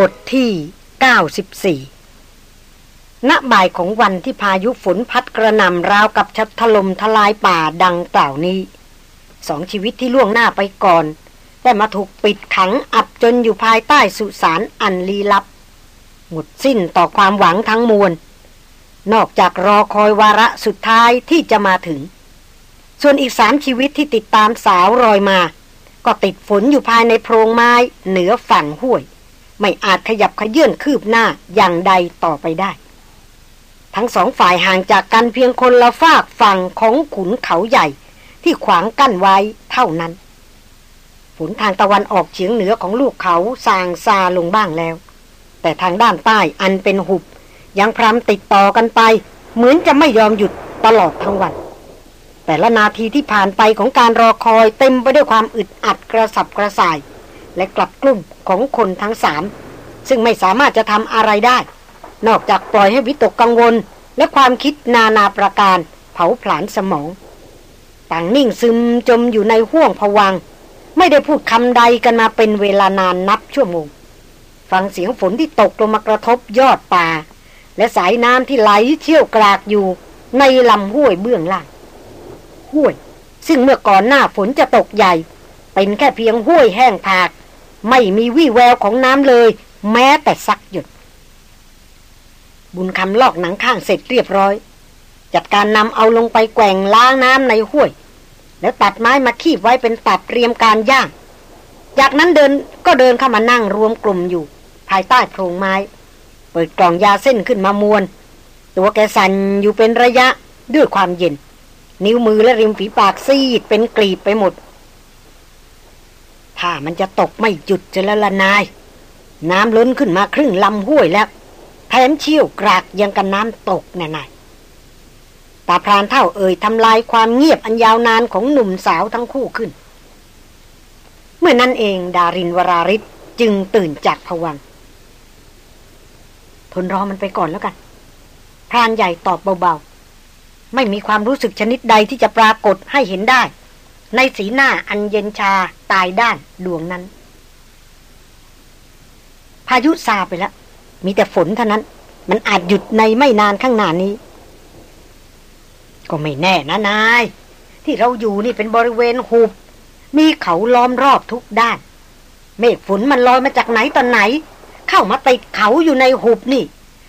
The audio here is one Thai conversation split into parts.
บทที่ 94 ณ บ่ายของวันที่พายุฝนพัดกระหน่ำราวกับชัดถล่มทลายป่าดังกล่าวนี้ สองชีวิตที่ล่วงหน้าไปก่อนแต่มาถูกปิดขังอับจนอยู่ภายใต้สุสานอันลีลับ หมดสิ้นต่อความหวังทั้งมวล นอกจากรอคอยวาระสุดท้ายที่จะมาถึง ส่วนอีกสามชีวิตที่ติดตามสาวรอยมา ก็ติดฝนอยู่ภายในโพรงไม้เหนือฝั่งห้วย ไม่อาจขยับขยื่นคืบหน้าอย่างใดต่อไปได้ ทั้งสองฝ่ายห่างจากกันเพียงคนละฝากฝั่งของขุนเขาใหญ่ ที่ขวางกั้นไว้เท่านั้น ฝนทางตะวันออกเฉียงเหนือของลูกเขาสางซาลงบ้างแล้ว แต่ทางด้านใต้อันเป็นหุบ ยังพรำติดต่อกันไป เหมือนจะไม่ยอมหยุดตลอดทั้งวันแต่ละนาทีที่ผ่านไปของการรอคอยเต็มไปด้วยความอึดอัดกระสับกระส่าย และกลับกลุ่มของคนทั้งสามซึ่งไม่สามารถจะทำอะไรได้ นอกจากปล่อยให้วิตกกังวล และความคิดนานาประการ เผาผลาญสมอง ต่างนิ่งซึมจมอยู่ในห้วงผวัง ไม่ได้พูดคำใดกันมาเป็นเวลานานนับชั่วโมง ฟังเสียงฝนที่ตกลงมากระทบยอดป่า และสายน้ำที่ไหลเชี่ยวกรากอยู่ในลำห้วยเบื้องล่าง ห้วย ซึ่งเมื่อก่อนหน้าฝนจะตกใหญ่ เป็นแค่เพียงห้วยแห้งผาก ไม่มีวี่แววของน้ำเลย แม้แต่สักหยด บุญคำลอกหนังข้างเสร็จเรียบร้อย จัดการนำเอาลงไปแกว่งล้างน้ำในห้วย แล้วตัดไม้มาคีบไว้เป็นตัดเตรียมการย่าง จากนั้นเดินก็เดินเข้ามานั่งรวมกลุ่มอยู่ ภายใต้โพรงไม้ เปิดกล่องยาเส้นขึ้นมามวน ตัวแกสั่นอยู่เป็นระยะด้วยความเย็น นิ้วมือและริมฝีปากซีดเป็นกรีบไปหมด ถ้ามันจะตกไม่จุดจะละละนาย น้ำล้นขึ้นมาครึ่งลำห้วยแล้วแถมเชี่ยวกรากยังกันน้ำตกแน่ๆตาพรานเท่าเอ่ยทำลายความเงียบอันยาวนานของหนุ่มสาวทั้งคู่ขึ้น เมื่อนั้นเองดารินวราริศจึงตื่นจากผวังทนรอมันไปก่อนแล้วกัน พรานใหญ่ตอบเบาๆ ไม่มีความรู้สึกชนิดใดที่จะปรากฏให้เห็นได้ ในสีหน้าอันเย็นชา ตายด้านดวงนั้น พายุซาไปแล้ว มีแต่ฝนเท่านั้น มันอาจหยุดในไม่นานข้างหน้านี้ ก็ไม่แน่นะนาย ที่เราอยู่นี่เป็นบริเวณหุบ มีเขาล้อมรอบทุกด้าน เมฆฝนมันลอยมาจากไหนตอนไหน เข้ามาติดเขาอยู่ในหุบนี่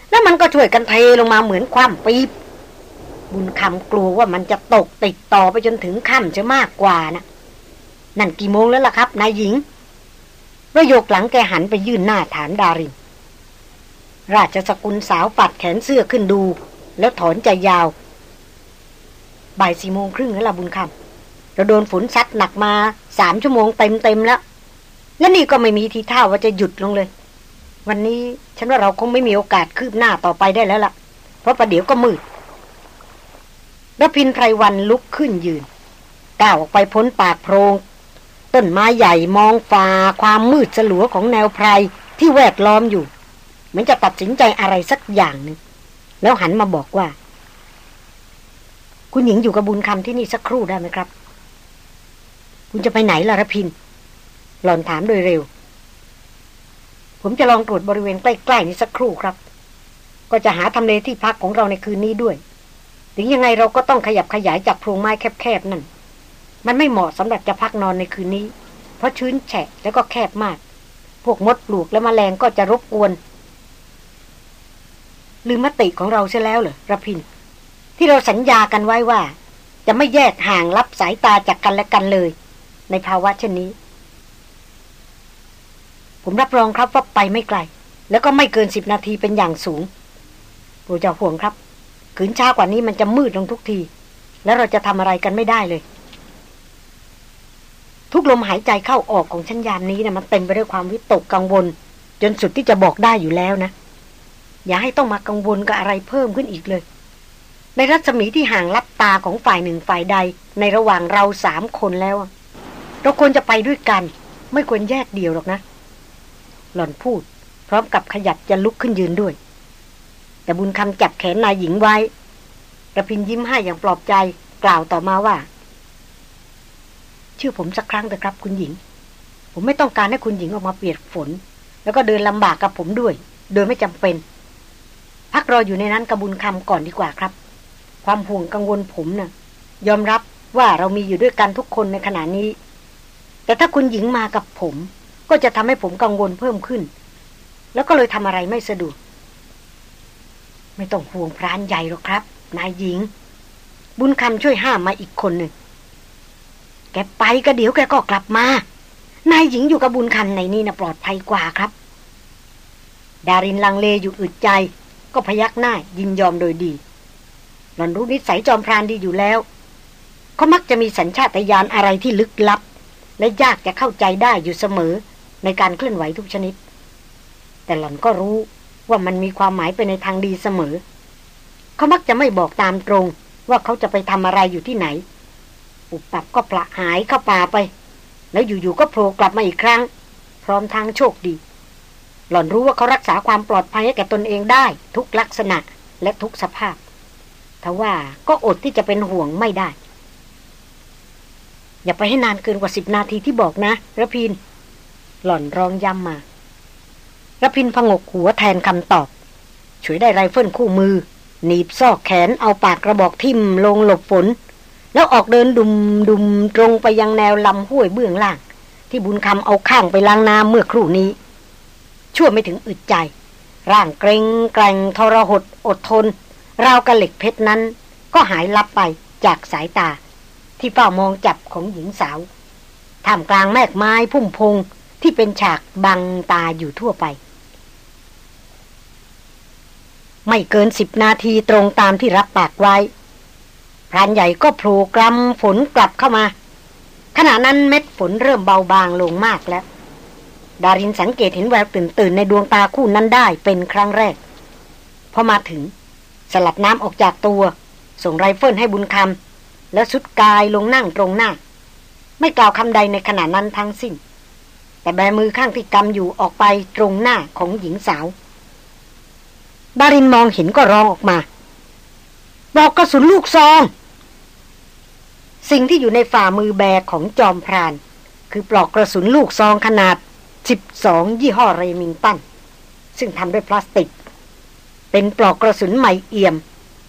แล้วมันก็ช่วยกันเทลงมาเหมือนความปีบบุญคำกลัวว่ามันจะตกติดต่อไปจนถึงค่ำจะมากกว่านะ นั่นกี่โมงแล้วล่ะครับ นายหญิง ประโยคหลังแกหันไปยื่นหน้าฐานดาริน ราชสกุลสาวปัดแขนเสื้อขึ้นดู แล้วถอนใจยาว บ่ายสี่โมงครึ่งแล้วล่ะบุญคำเราโดนฝนซัดหนักมาสามชั่วโมงเต็มเต็มแล้ว และนี่ก็ไม่มีทีท่าว่าจะหยุดลงเลย วันนี้ฉันว่าเราคงไม่มีโอกาสคืบหน้าต่อไปได้แล้วล่ะ เพราะประเดี๋ยวก็มืดรพินไพรวันลุกขึ้นยืนก้าวออกไปพ้นปากโพรง ต้นไม้ใหญ่มองฟ้าความมืดสลัวของแนวไพรที่แวดล้อมอยู่ เหมือนจะตัดสินใจอะไรสักอย่างหนึ่งแล้วหันมาบอกว่า คุณหญิงอยู่กับบุญคำที่นี่สักครู่ได้ไหมครับ คุณจะไปไหนล่ะรพิน หล่อนถามโดยเร็ว ผมจะลองตรวจบริเวณใกล้ๆนี้สักครู่ครับ ก็จะหาทำเลที่พักของเราในคืนนี้ด้วย ถึงยังไงเราก็ต้องขยับขยายจากโพรงไม้แคบๆนั่น มันไม่เหมาะสำหรับจะพักนอนในคืนนี้ เพราะชื้นแฉะแล้วก็แคบมาก พวกมดปลวกและมแมลงก็จะรบกวน ลืมมติของเราใช่แล้วเหรอระพิน ที่เราสัญญากันไว้ว่า จะไม่แยกห่างรับสายตาจากกันและกันเลย ในภาวะเช่นนี้ ผมรับรองครับว่าไปไม่ไกล แล้วก็ไม่เกินสิบนาทีเป็นอย่างสูงโปรดจะห่วงครับขืนช้ากว่านี้มันจะมืดลงทุกที แล้วเราจะทำอะไรกันไม่ได้เลย ทุกลมหายใจเข้าออกของชั้นยามนี้นะมันเต็มไปด้วยความวิตกกังวล จนสุดที่จะบอกได้อยู่แล้วนะ อย่าให้ต้องมากังวลกับอะไรเพิ่มขึ้นอีกเลย ในรัศมีที่ห่างลับตาของฝ่ายหนึ่งฝ่ายใด ในระหว่างเราสามคนแล้วเราควรจะไปด้วยกัน ไม่ควรแยกเดี่ยวหรอกนะ หล่อนพูด พร้อมกับขยับจะลุกขึ้นยืนด้วย แต่บุญคำจับแขนนายหญิงไว้ระพินยิ้มให้อย่างปลอบใจ กล่าวต่อมาว่า ชื่อผมสักครั้งเถอะครับ คุณหญิง ผมไม่ต้องการให้คุณหญิงออกมาเปียกฝน แล้วก็เดินลำบากกับผมด้วย โดยไม่จำเป็น พักรออยู่ในนั้นกระบุญคำก่อนดีกว่าครับ ความห่วงกังวลผมนะ่ะ ยอมรับว่าเรามีอยู่ด้วยกันทุกคนในขณะนี้ แต่ถ้าคุณหญิงมากับผม ก็จะทำให้ผมกังวลเพิ่มขึ้น แล้วก็เลยทำอะไรไม่สะดวก ไม่ต้องห่วงพรานใหญ่หรอกครับ นายหญิง บุญคำช่วยห้ามมาอีกคนหนึ่ง แกไปก็เดี๋ยวแกก็กลับมา นายหญิงอยู่กับบุญคำในนี่นะปลอดภัยกว่าครับ ดารินลังเลอยู่อึดใจ ก็พยักหน้ายินยอมโดยดีหล่อนรู้นิสัยจอมพรานดีอยู่แล้ว เขามักจะมีสัญชาตญาณอะไรที่ลึกลับ และยากจะเข้าใจได้อยู่เสมอในการเคลื่อนไหวทุกชนิด แต่หล่อนก็รู้ว่ามันมีความหมายไปในทางดีเสมอ เขามักจะไม่บอกตามตรงว่าเขาจะไปทำอะไรอยู่ที่ไหน ปุบปับก็ปละหายเข้าป่าไป แล้วอยู่ๆก็โผล่กลับมาอีกครั้ง พร้อมทางโชคดี หล่อนรู้ว่าเขารักษาความปลอดภัยให้แก่ตนเองได้ ทุกลักษณะและทุกสภาพทว่าก็อดที่จะเป็นห่วงไม่ได้ อย่าไปให้นานเกินกว่าสิบนาทีที่บอกนะรพินทร์ หล่อนร้องย้ำมารพินทร์ผงกหัวแทนคำตอบฉวยได้ไรเฟิลคู่มือ หนีบซอกแขนเอาปากกระบอกทิ่มลงหลบฝน แล้วออกเดินดุ่มดุ่มตรงไปยังแนวลำห้วยเบื้องล่าง ที่บุญคำเอาค่างไปล้างน้ำเมื่อครู่นี้ ชั่วไม่ถึงอึดใจ ร่างเกรงแกร่งทรหดอดทน ราวกระเหล็กเพชรนั้น ก็หายลับไปจากสายตา ที่เฝ้ามองจับของหญิงสาวท่ามกลางแมกไม้พุ่มพงที่เป็นฉากบังตาอยู่ทั่วไป ไม่เกินสิบนาทีตรงตามที่รับปากไว้ พรานใหญ่ก็โผล่กรำฝนกลับเข้ามา ขณะนั้นเม็ดฝนเริ่มเบาบางลงมากแล้ว ดารินสังเกตเห็นแววตื่นตื่นในดวงตาคู่นั้นได้เป็นครั้งแรก พอมาถึง สลัดน้ำออกจากตัว ส่งไรเฟิลให้บุญคำแล้วสุดกายลงนั่งตรงหน้า ไม่กล่าวคำใดในขณะนั้นทั้งสิ้น แต่แบมือข้างที่กำอยู่ออกไปตรงหน้าของหญิงสาว ดารินมองเห็นก็ร้องออกมา บอกกระสุนลูกซอง สิ่งที่อยู่ในฝ่ามือแบกของจอมพราน คือปลอกกระสุนลูกซองขนาด 12 ยี่ห้อเรมิงตัน ซึ่งทำด้วยพลาสติก เป็นปลอกกระสุนใหม่เอี่ยม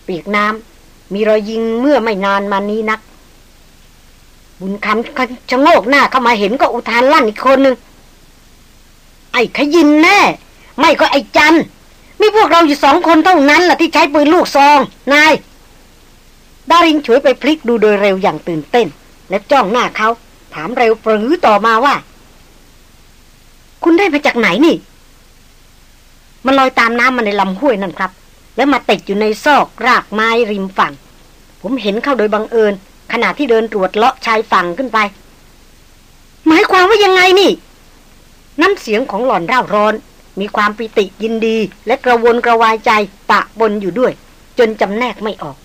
เปียกน้ำมีรอยยิงเมื่อไม่นานมานี้นัก บุญคำชะโงกหน้าเข้ามาเห็นก็อุทานลั่นอีกคนหนึ่งไอ้ขยินแน่ ไม่ก็ไอ้จันมีพวกเราอยู่สองคนเท่านั้นแหละที่ใช้ปืนลูกซอง นาย ดารินช่วยไปพลิกดูโดยเร็วอย่างตื่นเต้น และจ้องหน้าเขาถามเร็วปรือต่อมาว่า คุณได้มาจากไหนนี่ มันลอยตามน้ำมาในลำห้วยนั่นครับ แล้วมาติดอยู่ในซอกรากไม้ริมฝั่ง ผมเห็นเข้าโดยบังเอิญ ขณะที่เดินตรวจเลาะชายฝั่งขึ้นไป หมายความว่ายังไงนี่ น้ำเสียงของหล่อนร่าร้อน มีความปิติยินดี และกระวนกระวายใจปะปนอยู่ด้วย จนจำแนกไม่ออก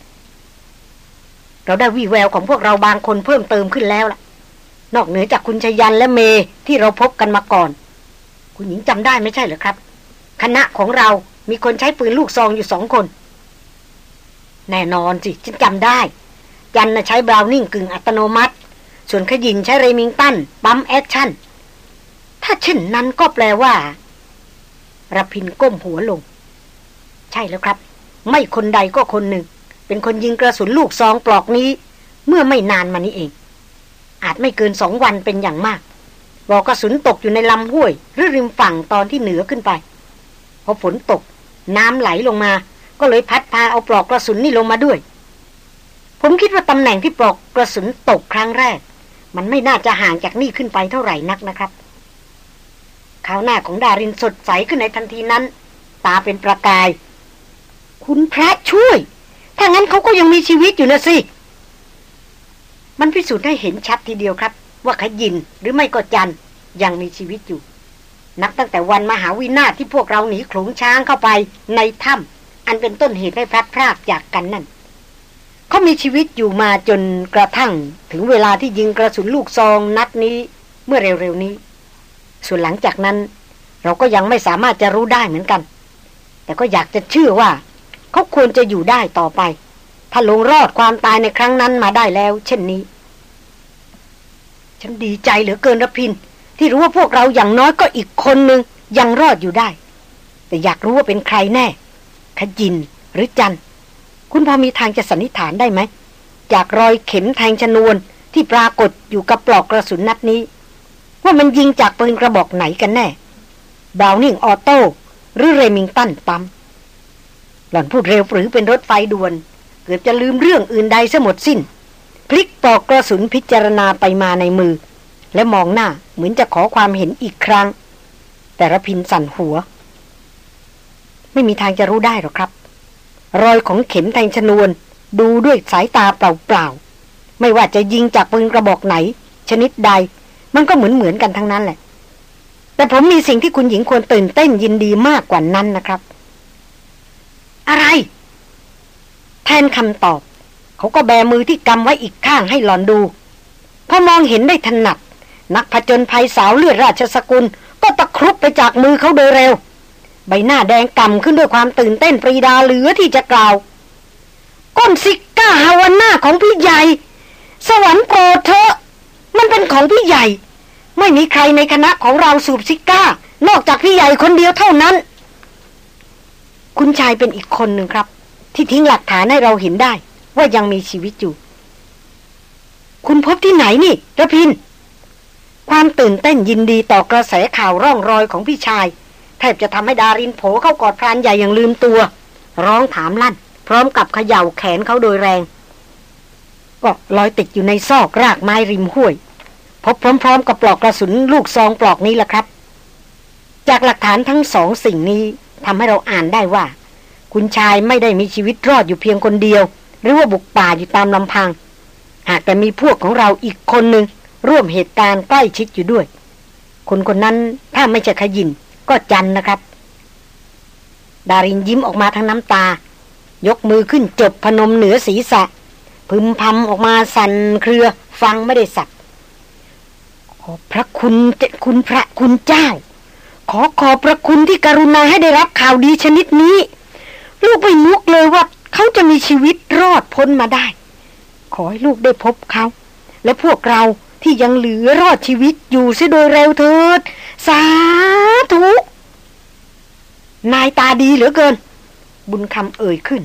เราได้วี่แววของพวกเราบางคนเพิ่มเติมขึ้นแล้วล่ะ นอกเหนือจากคุณชยันและเมที่เราพบกันมาก่อน คุณหญิงจำได้ไม่ใช่หรือครับ คณะของเรามีคนใช้ปืนลูกซองอยู่สองคน แน่นอนสิฉันจำได้ ยันน่ะใช้ Browning กึ่งอัตโนมัติ ส่วนขยินใช้ Remington pump action ถ้าเช่นนั้นก็แปลว่าระพินก้มหัวลง ใช่แล้วครับ ไม่คนใดก็คนหนึ่ง เป็นคนยิงกระสุนลูกซองปลอกนี้ เมื่อไม่นานมานี้เอง อาจไม่เกินสองวันเป็นอย่างมากบอกกระสุนตกอยู่ในลำห้วย หรือริมฝั่งตอนที่เหนือขึ้นไป พอฝนตก น้ำไหลลงมา ก็เลยพัดพาเอาปลอกกระสุนนี่ลงมาด้วย ผมคิดว่าตำแหน่งที่ปลอกกระสุนตกครั้งแรก มันไม่น่าจะห่างจากนี่ขึ้นไปเท่าไหร่นักนะครับข่าวหน้าของดารินสดใสขึ้นในทันทีนั้น ตาเป็นประกาย คุณพระช่วย ถ้างั้นเขาก็ยังมีชีวิตอยู่นะสิ มันพิสูจน์ให้เห็นชัดทีเดียวครับ ว่าขยินหรือไม่ก็จันยังมีชีวิตอยู่ นับตั้งแต่วันมหาวินาศที่พวกเราหนีขลงช้างเข้าไปในถ้ำอันเป็นต้นเหตุให้พลัดพรากจากกันนั่นเขามีชีวิตอยู่มาจนกระทั่ง ถึงเวลาที่ยิงกระสุนลูกซองนัดนี้เมื่อเร็วๆนี้ ส่วนหลังจากนั้น เราก็ยังไม่สามารถจะรู้ได้เหมือนกัน แต่ก็อยากจะเชื่อว่า เขาควรจะอยู่ได้ต่อไป ถ้าลงรอดความตายในครั้งนั้นมาได้แล้ว เช่นนี้ ฉันดีใจเหลือเกินระพิน ที่รู้ว่าพวกเราอย่างน้อยก็อีกคนหนึ่งยังรอดอยู่ได้ แต่อยากรู้ว่าเป็นใครแน่ ขยินหรือจัน คุณพอมีทางจะสันนิษฐานได้ไหม จากรอยเข็มแทงชนวนที่ปรากฏอยู่กับปลอกกระสุนนัดนี้ ว่ามันยิงจากปืนกระบอกไหนกันแน่บราวนิงออโต้หรือเรมิงตันปั๊ม หล่อนพูดเร็วหรือเป็นรถไฟด่วน เกือบจะลืมเรื่องอื่นใดซะหมดสิน้น พลิกปอกกระสุนพิจารณาไปมาในมือ และมองหน้าเหมือนจะขอความเห็นอีกครั้ง แต่ระพินสั่นหัว ไม่มีทางจะรู้ได้หรอกครับ รอยของเข็มแทงชนวน ดูด้วยสายตาเปล่าๆไม่ว่าจะยิงจากปืนกระบอกไหน ชนิดใด มันก็เหมือนเหมือนกันทั้งนั้นแหละแต่ผมมีสิ่งที่คุณหญิงควรตื่นเต้นยินดีมากกว่านั้นนะครับ อะไร แทนคำตอบ เขาก็แบมือที่กำไว้อีกข้างให้หลอนดู พอมองเห็นได้ถนัด นักผจญภัยสาวเลือดราชสกุล ก็ตะครุบไปจากมือเขาโดยเร็ว ใบหน้าแดงก่ำขึ้นด้วยความตื่นเต้นปรีดาเหลือที่จะกล่าว ก้นซิก้าฮาวาน่าของพี่ใหญ่ สวรรค์โปรดเถอะมันเป็นของพี่ใหญ่ ไม่มีใครในคณะของเราสูบซิก้า นอกจากพี่ใหญ่คนเดียวเท่านั้น คุณชายเป็นอีกคนหนึ่งครับ ที่ทิ้งหลักฐานให้เราเห็นได้ ว่ายังมีชีวิตอยู่ คุณพบที่ไหนนี่ระพิน ความตื่นเต้นยินดีต่อกระแสข่าวร่องรอยของพี่ชาย แทบจะทำให้ดารินโผเข้ากอดพรานใหญ่อย่างลืมตัว ร้องถามลั่น พร้อมกับเขย่าแขนเขาโดยแรง ก็ลอยติดอยู่ในซอกรากไม้ริมห้วย พบพร้อมๆ กับปลอกกระสุนลูกซองปลอกนี้แหละครับ จากหลักฐานทั้งสองสิ่งนี้ ทำให้เราอ่านได้ว่า คุณชายไม่ได้มีชีวิตรอดอยู่เพียงคนเดียว หรือว่าบุกป่าอยู่ตามลำพัง หากแต่มีพวกของเราอีกคนหนึ่งร่วมเหตุการณ์ใกล้ชิดอยู่ด้วย คนคนนั้นถ้าไม่จะขยินก็จันนะครับ ดารินยิ้มออกมาทั้งน้ำตา ยกมือขึ้นจบพนมเหนือศีรษะ พึมพำออกมาสั่นเครือ ฟังไม่ได้สับขอพระคุณเจคุณพระคุณเจ้า ขอขอบพระคุณที่กรุณาให้ได้รับข่าวดีชนิดนี้ ลูกไม่นุกเลยว่าเขาจะมีชีวิตรอดพ้นมาได้ ขอให้ลูกได้พบเขา และพวกเราที่ยังเหลือรอดชีวิตอยู่เสียโดยเร็วเถิด สาธุนายตาดีเหลือเกิน บุญคำเอ่ยขึ้น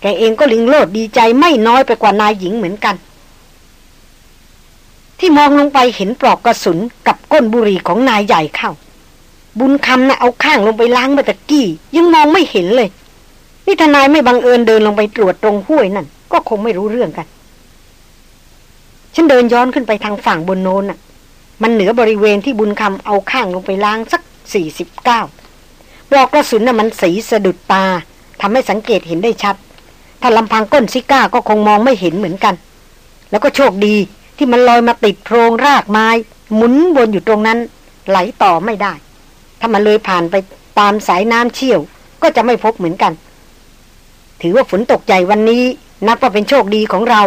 แกเองก็ลิงโลดดีใจไม่น้อยไปกว่านายหญิงเหมือนกัน ที่มองลงไปเห็นปลอกกระสุนกับก้นบุหรี่ของนายใหญ่เข้า บุญคำนะ่ะเอาข้างลงไปล้างเมื่อตะกี้ ยังมองไม่เห็นเลย นี่ทนายไม่บังเอิญเดินลงไปตรวจตรงห้วยนั่น ก็คงไม่รู้เรื่องกัน ฉันเดินย้อนขึ้นไปทางฝั่งบนโน้นอะ มันเหนือบริเวณที่บุญคำเอาข้างลงไปล้างสักสี่สิบเก้าปลอกกระสุนน่ะมันสีสะดุดตาทำให้สังเกตเห็นได้ชัด ถ้าลำพังก้นซิก้าก็คงมองไม่เห็นเหมือนกัน แล้วก็โชคดีที่มันลอยมาติดโพรงรากไม้ หมุนวนอยู่ตรงนั้น ไหลต่อไม่ได้ ถ้ามันเลยผ่านไปตามสายน้ำเชี่ยว ก็จะไม่พบเหมือนกัน ถือว่าฝนตกใหญ่วันนี้ นับว่าเป็นโชคดีของเรา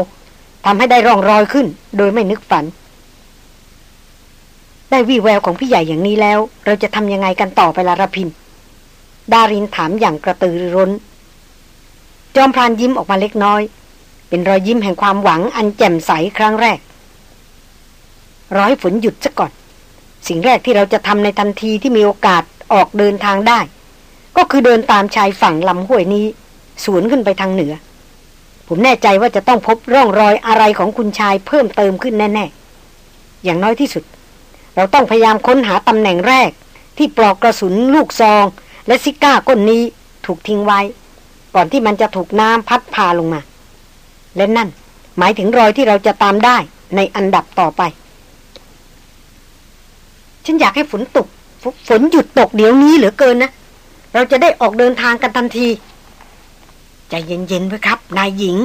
ทำให้ได้ร่องรอยขึ้น โดยไม่นึกฝัน ได้วี่แววของพี่ใหญ่อย่างนี้แล้ว เราจะทำยังไงกันต่อไปละรพิน ดารินถามอย่างกระตือรือร้น จอมพรานยิ้มออกมาเล็กน้อย เป็นรอยยิ้มแห่งความหวังอันแจ่มใสครั้งแรก ร้อยฝนหยุดซะก่อน สิ่งแรกที่เราจะทำในทันทีที่มีโอกาสออกเดินทางได้ ก็คือเดินตามชายฝั่งลำห้วยนี้ สวนขึ้นไปทางเหนือ ผมแน่ใจว่าจะต้องพบร่องรอยอะไรของคุณชายเพิ่มเติมขึ้นแน่ ๆ อย่างน้อยที่สุด เราต้องพยายามค้นหาตำแหน่งแรก ที่ปลอกกระสุนลูกซอง และซิก้าก้นนี้ถูกทิ้งไว้ ก่อนที่มันจะถูกน้ำพัดพาลงมา และนั่น หมายถึงรอยที่เราจะตามได้ในอันดับต่อไป ฉันอยากให้ฝนตก ฝนหยุดตกเดี๋ยวนี้เหลือเกินนะ เราจะได้ออกเดินทางกันทันที ใจเย็นๆไว้ครับ นายหญิง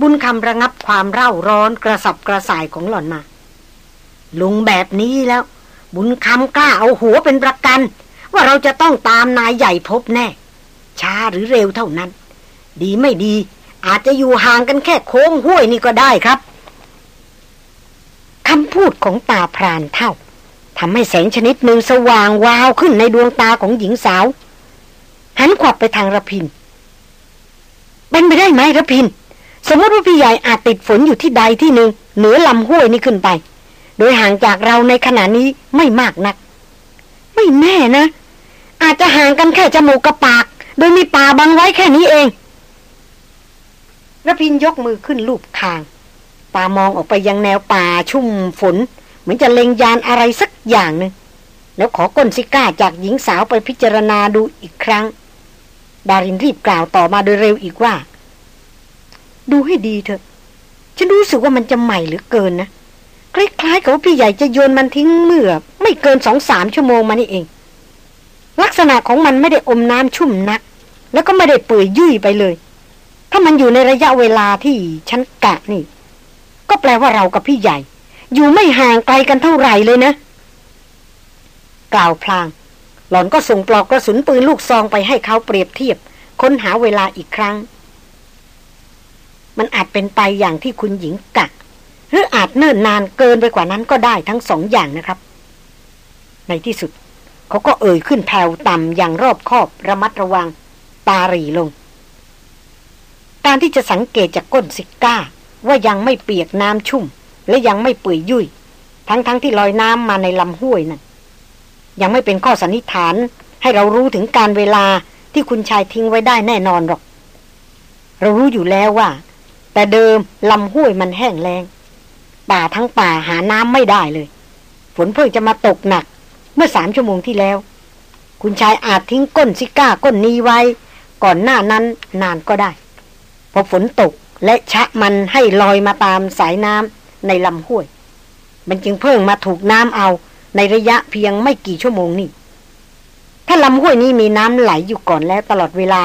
บุญคำระงับความเร่าร้อนกระสับกระส่ายของหล่อนมา ลุงแบบนี้แล้ว บุญคำกล้าเอาหัวเป็นประกัน ว่าเราจะต้องตามนายใหญ่พบแน่ ช้าหรือเร็วเท่านั้น ดีไม่ดี อาจจะอยู่ห่างกันแค่โค้งห้วยนี่ก็ได้ครับคำพูดของตาพรานเท่า ทำให้แสงชนิดหนึ่งสว่างวาวขึ้นในดวงตาของหญิงสาว หันขวับไปทางระพิน เป็นไปได้ไหมระพิน สมมติว่าพี่ใหญ่อาจติดฝนอยู่ที่ใดที่หนึ่งเหนือลำห้วยนี้ขึ้นไป โดยห่างจากเราในขณะนี้ไม่มากนัก ไม่แน่นะ อาจจะห่างกันแค่จมูกกับปาก โดยมีป่าบังไว้แค่นี้เองระพินยกมือขึ้นลูบคาง ตามองออกไปยังแนวป่าชุ่มฝน เหมือนจะเล็งยานอะไรสักอย่างหนึ่งแล้วขอก้นซิก้าจากหญิงสาวไปพิจารณาดูอีกครั้ง ดารินรีบกล่าวต่อมาโดยเร็วอีกว่า ดูให้ดีเถอะ ฉันรู้สึกว่ามันจะใหม่หรือเกินนะคล้ายๆกับว่าพี่ใหญ่จะโยนมันทิ้งเมื่อ ไม่เกินสองสามชั่วโมงมานี่เอง ลักษณะของมันไม่ได้อมน้ำชุ่มนัก แล้วก็ไม่ได้เปื่อยยุ่ยไปเลย ถ้ามันอยู่ในระยะเวลาที่ฉันกะนี่ ก็แปลว่าเรากับพี่ใหญ่ อยู่ไม่ห่างไกลกันเท่าไหร่เลยนะ กล่าวพลาง หล่อนก็ส่งปลอกกระสุนปืนลูกซองไปให้เขาเปรียบเทียบ ค้นหาเวลาอีกครั้ง มันอาจเป็นไปอย่างที่คุณหญิงกะ หรืออาจเนิ่นนานเกินไปกว่านั้นก็ได้ทั้งสองอย่างนะครับ ในที่สุด เขาก็เอ่ยขึ้นแผ่วต่ำอย่างรอบคอบระมัดระวัง ตารีลง การที่จะสังเกตจากก้นซิก้าว่ายังไม่เปียกน้ำชุ่ม และยังไม่เปื่อยยุ่ย ทั้งๆทที่ลอยน้ำมาในลำห้วยนั่นยังไม่เป็นข้อสันนิษฐาน ให้เรารู้ถึงการเวลาที่คุณชายทิ้งไว้ได้แน่นอนหรอก เรารู้อยู่แล้วว่า แต่เดิมลำห้วยมันแห้งแล้งป่าทั้งป่าหาน้ำไม่ได้เลย ฝนเพิ่งจะมาตกหนัก เมื่อสามชั่วโมงที่แล้ว คุณชายอาจทิ้งก้นซิก้าก้นนี้ไว้ ก่อนหน้านั้นนานก็ได้ พอฝนตกและชะมันให้ลอยมาตามสายน้ำ ในลำห้วย มันจึงเพิ่งมาถูกน้ำเอาในระยะเพียงไม่กี่ชั่วโมงนี่ ถ้าลำห้วยนี้มีน้ำไหลอยู่ก่อนแล้วตลอดเวลา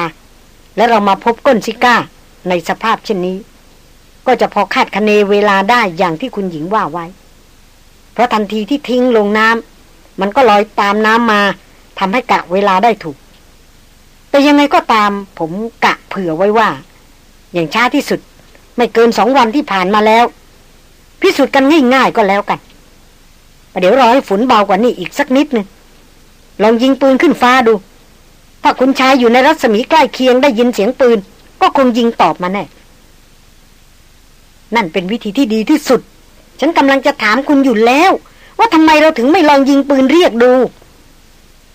และเรามาพบก้นซิก้าในสภาพเช่นนี้ ก็จะพอคาดคะเนเวลาได้อย่างที่คุณหญิงว่าไว้ เพราะทันทีที่ทิ้งลงน้ำมันก็ลอยตามน้ำมาทำให้กะเวลาได้ถูก แต่ยังไงก็ตามผมกะเผื่อไว้ว่า อย่างช้าที่สุด ไม่เกินสองวันที่ผ่านมาแล้ว พิสูจน์กันง่ายๆก็แล้วกันเดี๋ยวรอให้ฝนเบากว่านี้อีกสักนิดนึงลองยิงปืนขึ้นฟ้าดู ถ้าคุณชายอยู่ในรัศมีใกล้เคียงได้ยินเสียงปืน ก็คงยิงตอบมาแน่ นั่นเป็นวิธีที่ดีที่สุด ฉันกำลังจะถามคุณอยู่แล้ว ว่าทำไมเราถึงไม่ลองยิงปืนเรียกดู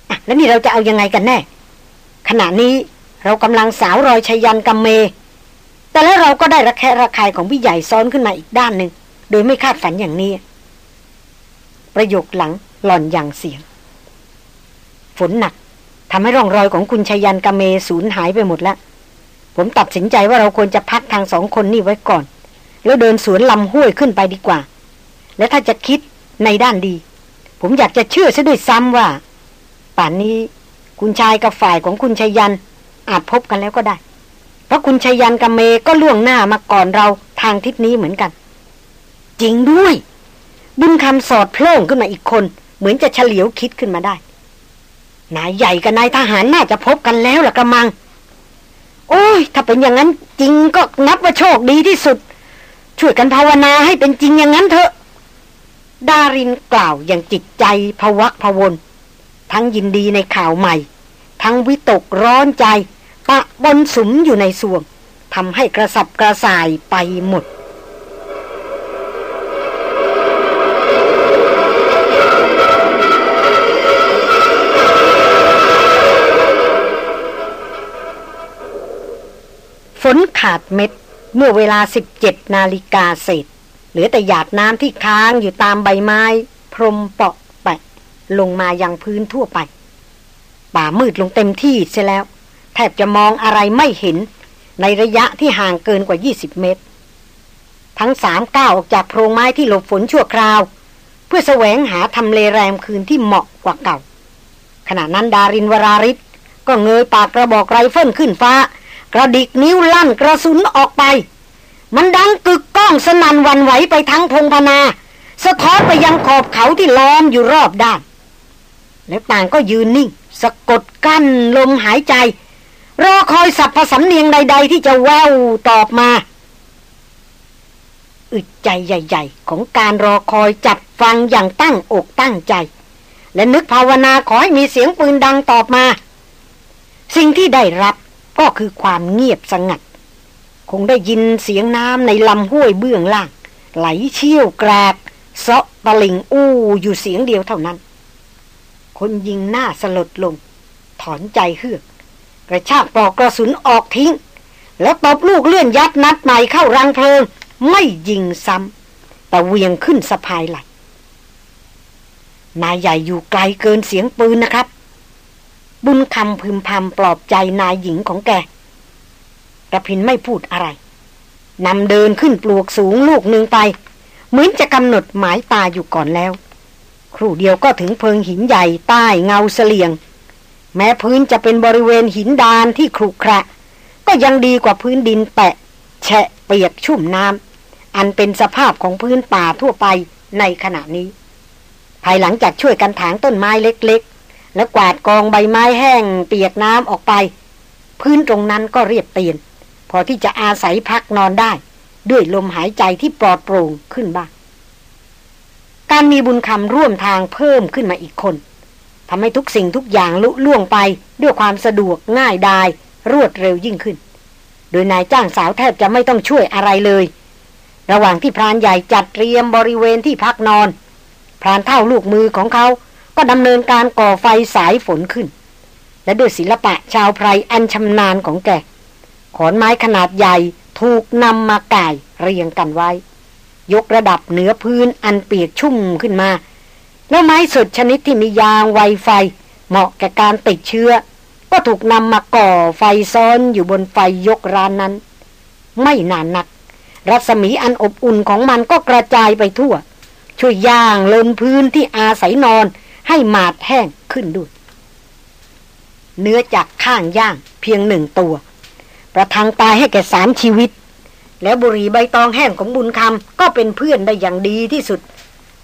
อะแล้วนี่เราจะเอายังไงกันแน่ ขณะนี้เรากำลังสาวรอยชยันกัมเม แต่แล้วเราก็ได้ระแคะระคายของพี่ใหญ่ซ้อนขึ้นมาอีกด้านหนึ่ง โดยไม่คาดฝันอย่างนี้ ประโยคหลังหล่อนอย่างเสียง ฝนหนักทำให้ร่องรอยของคุณชยันกเมสูญหายไปหมดแล้วผมตัดสินใจว่าเราควรจะพักทางสองคนนี่ไว้ก่อน แล้วเดินสวนลำห้วยขึ้นไปดีกว่า และถ้าจะคิดในด้านดี ผมอยากจะเชื่อซะด้วยซ้ำว่า ป่านนี้คุณชายกับฝ่ายของคุณชยัน อาจพบกันแล้วก็ได้ เพราะคุณชยันกับเมก็ล่วงหน้ามาก่อนเราทางทิศนี้เหมือนกัน จริงด้วย บุญคำสอดโพล่งขึ้นมาอีกคน เหมือนจะเฉลียวคิดขึ้นมาได้ นายใหญ่กับนายทหารน่าจะพบกันแล้วล่ะกระมัง โอ้ย ถ้าเป็นอย่างนั้นจริงก็นับว่าโชคดีที่สุด ช่วยกันภาวนาให้เป็นจริงอย่างนั้นเถอะ ดารินกล่าวอย่างจิตใจพวักพวน ทั้งยินดีในข่าวใหม่ ทั้งวิตกร้อนใจ ปะบนสุมอยู่ในสวงทำให้กระสับกระส่ายไปหมด นขาดเม็ดเมื่อเวลา 17 นาฬิกาเศษเหลือแต่หยาดน้ำที่ค้างอยู่ตามใบไม้ พรมเปาะแปะ ลงมายังพื้นทั่วไป ป่ามืดลงเต็มที่เสียแล้ว แทบจะมองอะไรไม่เห็น ในระยะที่ห่างเกินกว่า 20 เมตร ทั้งสามก้าวออกจากโพรงไม้ที่หลบฝนชั่วคราว เพื่อแสวงหาทำเลแรมคืนที่เหมาะกว่าเก่า ขณะนั้นดารินวราริศก็เงยปากกระบอกไรเฟิลขึ้นฟ้า กระดิกนิ้วลั่นกระสุนออกไป มันดังกึกก้องสนั่นวันไหวไปทั้งพงพนา สะท้อนไปยังขอบเขาที่ล้อมอยู่รอบด้าน แล้วต่างก็ยืนนิ่ง สะกดกั้นลมหายใจ รอคอยสับผสำเนียงใด ๆ ที่จะแววตอบมาอึดใจใหญ่ ๆ ของการรอคอยจับฟังอย่างตั้งอกตั้งใจ และนึกภาวนาขอให้มีเสียงปืนดังตอบมา สิ่งที่ได้รับ ก็คือความเงียบสงัด คงได้ยินเสียงน้ำในลำห้วยเบื้องล่าง ไหลเชี่ยวกรากเซาะตะลิงอู้อยู่เสียงเดียวเท่านั้น คนยิงหน้าสลดลง ถอนใจเฮือก กระชากปลอกกระสุนออกทิ้ง แล้วตบลูกเลื่อนยัดนัดใหม่เข้ารังเพลิง ไม่ยิงซ้ำแต่เวียงขึ้นสะพายไหลนายใหญ่อยู่ไกลเกินเสียงปืนนะครับ บุญคำพึมพำปลอบใจนายหญิงของแกกระพินไม่พูดอะไรนำเดินขึ้นปลวกสูงลูกหนึ่งไป เหมือนจะกำหนดหมายตาอยู่ก่อนแล้ว ครู่เดียวก็ถึงเพิงหินใหญ่ใต้เงาเสลียง แม้พื้นจะเป็นบริเวณหินดานที่ครุขระ ก็ยังดีกว่าพื้นดินแปะ แฉะเปียกชุ่มน้ำอันเป็นสภาพของพื้นป่าทั่วไปในขณะนี้ ภายหลังจากช่วยกันถางต้นไม้เล็กๆ และกวาดกองใบไม้แห้ง เปียกน้ำออกไป พื้นตรงนั้นก็เรียบเตียน พอที่จะอาศัยพักนอนได้ ด้วยลมหายใจที่ปลอดโปร่งขึ้นบ้างการมีบุญคำร่วมทางเพิ่มขึ้นมาอีกคนทำให้ทุกสิ่งทุกอย่างลุล่วงไปด้วยความสะดวกง่ายดาย รวดเร็วยิ่งขึ้น โดยนายจ้างสาวแทบจะไม่ต้องช่วยอะไรเลย ระหว่างที่พรานใหญ่จัดเตรียมบริเวณที่พักนอน พรานเท่าลูกมือของเขา ก็ดำเนินการก่อไฟสายฝนขึ้น และด้วยศิลปะชาวไพรอันชำนาญของแก ขอนไม้ขนาดใหญ่ถูกนำมาก่ายเรียงกันไว้ ยกระดับเหนือพื้นอันเปียกชุ่มขึ้นมา แล้วไม้สดชนิดที่มียางไวไฟ เหมาะแก่การติดเชื้อ ก็ถูกนำมาก่อไฟซ้อนอยู่บนไฟยกร้านนั้น ไม่นานนัก รัศมีอันอบอุ่นของมันก็กระจายไปทั่ว ช่วยย่างลนพื้นที่อาศัยนอน ให้หมาดแห้งขึ้นด้วย เนื้อจากข้างย่างเพียงหนึ่งตัว ประทังตายให้แก่สามชีวิต แล้วบุรีใบตองแห้งของบุญคำก็เป็นเพื่อนได้อย่างดีที่สุด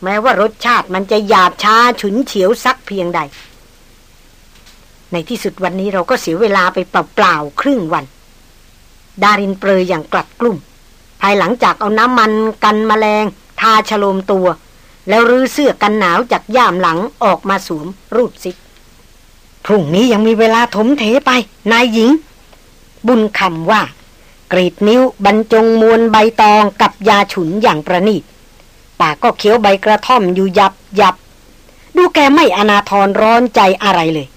แม้ว่ารสชาติมันจะหยาบช้าฉุนเฉียวสักเพียงใด ในที่สุดวันนี้เราก็เสียเวลาไปเปล่าๆครึ่งวัน ดารินเปรยอย่างกลัดกลุ่ม ภายหลังจากเอาน้ำมันกันมแมลง ทาฉโลมตัว แล้วรื้อเสื้อกันหนาวจากย่ามหลังออกมาสวมรูดซิปพรุ่งนี้ยังมีเวลาถมเทไป นายหญิง บุญคำว่า กรีดนิ้วบรรจงมวลใบตองกับยาฉุนอย่างประณีตปากก็เคี้ยวใบกระท่อมอยู่ยับยับ ดูแกไม่อนาทรร้อนใจอะไรเลย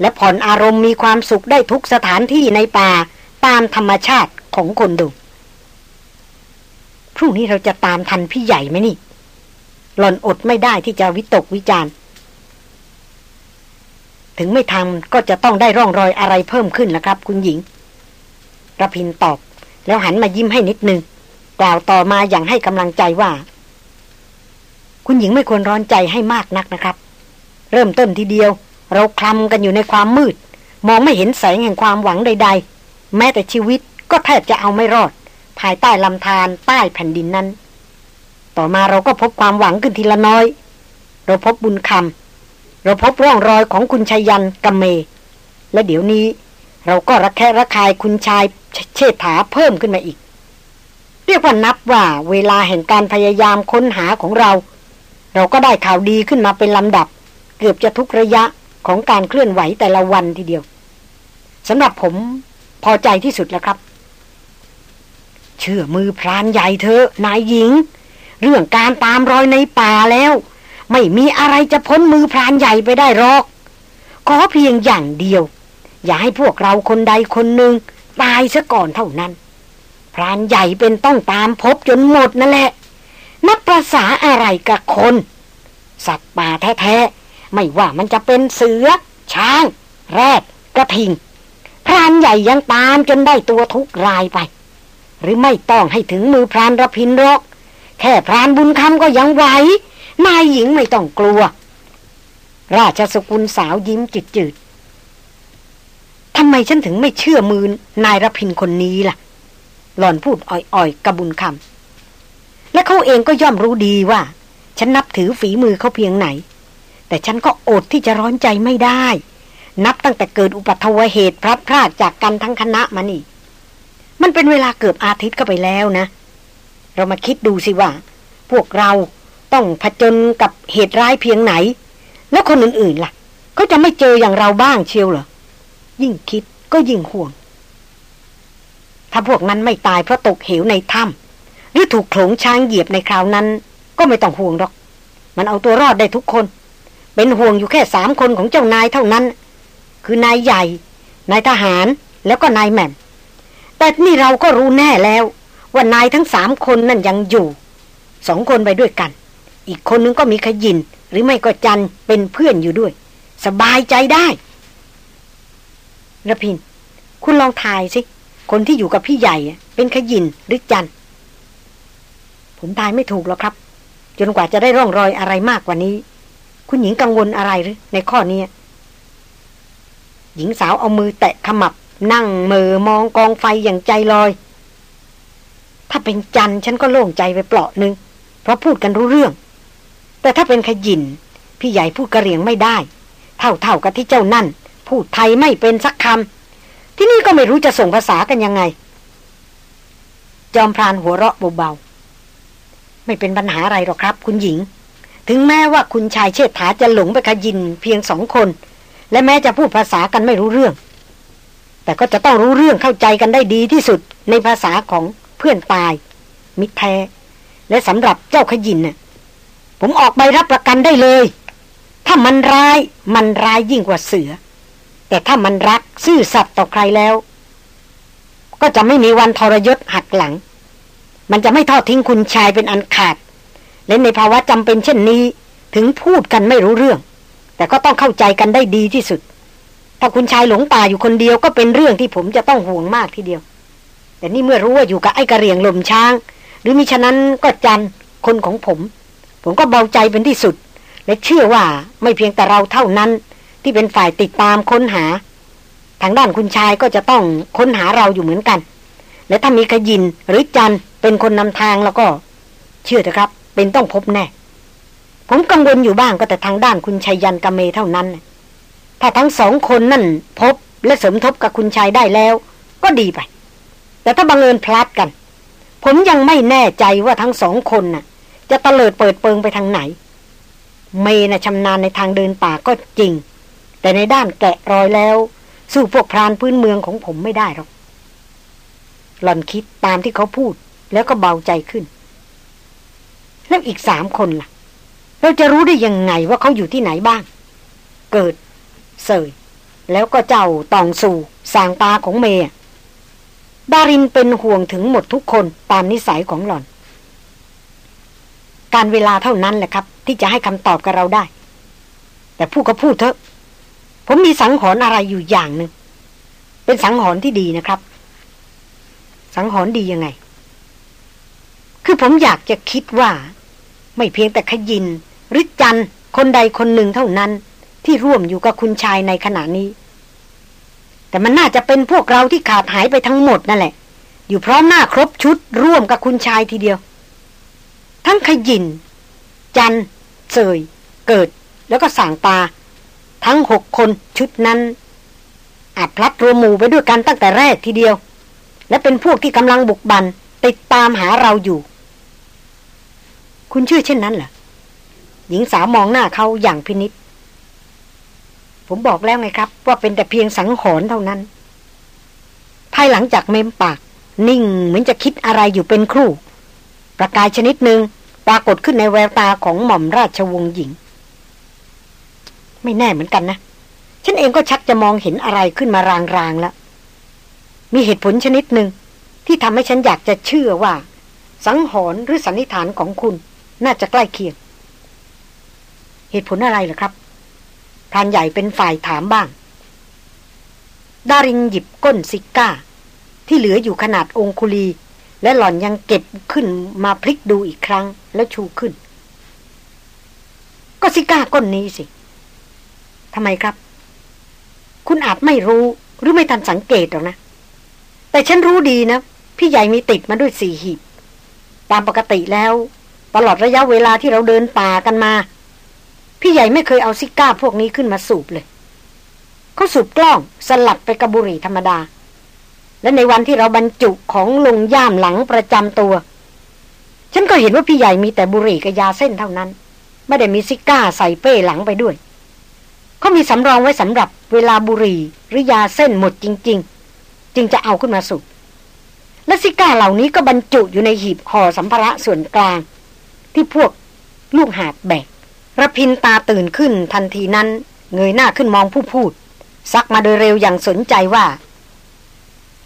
และผ่อนอารมณ์มีความสุขได้ทุกสถานที่ในป่าตามธรรมชาติของคนดูพรุ่งนี้เราจะตามทันพี่ใหญ่ไหมนี่ หล่อนอดไม่ได้ที่จะวิตกวิจารณ์ ถึงไม่ทำก็จะต้องได้ร่องรอยอะไรเพิ่มขึ้นแล้วครับ คุณหญิงระพินตอบ แล้วหันมายิ้มให้นิดนึง กล่าวต่อมาอย่างให้กำลังใจว่า คุณหญิงไม่ควรร้อนใจให้มากนักนะครับ เริ่มต้นทีเดียว เราคลำกันอยู่ในความมืด มองไม่เห็นแสงแห่งความหวังใด ๆ แม้แต่ชีวิตก็แทบจะเอาไม่รอด ภายใต้ลำธารใต้แผ่นดินนั้น ต่อมาเราก็พบความหวังขึ้นทีละน้อย เราพบบุญคำเราพบร่องรอยของคุณชายันกัมเม และเดี๋ยวนี้ เราก็ระแคะระคายคุณชายเชษฐาเพิ่มขึ้นมาอีก เรียกว่านับว่าเวลาแห่งการพยายามค้นหาของเรา เราก็ได้ข่าวดีขึ้นมาเป็นลำดับ เกือบจะทุกระยะของการเคลื่อนไหวแต่ละวันทีเดียวสำหรับผมพอใจที่สุดแล้วครับ เชื่อมือพรานใหญ่เธอนายหญิง เรื่องการตามรอยในป่าแล้ว ไม่มีอะไรจะพ้นมือพรานใหญ่ไปได้หรอก ขอเพียงอย่างเดียว อย่าให้พวกเราคนใดคนหนึ่งตายซะก่อนเท่านั้น พรานใหญ่เป็นต้องตามพบจนหมดนั่นแหละนับประษาอะไรกับคน สัตว์ป่าแท้ๆ ไม่ว่ามันจะเป็นเสือ ช้าง แรดกระทิง พรานใหญ่ยังตามจนได้ตัวทุกรายไป หรือไม่ต้องให้ถึงมือพรานระพินรอก แค่พรานบุญคำก็ยังไหวนายหญิงไม่ต้องกลัว ราชสกุลสาวยิ้มจืดๆทำไมฉันถึงไม่เชื่อมือนายรพินคนนี้ล่ะ หล่อนพูดอ่อยๆกระบุญคำและเขาเองก็ย่อมรู้ดีว่า ฉันนับถือฝีมือเขาเพียงไหน แต่ฉันก็อดที่จะร้อนใจไม่ได้ นับตั้งแต่เกิดอุปัตวเหตุพลัดพรากจากกันทั้งคณะมานี่ มันเป็นเวลาเกือบอาทิตย์ก็ไปแล้วนะเเรามาคิดดูสิว่า พวกเราต้องผจญกับเหตุร้ายเพียงไหน แล้วคนอื่นๆล่ะเขาจะไม่เจออย่างเราบ้างเชียวเหรอ ยิ่งคิดก็ยิ่งห่วง ถ้าพวกนั้นไม่ตายเพราะตกเหวในถ้ำหรือถูกโขลงช้างเหยียบในคราวนั้น ก็ไม่ต้องห่วงหรอก มันเอาตัวรอดได้ทุกคน เป็นห่วงอยู่แค่สามคนของเจ้านายเท่านั้น คือนายใหญ่ นายทหารแล้วก็นายแหม่ม แต่นี่เราก็รู้แน่แล้ว ว่านายทั้งสามคนนั่นยังอยู่สองคนไปด้วยกัน อีกคนนึงก็มีขยิน หรือไม่ก็จันเป็นเพื่อนอยู่ด้วย สบายใจได้ระพิน คุณลองทายสิ คนที่อยู่กับพี่ใหญ่เป็นขยินหรือจันผมทายไม่ถูกหรอกครับ จนกว่าจะได้ร่องรอยอะไรมากกว่านี้ คุณหญิงกังวลอะไรหรือ ในข้อนี้หญิงสาวเอามือแตะขมับ นั่งเมอมองกองไฟอย่างใจลอย ถ้าเป็นจันฉันก็โล่งใจไปเปลาะหนึ่งเพราะพูดกันรู้เรื่อง แต่ถ้าเป็นขยิน พี่ใหญ่พูดกระเรียงไม่ได้ เท่าๆกับที่เจ้านั่น พูดไทยไม่เป็นสักคำ ที่นี่ก็ไม่รู้จะส่งภาษากันยังไง จอมพรานหัวเราะเบาๆ ไม่เป็นปัญหาอะไรหรอกครับ คุณหญิง ถึงแม้ว่าคุณชายเชษฐาจะหลงไปขยินเพียงสองคน และแม้จะพูดภาษากันไม่รู้เรื่อง แต่ก็จะต้องรู้เรื่องเข้าใจกันได้ดีที่สุดในภาษาของ เพื่อนตาย มิตรแท้ และสำหรับเจ้าขยินน่ะ ผมออกใบรับประกันได้เลย ถ้ามันร้ายมันร้ายยิ่งกว่าเสือ แต่ถ้ามันรักซื่อสัตย์ต่อใครแล้ว ก็จะไม่มีวันทรยศหักหลัง มันจะไม่ทอดทิ้งคุณชายเป็นอันขาด และในภาวะจำเป็นเช่นนี้ ถึงพูดกันไม่รู้เรื่อง แต่ก็ต้องเข้าใจกันได้ดีที่สุดถ้าคุณชายหลงป่าอยู่คนเดียวก็เป็นเรื่องที่ผมจะต้องห่วงมากทีเดียว แต่นี่เมื่อรู้ว่าอยู่กับไอ้กระเรียงลมช้าง หรือมิฉะนั้นก็จันคนของผม ผมก็เบาใจเป็นที่สุด และเชื่อว่าไม่เพียงแต่เราเท่านั้น ที่เป็นฝ่ายติดตามค้นหา ทางด้านคุณชายก็จะต้องค้นหาเราอยู่เหมือนกัน และถ้ามีขยินหรือจันเป็นคนนำทางแล้วก็ เชื่อเถอะครับ เป็นต้องพบแน่ผมกังวลอยู่บ้างก็แต่ทางด้านคุณชัยยันกเมเท่านั้น ถ้าทั้งสองคนนั่นพบและสมทบกับคุณชายได้แล้ว ก็ดีไป แต่ถ้าบังเอิญพลัดกัน ผมยังไม่แน่ใจว่าทั้งสองคนน่ะ จะเตลิดเปิดเปิงไปทางไหน เมน่ะชำนาญในทางเดินป่าก็จริง แต่ในด้านแกะรอยแล้ว สู้พวกพรานพื้นเมืองของผมไม่ได้หรอกหล่อนคิดตามที่เขาพูดแล้วก็เบาใจขึ้น แล้วอีกสามคนล่ะ เราจะรู้ได้ยังไงว่าเขาอยู่ที่ไหนบ้าง เกิด เสย แล้วก็เจ้าตองสู่สางตาของเมย์ ดารินเป็นห่วงถึงหมดทุกคนตามนิสัยของหล่อน การเวลาเท่านั้นแหละครับ ที่จะให้คำตอบกับเราได้ แต่พูดก็พูดเถอะ ผมมีสังหรณ์อะไรอยู่อย่างหนึ่งเป็นสังหรณ์ที่ดีนะครับ สังหรณ์ดียังไง คือผมอยากจะคิดว่า ไม่เพียงแต่ขยินหรือจันคนใดคนหนึ่งเท่านั้น ที่ร่วมอยู่กับคุณชายในขณะนี้ แต่มันน่าจะเป็นพวกเราที่ขาดหายไปทั้งหมดนั่นแหละ อยู่พร้อมหน้าครบชุดร่วมกับคุณชายทีเดียว ทั้งขยิน จันเสย เกิด แล้วก็สังตา ทั้งหกคนชุดนั้น อาจพลัดรวมหมู่ไปด้วยกันตั้งแต่แรกทีเดียว และเป็นพวกที่กำลังบุกบันติดตามหาเราอยู่ คุณชื่อเช่นนั้นเหรอหญิงสาวมองหน้าเขาอย่างพินิษ ผมบอกแล้วไงครับ ว่าเป็นแต่เพียงสังหรณ์เท่านั้น ภายหลังจากเมมปาก นิ่งเหมือนจะคิดอะไรอยู่เป็นครู่ ประกายชนิดหนึ่งปรากฏขึ้นในแววตาของหม่อมราชวงศ์หญิง ไม่แน่เหมือนกันนะ ฉันเองก็ชักจะมองเห็นอะไรขึ้นมารางๆแล้ว มีเหตุผลชนิดหนึ่งที่ทำให้ฉันอยากจะเชื่อว่า สังหรณ์หรือสันนิษฐานของคุณ น่าจะใกล้เคียง เหตุผลอะไรเหรอครับ พรานใหญ่เป็นฝ่ายถามบ้าง ดารินหยิบก้นซิก้า ที่เหลืออยู่ขนาดองคุลี และหล่อนยังเก็บขึ้นมาพลิกดูอีกครั้งแล้วชูขึ้น ก็ซิก้าก้นนี้สิทำไมครับ คุณอาจไม่รู้หรือไม่ทันสังเกตหรอกนะ แต่ฉันรู้ดีนะ พี่ใหญ่มีติดมาด้วยสี่หีบ ตามปกติแล้ว ตลอดระยะเวลาที่เราเดินป่ากันมา พี่ใหญ่ไม่เคยเอาซิก้าพวกนี้ขึ้นมาสูบเลย เขาสูบกล้องสลัดไปกับบุรี่ธรรมดา และในวันที่เราบรรจุของลงย่ามหลังประจำตัว ฉันก็เห็นว่าพี่ใหญ่มีแต่บุหรี่กับยาเส้นเท่านั้น ไม่ได้มีซิก้าใส่เป้หลังไปด้วย เขามีสำรองไว้สำหรับเวลาบุหรี่หรือยาเส้นหมดจริง ๆ จึงจะเอาขึ้นมาสูบและซิก้าเหล่านี้ก็บรรจุอยู่ในหีบห่อสัมภาระส่วนกลาง ที่พวกลูกหาบแบก ระพินตาตื่นขึ้นทันทีนั้น เงยหน้าขึ้นมองผู้พูด ซักมาโดยเร็วอย่างสนใจว่า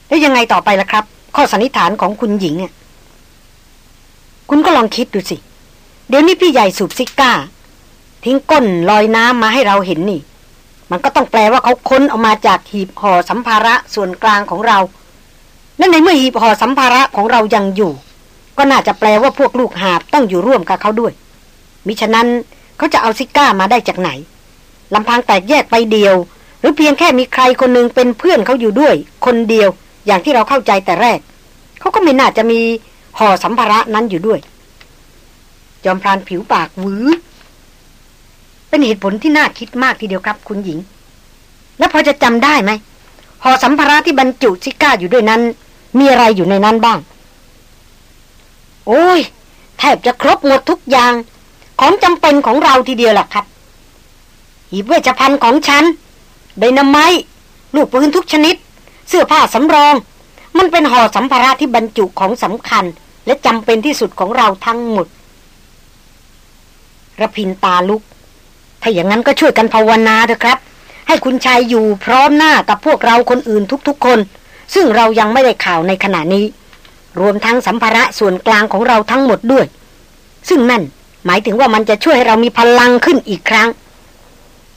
แล้วยังไงต่อไปล่ะครับ ข้อสันนิษฐานของคุณหญิงเนี่ยคุณก็ลองคิดดูสิ เดี๋ยวนี้พี่ใหญ่สูบซิก้า ทิ้งก้นลอยน้ำมาให้เราเห็นนี่ มันก็ต้องแปลว่าเขาค้นออกมาจากหีบห่อสัมภาระส่วนกลางของเรา และในเมื่อหีบห่อสัมภาระของเรายังอยู่ ก็น่าจะแปลว่าพวกลูกหาบต้องอยู่ร่วมกับเขาด้วย มิฉะนั้น เขาจะเอาซิก้ามาได้จากไหนลำพังแตกแยกไปเดียว หรือเพียงแค่มีใครคนหนึ่งเป็นเพื่อนเขาอยู่ด้วย คนเดียวอย่างที่เราเข้าใจแต่แรก เขาก็ไม่น่าจะมีห่อสัมภาระนั้นอยู่ด้วย จอมพรานผิวปากหวือ เป็นเหตุผลที่น่าคิดมากทีเดียวครับ คุณหญิง แล้วพอจะจำได้ไหมห่อสัมภาระที่บรรจุซิก้าอยู่ด้วยนั้น มีอะไรอยู่ในนั้นบ้าง โอ้ยแทบจะครบหมดทุกอย่าง ของจำเป็นของเราทีเดียวล่ะครับ หีบเวชภัณฑ์ของฉันไดนาไมลูกปืนทุกชนิด เสื้อผ้าสำรอง มันเป็นห่อสัมภาระที่บรรจุของสำคัญ และจำเป็นที่สุดของเราทั้งหมดระพินตาลุก ถ้าอย่างนั้นก็ช่วยกันภาวนาเถอะครับ ให้คุณชายอยู่พร้อมหน้ากับพวกเราคนอื่นทุกๆคน ซึ่งเรายังไม่ได้ข่าวในขณะนี้ รวมทั้งสัมภาระส่วนกลางของเราทั้งหมดด้วย ซึ่งนั่น หมายถึงว่ามันจะช่วยให้เรามีพลังขึ้นอีกครั้ง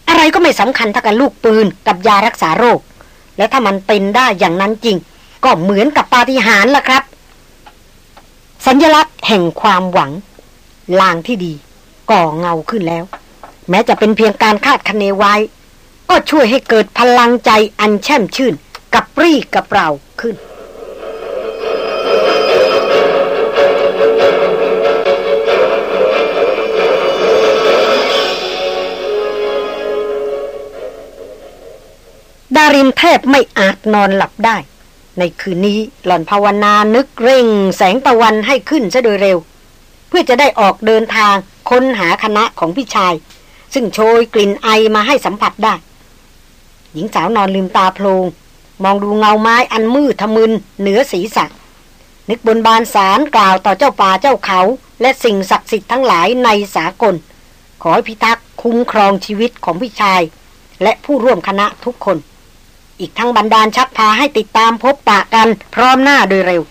อะไรก็ไม่สำคัญเท่ากับลูกปืนกับยารักษาโรค และถ้ามันเป็นได้อย่างนั้นจริง ก็เหมือนกับปาฏิหาริย์ล่ะครับ สัญลักษณ์แห่งความหวัง ลางที่ดี ก่อเงาขึ้นแล้ว แม้จะเป็นเพียงการคาดคะเนไว้ ก็ช่วยให้เกิดพลังใจอันแช่มชื่นกับปรีกับเปล่าขึ้น ดารินแทบไม่อาจนอนหลับได้ ในคืนนี้หล่อนภาวนานึกเร่ง แสงตะวันให้ขึ้นซะโดยเร็ว เพื่อจะได้ออกเดินทางค้นหาคณะของพี่ชาย ซึ่งโชยกลิ่นไอมาให้สัมผัสได้ หญิงสาวนอนลืมตาโพลงมองดูเงาไม้อันมืดทะมึนเหนือศีรษะนึกบนบานสารกล่าวต่อเจ้าป่าเจ้าเขา และสิ่งศักดิ์สิทธิ์ทั้งหลายในสากล ขอให้พิทักษ์คุ้มครองชีวิตของพี่ชาย และผู้ร่วมคณะทุกคน อีกทั้งบรรดาลชักพาให้ติดตามพบปะกันพร้อมหน้าโดยเร็ว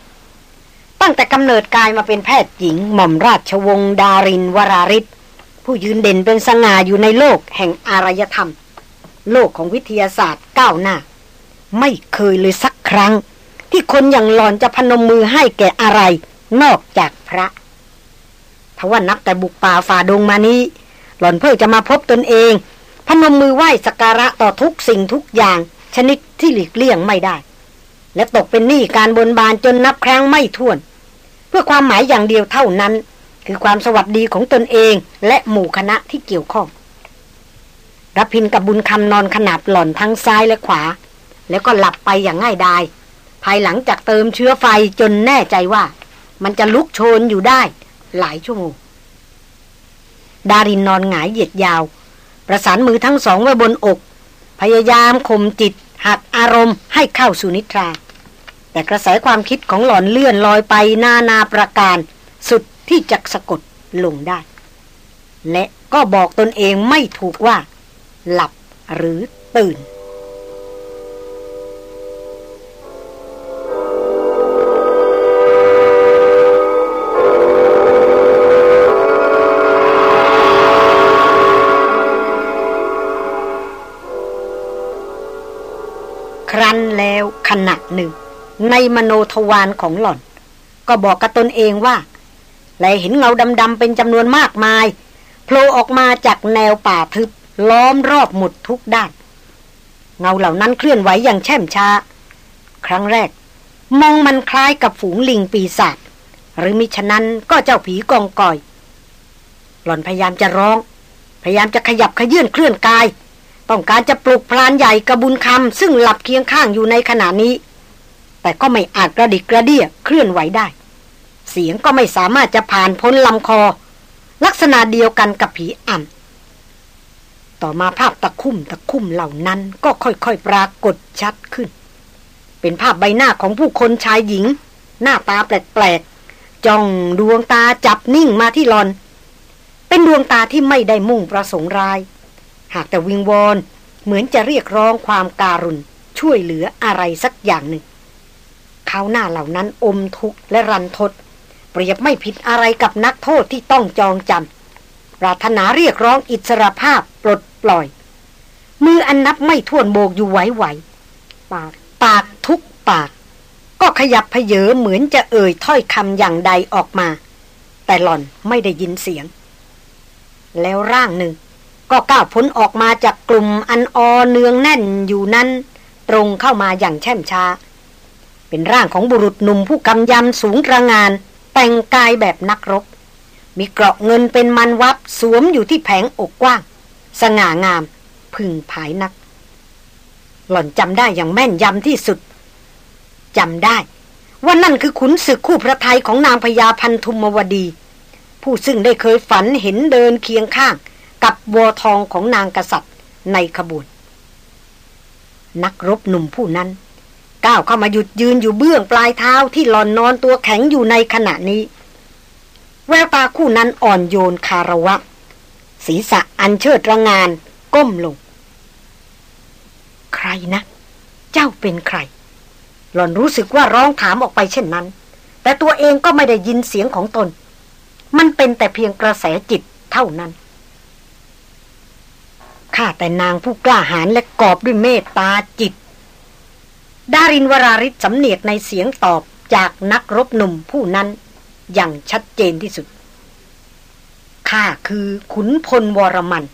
ตั้งแต่กำเนิดกายมาเป็นแพทย์หญิง หม่อมราชวงศ์ดารินวราริศผู้ยืนเด่นเป็นสง่าอยู่ในโลกแห่งอารยธรรม โลกของวิทยาศาสตร์ก้าวหน้า ไม่เคยเลยสักครั้ง ที่คนอย่างหลอนจะพนมมือให้แก่อะไร นอกจากพระทว่านับแต่บุกป่าฝ่าดงมานี้ หล่อนเพิ่งจะมาพบตนเอง พนมมือไหว้สักการะต่อทุกสิ่งทุกอย่าง ชนิดที่หลีกเลี่ยงไม่ได้ และตกเป็นหนี้การบนบานจนนับครั้งไม่ถ้วน เพื่อความหมายอย่างเดียวเท่านั้น คือความสวัสดีของตนเองและหมู่คณะที่เกี่ยวข้องรับพินกับบุญคำนอนขนาบหล่อนทั้งซ้ายและขวา แล้วก็หลับไปอย่างง่ายดายภายหลังจากเติมเชื้อไฟจนแน่ใจว่า มันจะลุกโชนอยู่ได้ หลายชั่วโมงดารินนอนหงายเหยียดยาว ประสานมือทั้งสองไว้บนอก พยายามข่มจิต หักอารมณ์ให้เข้าสู่นิทรา แต่กระแสความคิดของหล่อนเลื่อนลอยไปนานาประการ สุดที่จะสะกดลงได้ และก็บอกตนเองไม่ถูกว่า หลับหรือตื่น ณะหนึ่ง ในมโนทวารของหล่อน ก็บอกกับตนเองว่าและเห็นเงาดำๆเป็นจำนวนมากมายโผล่ออกมาจากแนวป่าทึบล้อมรอบหมดทุกด้าน เงาเหล่านั้นเคลื่อนไหวอย่างแช่มช้า ครั้งแรก มองมันคล้ายกับฝูงลิงปีศาจหรือมิฉะนั้นก็เจ้าผีกองก่อย หล่อนพยายามจะร้อง พยายามจะขยับขยื่นเคลื่อนกาย ต้องการจะปลุกพลานใหญ่กระบุญคำซึ่งหลับเคียงข้างอยู่ในขณะนี้ แต่ก็ไม่อาจกระดิกกระเดียเคลื่อนไหวได้ เสียงก็ไม่สามารถจะผ่านพ้นลำคอ ลักษณะเดียวกันกับผีอ่ำต่อมาภาพตะคุ่มตะคุ่มเหล่านั้นก็ค่อยๆปรากฏชัดขึ้น เป็นภาพใบหน้าของผู้คนชายหญิง หน้าตาแปลกๆจ้องดวงตาจับนิ่งมาที่หลอน เป็นดวงตาที่ไม่ได้มุ่งประสงค์ร้าย หากแต่วิงวอนเหมือนจะเรียกร้องความการุณช่วยเหลืออะไรสักอย่างหนึ่ง เขาหน้าเหล่านั้นอมทุกข์และรันทด เปรียบไม่ผิดอะไรกับนักโทษที่ต้องจองจำปรารถนาเรียกร้องอิสรภาพปลดปล่อย มืออันนับไม่ท่วนโบกอยู่ไหวๆปากปากทุกปาก ก็ขยับเพเยอเหมือนจะเอ่ยถ้อยคำอย่างใดออกมา แต่หล่อนไม่ได้ยินเสียง แล้วร่างหนึ่ง ก็ก้าวพ้นออกมาจากกลุ่มอันออเนืองแน่นอยู่นั้น ตรงเข้ามาอย่างแช่มช้า เป็นร่างของบุรุษหนุ่มผู้กำยำสูงระงาน แต่งกายแบบนักรบ มีเกราะเงินเป็นมันวับสวมอยู่ที่แผงอกกว้าง สง่างาม พึงผายนัก หล่อนจำได้อย่างแม่นยำที่สุดจำได้ว่านั่นคือขุนศึกคู่พระไทยของนางพญาพันธุมวดี ผู้ซึ่งได้เคยฝันเห็นเดินเคียงข้าง กับวัวทองของนางกษัตริย์ในขบวนนักรบหนุ่มผู้นั้น ก้าวเข้ามาหยุดยืนอยู่เบื้องปลายเท้าที่หลอนนอนตัวแข็งอยู่ในขณะนี้ แววตาคู่นั้นอ่อนโยนคาระวะ ศีรษะอันเชิดระงาน ก้มลง ใครนะ เจ้าเป็นใคร หลอนรู้สึกว่าร้องถามออกไปเช่นนั้น แต่ตัวเองก็ไม่ได้ยินเสียงของตน มันเป็นแต่เพียงกระแสจิตเท่านั้น ข้าแต่นางผู้กล้าหาญและกอบด้วยเมตตาจิต ดารินวราริศสำเนียกในเสียงตอบจากนักรบหนุ่มผู้นั้น อย่างชัดเจนที่สุด ข้าคือขุนพลวรมัน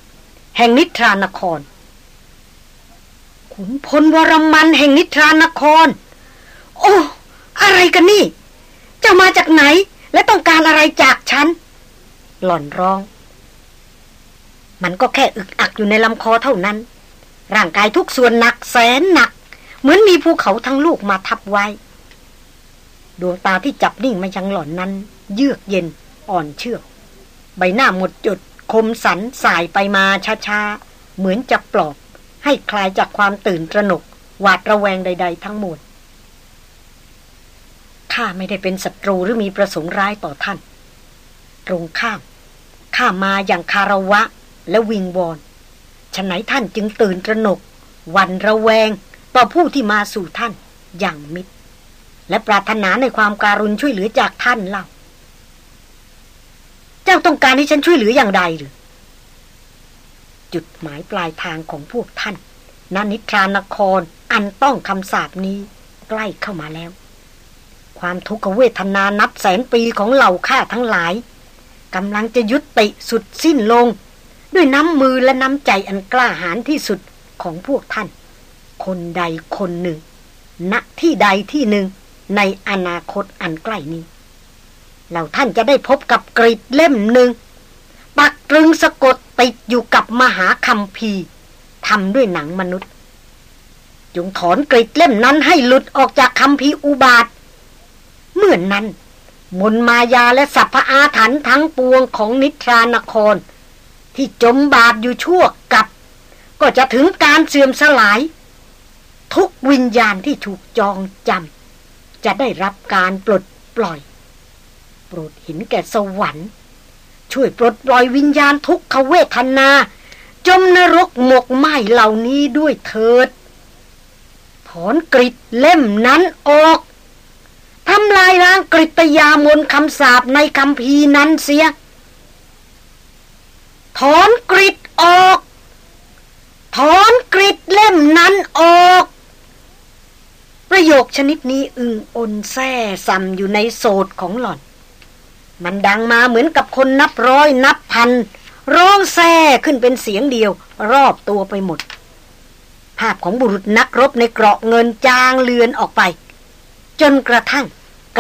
แห่งนิทรานคร ขุนพลวรมันแห่งนิทรานคร โอ้อะไรกันนี่ เจ้ามาจากไหน และต้องการอะไรจากฉัน หล่อนร้อง มันก็แค่อึกอักอยู่ในลำคอเท่านั้น ร่างกายทุกส่วนหนักแสนหนัก เหมือนมีภูเขาทั้งลูกมาทับไว้ ดวงตาที่จับนิ่งมายังหล่อนนั้น เยือกเย็นอ่อนเชื่อใบหน้าหมดจุดคมสันสายไปมาช้าๆ เหมือนจะปลอบ ให้คลายจากความตื่นตระหนก หวาดระแวงใด ๆ ทั้งหมดข้าไม่ได้เป็นศัตรูหรือมีประสงค์ร้ายต่อท่าน ตรงข้ามข้ามาอย่างคาระวะ และวิงวอนฉะไหนท่านจึงตื่นตระหนกวันระแวง ต่อผู้ที่มาสู่ท่านอย่างมิตร และปรารถนาในความการุณช่วยเหลือจากท่านเล่า เจ้าต้องการให้ฉันช่วยเหลืออย่างใดหรือ จุดหมายปลายทางของพวกท่านนานิทรานครอันต้องคำสาบนี้ใกล้เข้ามาแล้ว ความทุกขเวทนานับแสนปีของเหล่าข้าทั้งหลายกำลังจะยุติสุดสิ้นลง ด้วยน้ำมือและน้ำใจอันกล้าหาญที่สุดของพวกท่าน คนใดคนหนึ่ง ณที่ใดที่หนึ่งในอนาคตอันใกล้นี้เราท่านจะได้พบกับกริดเล่มหนึ่ง ปักตรึงสะกดติดอยู่กับมหาคัมภีร์ทำด้วยหนังมนุษย์จงถอนกริดเล่มนั้นให้หลุดออกจากคัมภีร์อุบาท เมื่อนนั้น มนมายาและสัพพอาถรรพ์ทั้งปวงของนิทรานคร ที่จมบาปอยู่ชั่วกับ ก็จะถึงการเสื่อมสลาย ทุกวิญญาณที่ถูกจองจำจะได้รับการปลดปล่อย โปรดเห็นแก่สวรรค์ ช่วยปลดปล่อยวิญญาณทุกขเวทนา จมนรกหมกไหมเหล่านี้ด้วยเถิด ถอนกริดเล่มนั้นออกทำลายล้างกริตยามนคำสาบในคำพีนั้นเสีย ถอนกริดออก ถอนกริดเล่มนั้นออก ประโยคชนิดนี้อึงอนแซ่ซ้ำอยู่ในโสดของหล่อน มันดังมาเหมือนกับคนนับร้อยนับพัน ร้องแซ่ขึ้นเป็นเสียงเดียว รอบตัวไปหมด ภาพของบุรุษนักรบในเกราะเงินจางเลือนออกไป จนกระทั่ง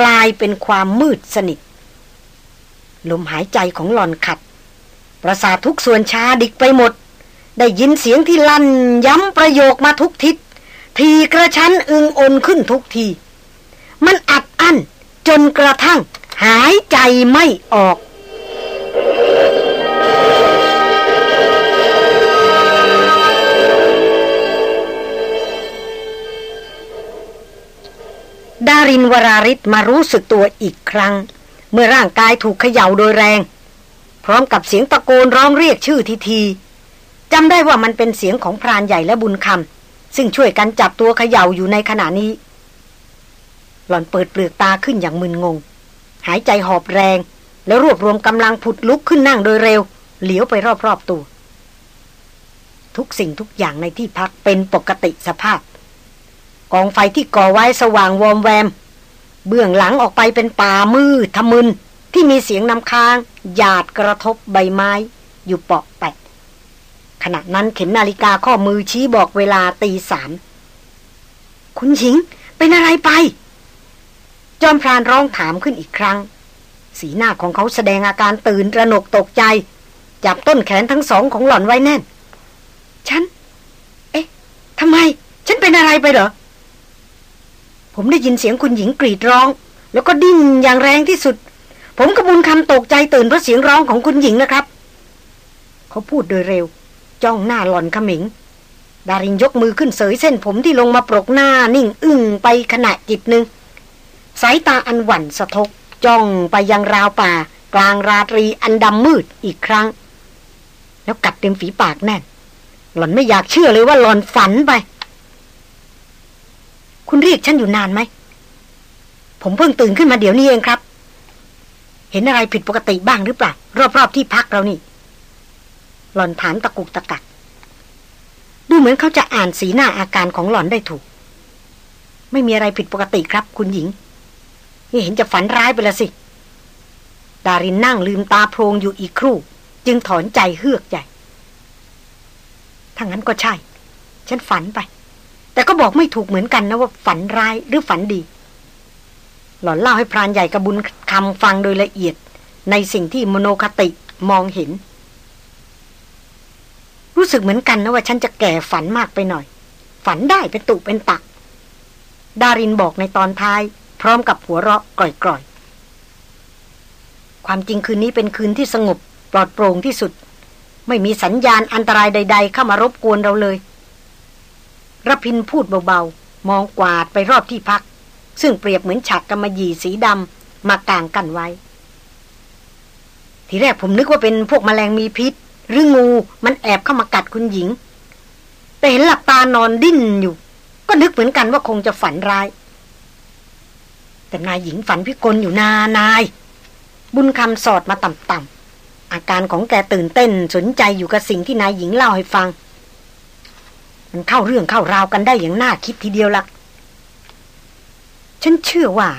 กลายเป็นความมืดสนิทลมหายใจของหล่อนขัด ประสาททุกส่วนชาดิกไปหมด ได้ยินเสียงที่ลั่นย้ำประโยคมาทุกทิศ ทีกระชั้นอึงอนขึ้นทุกที มันอัดอั้นจนกระทั่งหายใจไม่ออกดารินวราริศมารู้สึกตัวอีกครั้ง เมื่อร่างกายถูกเขย่าโดยแรง พร้อมกับเสียงตะโกนร้องเรียกชื่อทีทีจำได้ว่ามันเป็นเสียงของพรานใหญ่และบุญคำซึ่งช่วยกันจับตัวเขย่าอยู่ในขณะนี้ หล่อนเปิดเปลือกตาขึ้นอย่างมึนงง หายใจหอบแรง แล้วรวบรวมกำลังผุดลุกขึ้นนั่งโดยเร็ว เหลียวไปรอบๆตัว ทุกสิ่งทุกอย่างในที่พักเป็นปกติสภาพ กองไฟที่ก่อไว้สว่างวอมแวม เบื้องหลังออกไปเป็นป่ามืดทะมึน ที่มีเสียงน้ำค้างหยาดกระทบใบไม้ อยู่เปาะแปะ ขณะนั้นเข็มนาฬิกาข้อมือชี้บอกเวลาตีสาม คุณหญิงเป็นอะไรไป จอมพรานร้องถามขึ้นอีกครั้ง สีหน้าของเขาแสดงอาการตื่นระหนกตกใจ จับต้นแขนทั้งสองของหล่อนไว้แน่น ฉัน เอ๊ะทำไม ฉันเป็นอะไรไปเหรอ ผมได้ยินเสียงคุณหญิงกรีดร้อง แล้วก็ดิ้นอย่างแรงที่สุด ผมกระบุญคำตกใจตื่นเพราะเสียงร้องของคุณหญิงนะครับ เขาพูดโดยเร็ว จ้องหน้าหล่อนขมิง ดารินยกมือขึ้นเสยเส้นผมที่ลงมาปรกหน้านิ่งอึ้งไปขณะจิตหนึ่งสายตาอันหวั่นสะทก จ้องไปยังราวป่า กลางราตรีอันดำมืดอีกครั้ง แล้วกัดเต็มฝีปากแน่น หล่อนไม่อยากเชื่อเลยว่าหล่อนฝันไป คุณเรียกฉันอยู่นานไหมผมเพิ่งตื่นขึ้นมาเดี๋ยวนี้เองครับ เห็นอะไรผิดปกติบ้างหรือเปล่า รอบๆที่พักเรานี่ หล่อนถามตะกุกตะกัก ดูเหมือนเขาจะอ่านสีหน้าอาการของหล่อนได้ถูก ไม่มีอะไรผิดปกติครับ คุณหญิง นี่เห็นจะฝันร้ายไปละสิ ดารินนั่งลืมตาโพลงอยู่อีกครู่ จึงถอนใจเฮือกใหญ่ถ้างั้นก็ใช่ ฉันฝันไป แต่ก็บอกไม่ถูกเหมือนกันนะว่าฝันร้ายหรือฝันดี หล่อนเล่าให้พรานใหญ่กระบุญคำฟังโดยละเอียด ในสิ่งที่มโนคติมองเห็น รู้สึกเหมือนกันนะว่าฉันจะแก่ฝันมากไปหน่อย ฝันได้เป็นตุเป็นตัก ดารินบอกในตอนท้าย พร้อมกับหัวเราะกร่อยๆ ความจริงคืนนี้เป็นคืนที่สงบ ปลอดโปร่งที่สุด ไม่มีสัญญาณอันตรายใด ๆ เข้ามารบกวนเราเลยรพินพูดเบาๆ มองกวาดไปรอบที่พัก ซึ่งเปรียบเหมือนฉากกำมะหยี่สีดำมากางกันไว้ ทีแรกผมนึกว่าเป็นพวกมแมลงมีพิษ หรืองูมันแอบเข้ามากัดคุณหญิง แต่เห็นหลับตานอนดิ้นอยู่ ก็นึกเหมือนกันว่าคงจะฝันร้าย แต่นายหญิงฝันพิกลอยู่นานาย บุญคำสอดมาต่ำๆอาการของแกตื่นเต้นสนใจอยู่กับสิ่งที่นายหญิงเล่าให้ฟัง มันเข้าเรื่องเข้าราวกันได้อย่างน่าคิดทีเดียวละ ฉันเชื่อว่า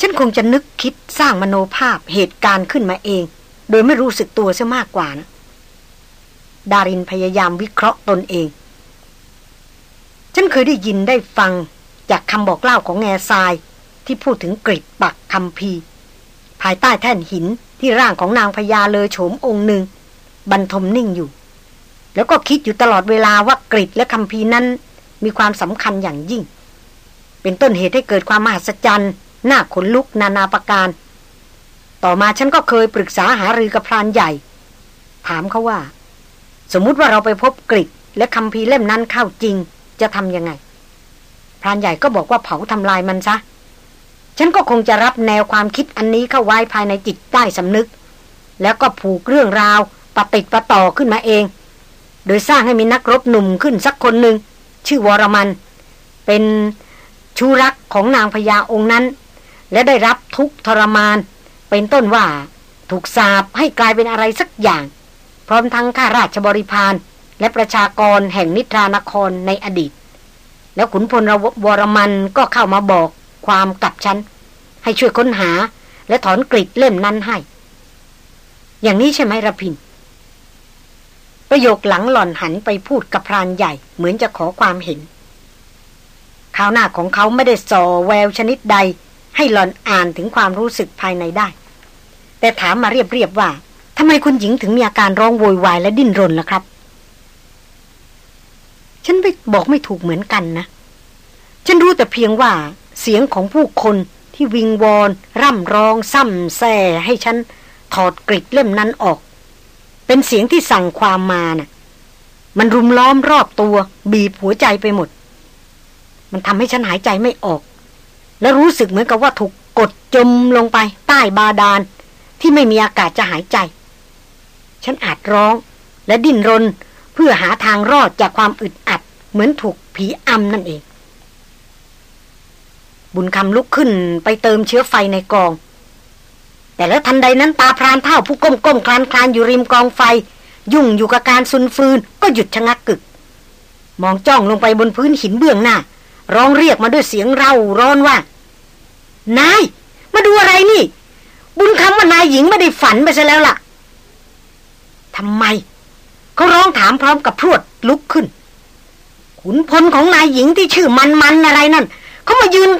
ฉันคงจะนึกคิดสร้างมโนภาพเหตุการณ์ขึ้นมาเอง โดยไม่รู้สึกตัวซะมากกว่านะ ดารินพยายามวิเคราะห์ตนเอง ฉันเคยได้ยินได้ฟังจากคำบอกเล่าของแง่ทรายที่พูดถึงกริดปักคำพีภายใต้แท่นหินที่ร่างของนางพญาเลอโฉมองค์หนึ่งบรรทมนิ่งอยู่ แล้วก็คิดอยู่ตลอดเวลาว่ากริดและคำพีนั้นมีความสำคัญอย่างยิ่ง เป็นต้นเหตุให้เกิดความมหัศจรรย์หน้าขนลุกนานาประการ ต่อมาฉันก็เคยปรึกษาหารือกับพรานใหญ่ ถามเขาว่า สมมุติว่าเราไปพบกริดและคำพีเล่มนั้นเข้าจริง จะทำยังไง พรานใหญ่ก็บอกว่าเผาทำลายมันซะ ฉันก็คงจะรับแนวความคิดอันนี้เข้าไว้ภายในจิตใต้สำนึก แล้วก็ผูกเรื่องราวปฏิติดประต่อขึ้นมาเอง โดยสร้างให้มีนักรบหนุ่มขึ้นสักคนหนึ่งชื่อวรมัน เป็น ชูรักของนางพญาองค์นั้น และได้รับทุกทรมาน เป็นต้นว่าถูกสาบให้กลายเป็นอะไรสักอย่าง พร้อมทั้งข้าราชบริพารและประชากรแห่งนิทรานครในอดีต แล้วขุนพลวรมันก็เข้ามาบอกความกับฉัน ให้ช่วยค้นหาและถอนกริดเล่มนั้นให้ อย่างนี้ใช่ไหมระพิน ประโยคหลังหล่อนหันไปพูดกับพรานใหญ่เหมือนจะขอความเห็น ข้าวหน้าของเขาไม่ได้ส่อแววชนิดใด ให้หลอนอ่านถึงความรู้สึกภายในได้ แต่ถามมาเรียบๆว่าทำไมคุณหญิงถึงมีอาการร้องโวยวายและดิ้นรนล่ะครับ ฉันไม่บอกไม่ถูกเหมือนกันนะ ฉันรู้แต่เพียงว่า เสียงของผู้คนที่วิงวอนร่ำร้อง ซ้ำแซ่ให้ฉันถอดกริดเล่มนั้นออก เป็นเสียงที่สั่งความมานะ่ะ มันรุมล้อมรอบตัว บีบหัวใจไปหมด มันทำให้ฉันหายใจไม่ออก และรู้สึกเหมือนกับว่าถูกกดจมลงไป ใต้บาดาล ที่ไม่มีอากาศจะหายใจ ฉันอาจร้องและดิ้นรนเพื่อหาทางรอดจากความอึดอัด เหมือนถูกผีอำนั่นเอง บุญคำลุกขึ้นไปเติมเชื้อไฟในกอง แต่แล้วทันใดนั้นตาพรานเท่าผู้ก้มก้มคลานคลานอยู่ริมกองไฟ ยุ่งอยู่กับการซุนฟืนก็หยุดชะงักกึก มองจ้องลงไปบนพื้นหินเบื้องหน้า ร้องเรียกมาด้วยเสียงเร่าร้อนว่า นาย มาดูอะไรนี่ บุญคำว่านายหญิงไม่ได้ฝันไปซะแล้วล่ะทำไม เขาร้องถามพร้อมกับพรวดลุกขึ้น ขุนพลของนายหญิงที่ชื่อมันมันอะไรนั่นเขามายืน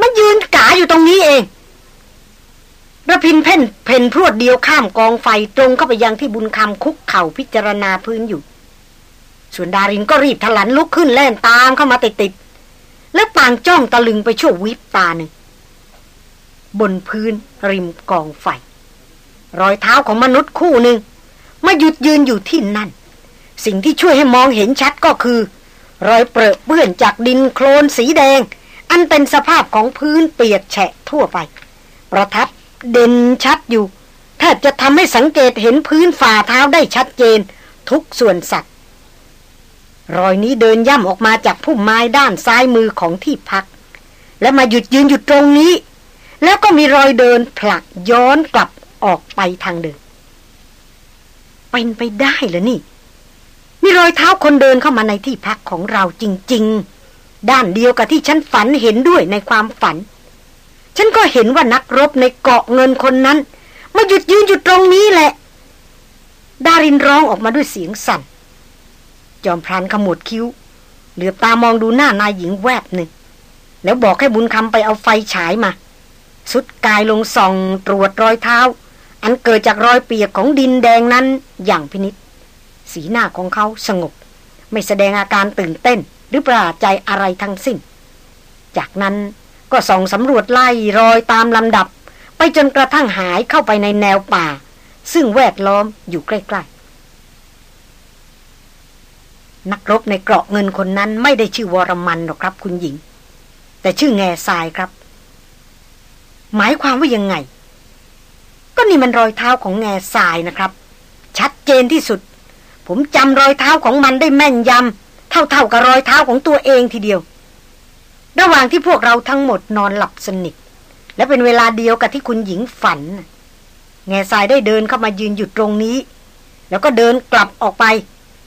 มายืนกาอยู่ตรงนี้เองระพินเพ่นเพ่นพรวดเดียวข้ามกองไฟตรงเข้าไปยังที่บุญคำคุกเข่าพิจารณาพื้นอยู่ ส่วนดารินก็รีบถลันลุกขึ้นแล่นตามเข้ามาติดๆ แล้วต่างจ้องตะลึงไปชั่ววิบตาหนึ่ง บนพื้นริมกองไฟ รอยเท้าของมนุษย์คู่หนึ่งมาหยุดยืนอยู่ที่นั่น สิ่งที่ช่วยให้มองเห็นชัดก็คือ รอยเปรอะเปื้อนจากดินโคลนสีแดง อันเป็นสภาพของพื้นเปียกแฉะทั่วไป ประทับเด่นชัดอยู่แทบจะทำให้สังเกตเห็นพื้นฝ่าเท้าได้ชัดเจน ทุกส่วนสัตว์ รอยนี้เดินย่ำออกมาจากพุ่มไม้ด้านซ้ายมือของที่พัก และมาหยุดยืนอยู่ตรงนี้ แล้วก็มีรอยเดินผลักย้อนกลับออกไปทางเดิมเป็นไปได้เหรอนี่ มีรอยเท้าคนเดินเข้ามาในที่พักของเราจริง ๆ ด้านเดียวกับที่ฉันฝันเห็นด้วยในความฝัน ฉันก็เห็นว่านักรบในเกาะเงินคนนั้น มาหยุดยืนอยู่ตรงนี้แหละ ดารินร้องออกมาด้วยเสียงสั่น จอมพรานขมวดคิ้ว เหลือตามองดูหน้านายหญิงแวบหนึ่ง แล้วบอกให้บุญคำไปเอาไฟฉายมา สุดกายลงส่องตรวจรอยเท้า อันเกิดจากรอยเปียกของดินแดงนั้นอย่างพินิษสีหน้าของเขาสงบ ไม่แสดงอาการตื่นเต้น หรือประหลาดใจอะไรทั้งสิ้น จากนั้นก็ส่องสำรวจไล่รอยตามลำดับ ไปจนกระทั่งหายเข้าไปในแนวป่า ซึ่งแวดล้อมอยู่ใกล้ๆ นักรบในเกราะเงินคนนั้นไม่ได้ชื่อวรมันหรอกครับ คุณหญิง แต่ชื่อแง่ทรายครับ หมายความว่ายังไง ก็นี่มันรอยเท้าของแง่ทรายนะครับ ชัดเจนที่สุด ผมจำรอยเท้าของมันได้แม่นยำเท่าๆกับรอยเท้าของตัวเองทีเดียว ระหว่างที่พวกเราทั้งหมดนอนหลับสนิทและเป็นเวลาเดียวกับที่คุณหญิงฝัน แง่ทรายได้เดินเข้ามายืนหยุดตรงนี้ แล้วก็เดินกลับออกไป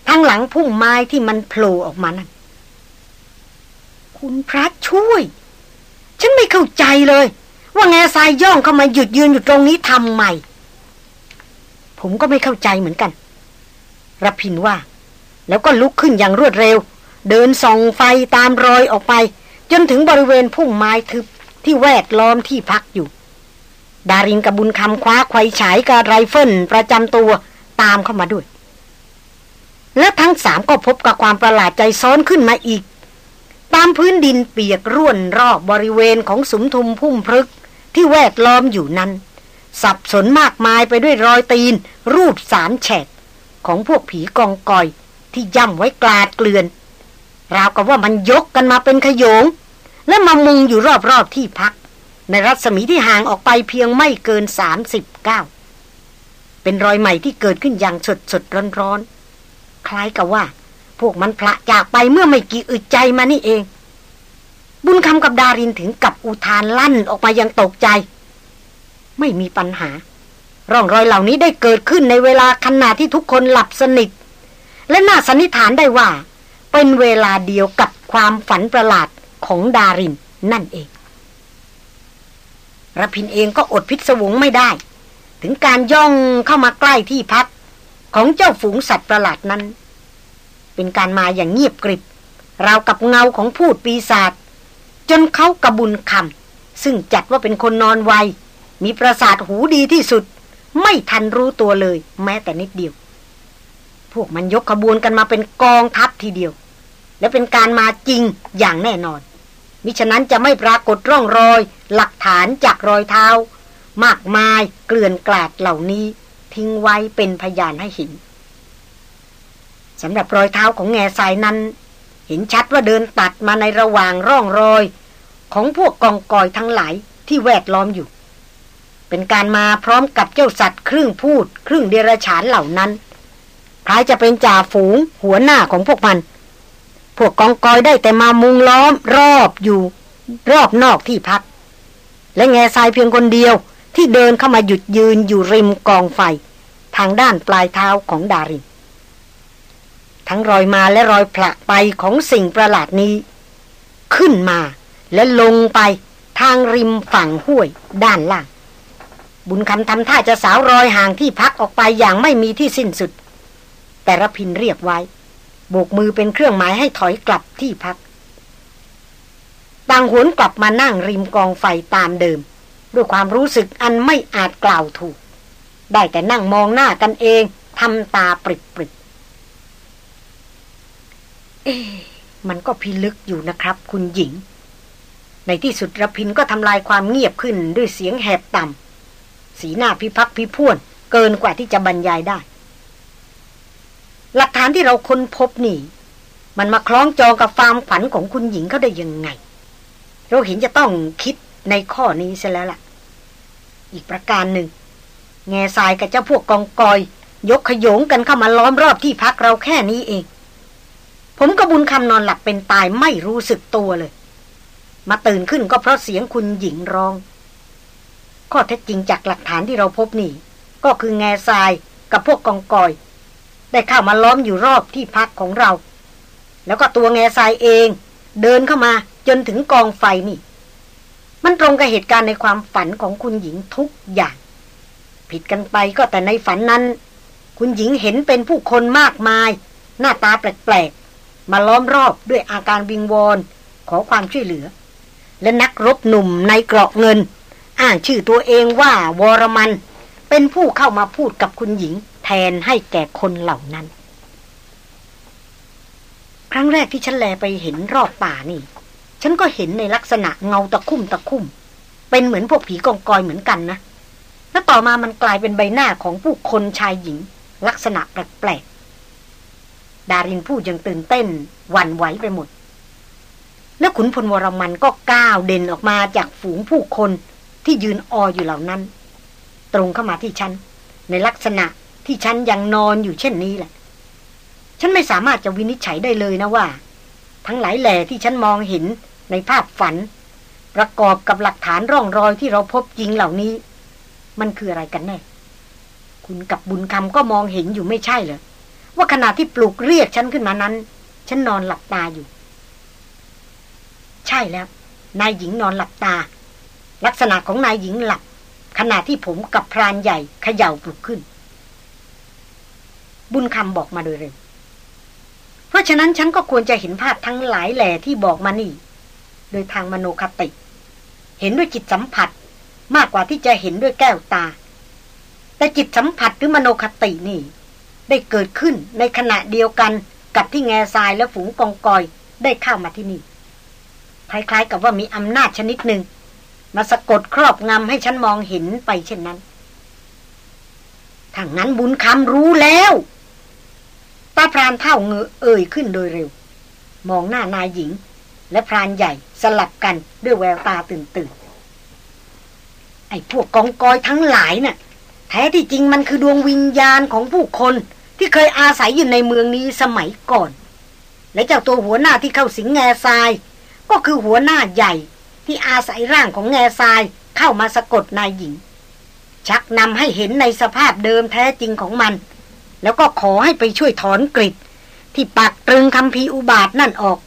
ทั้งหลังพุ่มไม้ที่มันโผล่ออกมานั่นคุณพระช่วย ฉันไม่เข้าใจเลย ว่าแง่ทรายย่องเข้ามาหยุดยืนอยู่ตรงนี้ทำไม ผมก็ไม่เข้าใจเหมือนกันรพินว่า แล้วก็ลุกขึ้นอย่างรวดเร็ว เดินส่องไฟตามรอยออกไป จนถึงบริเวณพุ่มไม้ทึบที่แวดล้อมที่พักอยู่ ดารินกับบุญคำคว้าไขวฉายกับไรเฟิลประจำตัวตามเข้ามาด้วย และทั้งสามก็พบกับความประหลาดใจซ้อนขึ้นมาอีก ตามพื้นดินเปียกร่วนรอบบริเวณของสุมทุมพุ่มพฤกที่แวดล้อมอยู่นั้น สับสนมากมายไปด้วยรอยตีน รูปสามแฉก ของพวกผีกองกอยที่ย่ำไว้กลาดเกลื่อน ราวกับว่ามันยกกันมาเป็นขยง และมามุงอยู่รอบๆที่พัก ในรัศมีที่ห่างออกไปเพียงไม่เกินสามสิบเก้าเป็นรอยใหม่ที่เกิดขึ้นอย่างสดสดร้อนๆ คล้ายกับว่า พวกมันพละจากไปเมื่อไม่กี่อึดใจมานี่เอง บุญคำกับดารินถึงกับอุทานลั่นออกมายังตกใจ ไม่มีปัญหา ร่องรอยเหล่านี้ได้เกิดขึ้นในเวลาขณะที่ทุกคนหลับสนิท และน่าสันนิษฐานได้ว่า เป็นเวลาเดียวกับความฝันประหลาดของดารินนั่นเองระพินเองก็อดพิศวงไม่ได้ ถึงการย่องเข้ามาใกล้ที่พัก ของเจ้าฝูงสัตว์ประหลาดนั้น เป็นการมาอย่างเงียบกริบ ราวกับเงาของพูดปีศาจจนเขากระบุญคำซึ่งจัดว่าเป็นคนนอนไว มีประสาทหูดีที่สุด ไม่ทันรู้ตัวเลย แม้แต่นิดเดียว พวกมันยกขบวนกันมาเป็นกองทัพทีเดียว และเป็นการมาจริงอย่างแน่นอน มิฉะนั้นจะไม่ปรากฏร่องรอย หลักฐานจากรอยเท้า มากมายเกลื่อนกลาดเหล่านี้ ทิ้งไว้เป็นพยานให้เห็นสำหรับรอยเท้าของแง่ทรายนั้น เห็นชัดว่าเดินตัดมาในระหว่างร่องรอย ของพวกกองกอยทั้งหลายที่แวดล้อมอยู่ เป็นการมาพร้อมกับเจ้าสัตว์ครึ่งพูด ครึ่งเดรัจฉานเหล่านั้นคล้ายจะเป็นจ่าฝูงหัวหน้าของพวกมัน พวกกองกอยได้แต่มามุงล้อมรอบอยู่ รอบนอกที่พัก และแง่ทรายเพียงคนเดียว ที่เดินเข้ามาหยุดยืนอยู่ริมกองไฟ ทางด้านปลายเท้าของดาริน ทั้งรอยมาและรอยผละไปของสิ่งประหลาดนี้ ขึ้นมาและลงไปทางริมฝั่งห้วยด้านล่าง บุญคำทำท่าจะสาวรอยห่างที่พักออกไปอย่างไม่มีที่สิ้นสุด แต่ระพินเรียกไว้โบกมือเป็นเครื่องหมายให้ถอยกลับที่พักต่างหวนกลับมานั่งริมกองไฟตามเดิม ด้วยความรู้สึกอันไม่อาจกล่าวถูก ได้แต่นั่งมองหน้ากันเองทำตาปริบปริบเอ๊มันก็พิลึกอยู่นะครับ คุณหญิง ในที่สุดระพินก็ทำลายความเงียบขึ้นด้วยเสียงแหบต่ำสีหน้าพิพักพิพ่วน เกินกว่าที่จะบรรยายได้ หลักฐานที่เราค้นพบนี่ มันมาคล้องจองกับความฝันของคุณหญิงเขาได้ยังไง เราเห็นจะต้องคิด ในข้อนี้เสียแล้วล่ะ อีกประการหนึ่ง แง่ทรายกับเจ้าพวกกองกอย ยกขยงกันเข้ามาล้อมรอบที่พักเราแค่นี้เอง ผมกระบุญคำนอนหลับเป็นตายไม่รู้สึกตัวเลย มาตื่นขึ้นก็เพราะเสียงคุณหญิงร้อง ข้อเท็จจริงจากหลักฐานที่เราพบนี่ ก็คือแง่ทรายกับพวกกองกอย ได้เข้ามาล้อมอยู่รอบที่พักของเรา แล้วก็ตัวแง่ทรายเอง เดินเข้ามาจนถึงกองไฟนี่ มันตรงกับเหตุการณ์ในความฝันของคุณหญิงทุกอย่าง ผิดกันไปก็แต่ในฝันนั้น คุณหญิงเห็นเป็นผู้คนมากมาย หน้าตาแปลกๆ มาล้อมรอบด้วยอาการวิงวอนขอความช่วยเหลือ และนักรบหนุ่มในเกราะเงิน อ้างชื่อตัวเองว่าวรมัน เป็นผู้เข้ามาพูดกับคุณหญิง แทนให้แก่คนเหล่านั้น ครั้งแรกที่ฉันแลไปเห็นรอบป่านี่ ฉันก็เห็นในลักษณะเงาตะคุ่มตะคุ่ม เป็นเหมือนพวกผีกองกอยเหมือนกันนะ แล้วต่อมามันกลายเป็นใบหน้าของผู้คนชายหญิง ลักษณะแปลกๆ ดารินพูดยังตื่นเต้นหวั่นไหวไปหมด แล้วขุนพลวรมันก็ก้าวเด่นออกมาจากฝูงผู้คนที่ยืนอออยู่เหล่านั้น ตรงเข้ามาที่ฉัน ในลักษณะที่ฉันยังนอนอยู่เช่นนี้แหละ ฉันไม่สามารถจะวินิจฉัยได้เลยนะว่า ทั้งหลายแหล่ที่ฉันมองเห็น ในภาพฝัน ประกอบกับหลักฐานร่องรอยที่เราพบจริงเหล่านี้ มันคืออะไรกันแน่คุณกับบุญคำก็มองเห็นอยู่ไม่ใช่เหรอว่าขณะที่ปลุกเรียกฉันขึ้นมานั้น ฉันนอนหลับตาอยู่ ใช่แล้ว นายหญิงนอนหลับตา ลักษณะของนายหญิงหลับ ขณะที่ผมกับพรานใหญ่เขย่าปลุกขึ้น บุญคำบอกมาโดยเร็ว เพราะฉะนั้นฉันก็ควรจะเห็นภาพทั้งหลายแหล่ที่บอกมานี่ โดยทางมโนคติ เห็นด้วยจิตสัมผัสมากกว่าที่จะเห็นด้วยแก้วตา แต่จิตสัมผัสหรือมโนคตินี่ ได้เกิดขึ้นในขณะเดียวกันกับที่แง่ทรายและฝูงกองกอยได้เข้ามาที่นี่ คล้ายๆกับว่ามีอำนาจชนิดหนึ่ง มาสะกดครอบงำให้ฉันมองเห็นไปเช่นนั้นทางนั้นบุญคำรู้แล้วตาพรานเท่าเงอเอ่ยขึ้นโดยเร็ว มองหน้านายหญิง และพรานใหญ่สลับกันด้วยแววตาตื่นตื่นไอ้พวกกองกอยทั้งหลายนะ่ะ แท้ที่จริงมันคือดวงวิญญาณของผู้คนที่เคยอาศัยอยู่ในเมืองนี้สมัยก่อน และเจ้าตัวหัวหน้าที่เข้าสิงแง่ทราย ก็คือหัวหน้าใหญ่ที่อาศัยร่างของแง่ทรายเข้ามาสะกดนายหญิง ชักนำให้เห็นในสภาพเดิมแท้จริงของมัน แล้วก็ขอให้ไปช่วยถอนกริดที่ปักตรึงคำพีอุบาทนั่นออก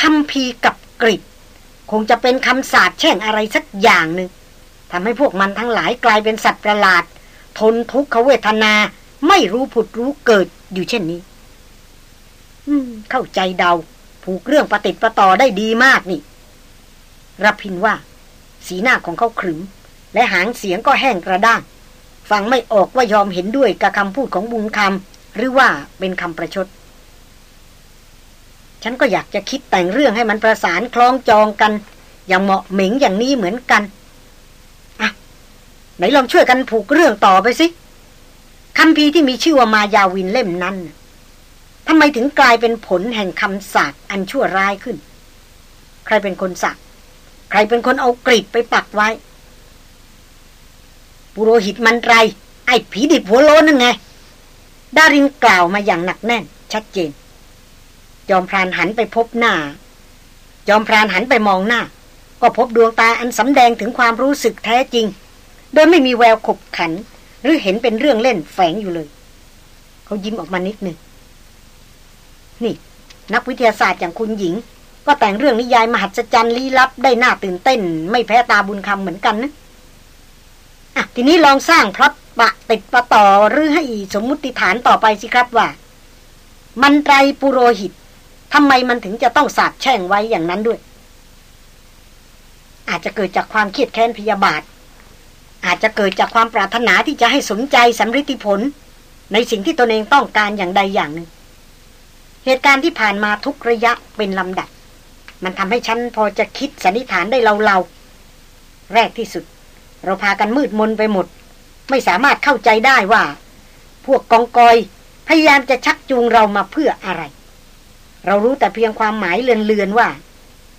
คำพีกับกริดคงจะเป็นคำสาปแช่งอะไรสักอย่างหนึ่งทำให้พวกมันทั้งหลายกลายเป็นสัตว์ประหลาด ทนทุกขเวทนา ไม่รู้ผุดรู้เกิดอยู่เช่นนี้ อืม เข้าใจเดา ผูกเรื่องปฏิติประต่อได้ดีมากนี่รับพินว่า สีหน้าของเขาขรึม และหางเสียงก็แห้งกระด้าง ฟังไม่ออกว่ายอมเห็นด้วยกับคำพูดของบุญคำหรือว่าเป็นคำประชด ฉันก็อยากจะคิดแต่งเรื่องให้มันประสานคล้องจองกัน อย่างเหมาะเหม็งอย่างนี้เหมือนกันไหนลองช่วยกันผูกเรื่องต่อไปสิคำพีที่มีชื่อว่ามายาวินเล่มนั้นทำไมถึงกลายเป็นผลแห่งคำสาปอันชั่วร้ายขึ้น ใครเป็นคนสักใครเป็นคนเอากรีดไปปักไว้ปุโรหิตมันไร ไอ้ผีดิบหัวโลนนั่นไง ดารินกล่าวมาอย่างหนักแน่น ชัดเจน จอมพรานหันไปพบหน้า จอมพรานหันไปมองหน้า ก็พบดวงตาอันสำแดงถึงความรู้สึกแท้จริง โดยไม่มีแววขบขัน หรือเห็นเป็นเรื่องเล่นแฝงอยู่เลย เขายิ้มออกมานิดหนึ่ง นี่ นักวิทยาศาสตร์อย่างคุณหญิง ก็แต่งเรื่องนิยายมหัศจรรย์ลี้ลับได้หน่าตื่นเต้น ไม่แพ้ตาบุญคำเหมือนกันนะอะทีนี้ลองสร้างพล็อตปะติดประต่อหรือให้สมมุติฐานต่อไปสิครับว่า มันไตรปุโรหิต ทำไมมันถึงจะต้องสาบแช่งไว้อย่างนั้นด้วย อาจจะเกิดจากความเครียดแค้นพยาบาท อาจจะเกิดจากความปรารถนาที่จะให้สมใจสำฤทธิผล ในสิ่งที่ตนเองต้องการอย่างใดอย่างหนึ่ง เหตุการณ์ที่ผ่านมาทุกระยะเป็นลำดับ มันทำให้ฉันพอจะคิดสันนิษฐานได้เราๆแรกที่สุด เราพากันมืดมนไปหมด ไม่สามารถเข้าใจได้ว่า พวกกองกอยพยายามจะชักจูงเรามาเพื่ออะไร เรารู้แต่เพียงความหมายเลือนๆว่า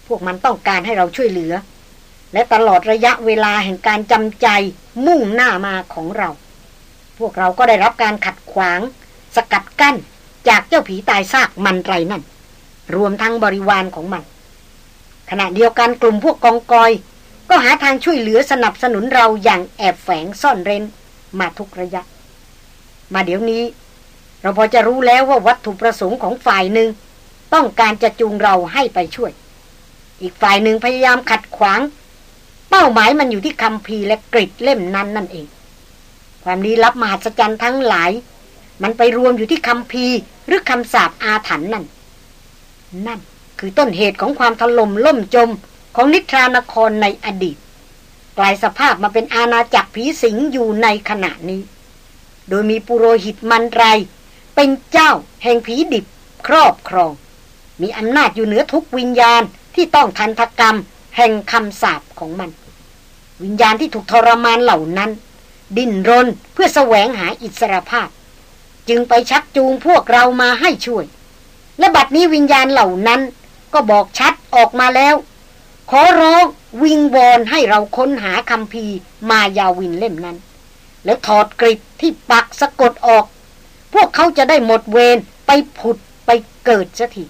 พวกมันต้องการให้เราช่วยเหลือ และตลอดระยะเวลาแห่งการจำใจมุ่งหน้ามาของเรา พวกเราก็ได้รับการขัดขวาง สกัดกั้นจากเจ้าผีตายซากมันไรนั่น รวมทั้งบริวารของมัน ขณะเดียวกันกลุ่มพวกกองกอย ก็หาทางช่วยเหลือสนับสนุนเราอย่างแอบแฝงซ่อนเร้นมาทุกระยะ มาเดี๋ยวนี้ เราพอจะรู้แล้วว่าวัตถุประสงค์ของฝ่ายหนึ่ง ต้องการจะจูงเราให้ไปช่วย อีกฝ่ายหนึ่งพยายามขัดขวาง เป้าหมายมันอยู่ที่คำพีและกริดเล่มนั้นนั่นเอง ความลี้ลับมหัศจรรย์ทั้งหลาย มันไปรวมอยู่ที่คำพีหรือคำสาปอาถรรพ์นั่น นั่นคือต้นเหตุของความถล่มล่มจมของนิทรานครในอดีต กลายสภาพมาเป็นอาณาจักรผีสิงอยู่ในขณะนี้ โดยมีปุโรหิตมันไร เป็นเจ้าแห่งผีดิบครอบครอง มีอำนาจอยู่เหนือทุกวิญญาณที่ต้องทันทกรรม แห่งคำสาปของมัน วิญญาณที่ถูกทรมานเหล่านั้น ดิ้นรนเพื่อแสวงหาอิสรภาพ จึงไปชักจูงพวกเรามาให้ช่วย และบัดนี้วิญญาณเหล่านั้นก็บอกชัดออกมาแล้ว ขอร้องวิงวอนให้เราค้นหาคำพีมายาวินเล่มนั้น แล้วถอดกริดที่ปักสะกดออก พวกเขาจะได้หมดเวรไปผุดไปเกิดสักที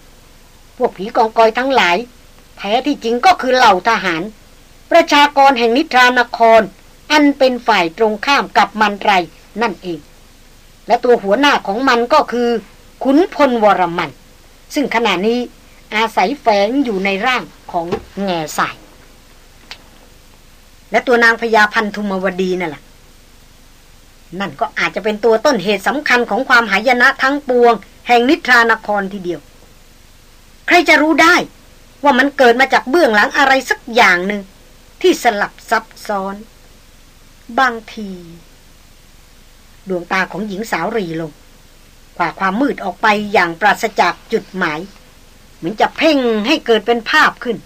พวกผีกองกอยทั้งหลาย แท้ที่จริงก็คือเหล่าทหาร ประชากรแห่งนิทรานคร อันเป็นฝ่ายตรงข้ามกับมันไรนั่นเอง และตัวหัวหน้าของมันก็คือขุนพลวรมัน ซึ่งขณะนี้อาศัยแฝงอยู่ในร่างของแง่ใสและตัวนางพญาพันธุมวดีนั่นแหละนั่นก็อาจจะเป็นตัวต้นเหตุสำคัญของความหายนะทั้งปวง แห่งนิทรานครทีเดียว ใครจะรู้ได้ ว่ามันเกิดมาจากเบื้องหลังอะไรสักอย่างหนึ่ง ที่สลับซับซ้อน บางที ดวงตาของหญิงสาวรีลงกว่าความมืดออกไปอย่างปราศจากจุดหมาย เหมือนจะเพ่งให้เกิดเป็นภาพขึ้น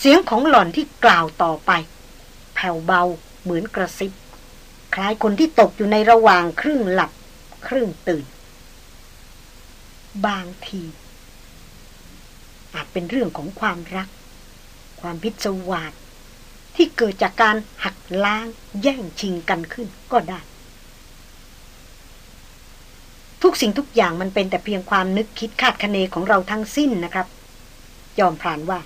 เสียงของหล่อนที่กล่าวต่อไป แผ่วเบาเหมือนกระซิบ คล้ายคนที่ตกอยู่ในระหว่างครึ่งหลับ ครึ่งตื่น บางที อาจเป็นเรื่องของความรัก ความพิศวาสที่เกิดจากการหักล้างแย่งชิงกันขึ้นก็ได้ ทุกสิ่งทุกอย่างมันเป็นแต่เพียงความนึกคิดคาดคะเนของเราทั้งสิ้นนะครับ ยอมพรานว่า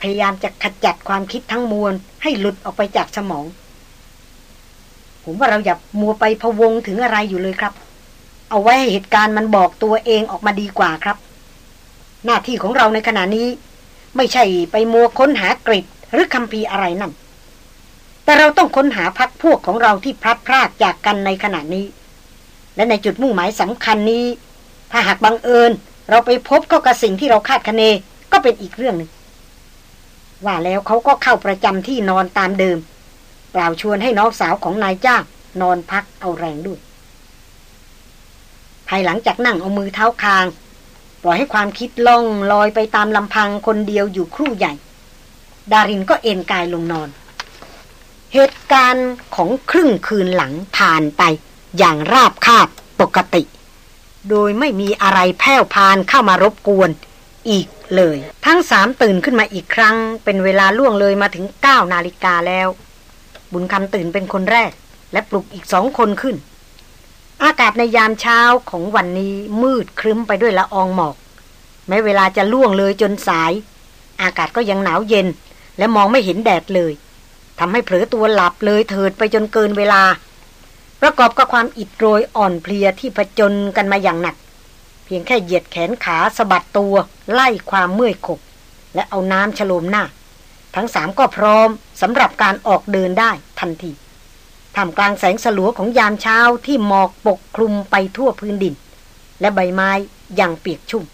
พยายามจะขจัดความคิดทั้งมวล ให้หลุดออกไปจากสมอง ผมว่าเราอย่ามัวไปพะวงถึงอะไรอยู่เลยครับ เอาไว้ให้เหตุการณ์มันบอกตัวเองออกมาดีกว่าครับ หน้าที่ของเราในขณะนี้ ไม่ใช่ไปมัวค้นหากริดหรือคำพีอะไรนั่น แต่เราต้องค้นหาพักพวกของเราที่พลัดพรากจากกันในขณะนี้ และในจุดมุ่งหมายสำคัญนี้ ถ้าหากบังเอิญ เราไปพบเข้ากับสิ่งที่เราคาดคะเนก็เป็นอีกเรื่องหนึ่งว่าแล้วเขาก็เข้าประจำที่นอนตามเดิมกล่าวชวนให้น้องสาวของนายจ้างนอนพักเอาแรงด้วย ภายหลังจากนั่งเอามือเท้าคาง ล่อยให้ความคิดล่องลอยไปตามลำพังคนเดียวอยู่ครู่ใหญ่ ดารินก็เอนกายลงนอน เหตุการณ์ของครึ่งคืนหลังผ่านไป อย่างราบคาบปกติ โดยไม่มีอะไรแผ่วพานเข้ามารบกวน อีกเลย ทั้งสามตื่นขึ้นมาอีกครั้ง เป็นเวลาล่วงเลยมาถึงเก้านาฬิกาแล้ว บุญคำตื่นเป็นคนแรก และปลุกอีกสองคนขึ้น อากาศในยามเช้าของวันนี้มืดครึ้มไปด้วยละอองหมอก แม้เวลาจะล่วงเลยจนสาย อากาศก็ยังหนาวเย็น และมองไม่เห็นแดดเลยทำให้เผลอตัวหลับเลยเถิดไปจนเกินเวลา ประกอบกับความอิดโรยอ่อนเพลียที่ผจญกันมาอย่างหนัก เพียงแค่เหยียดแขนขาสะบัดตัว ไล่ความเมื่อยขบ และเอาน้ำฉโลมหน้า ทั้งสามก็พร้อมสำหรับการออกเดินได้ทันที ท่ามกลางแสงสลัวของยามเช้าที่หมอกปกคลุมไปทั่วพื้นดิน และใบไม้อยังเปียกชุ่ม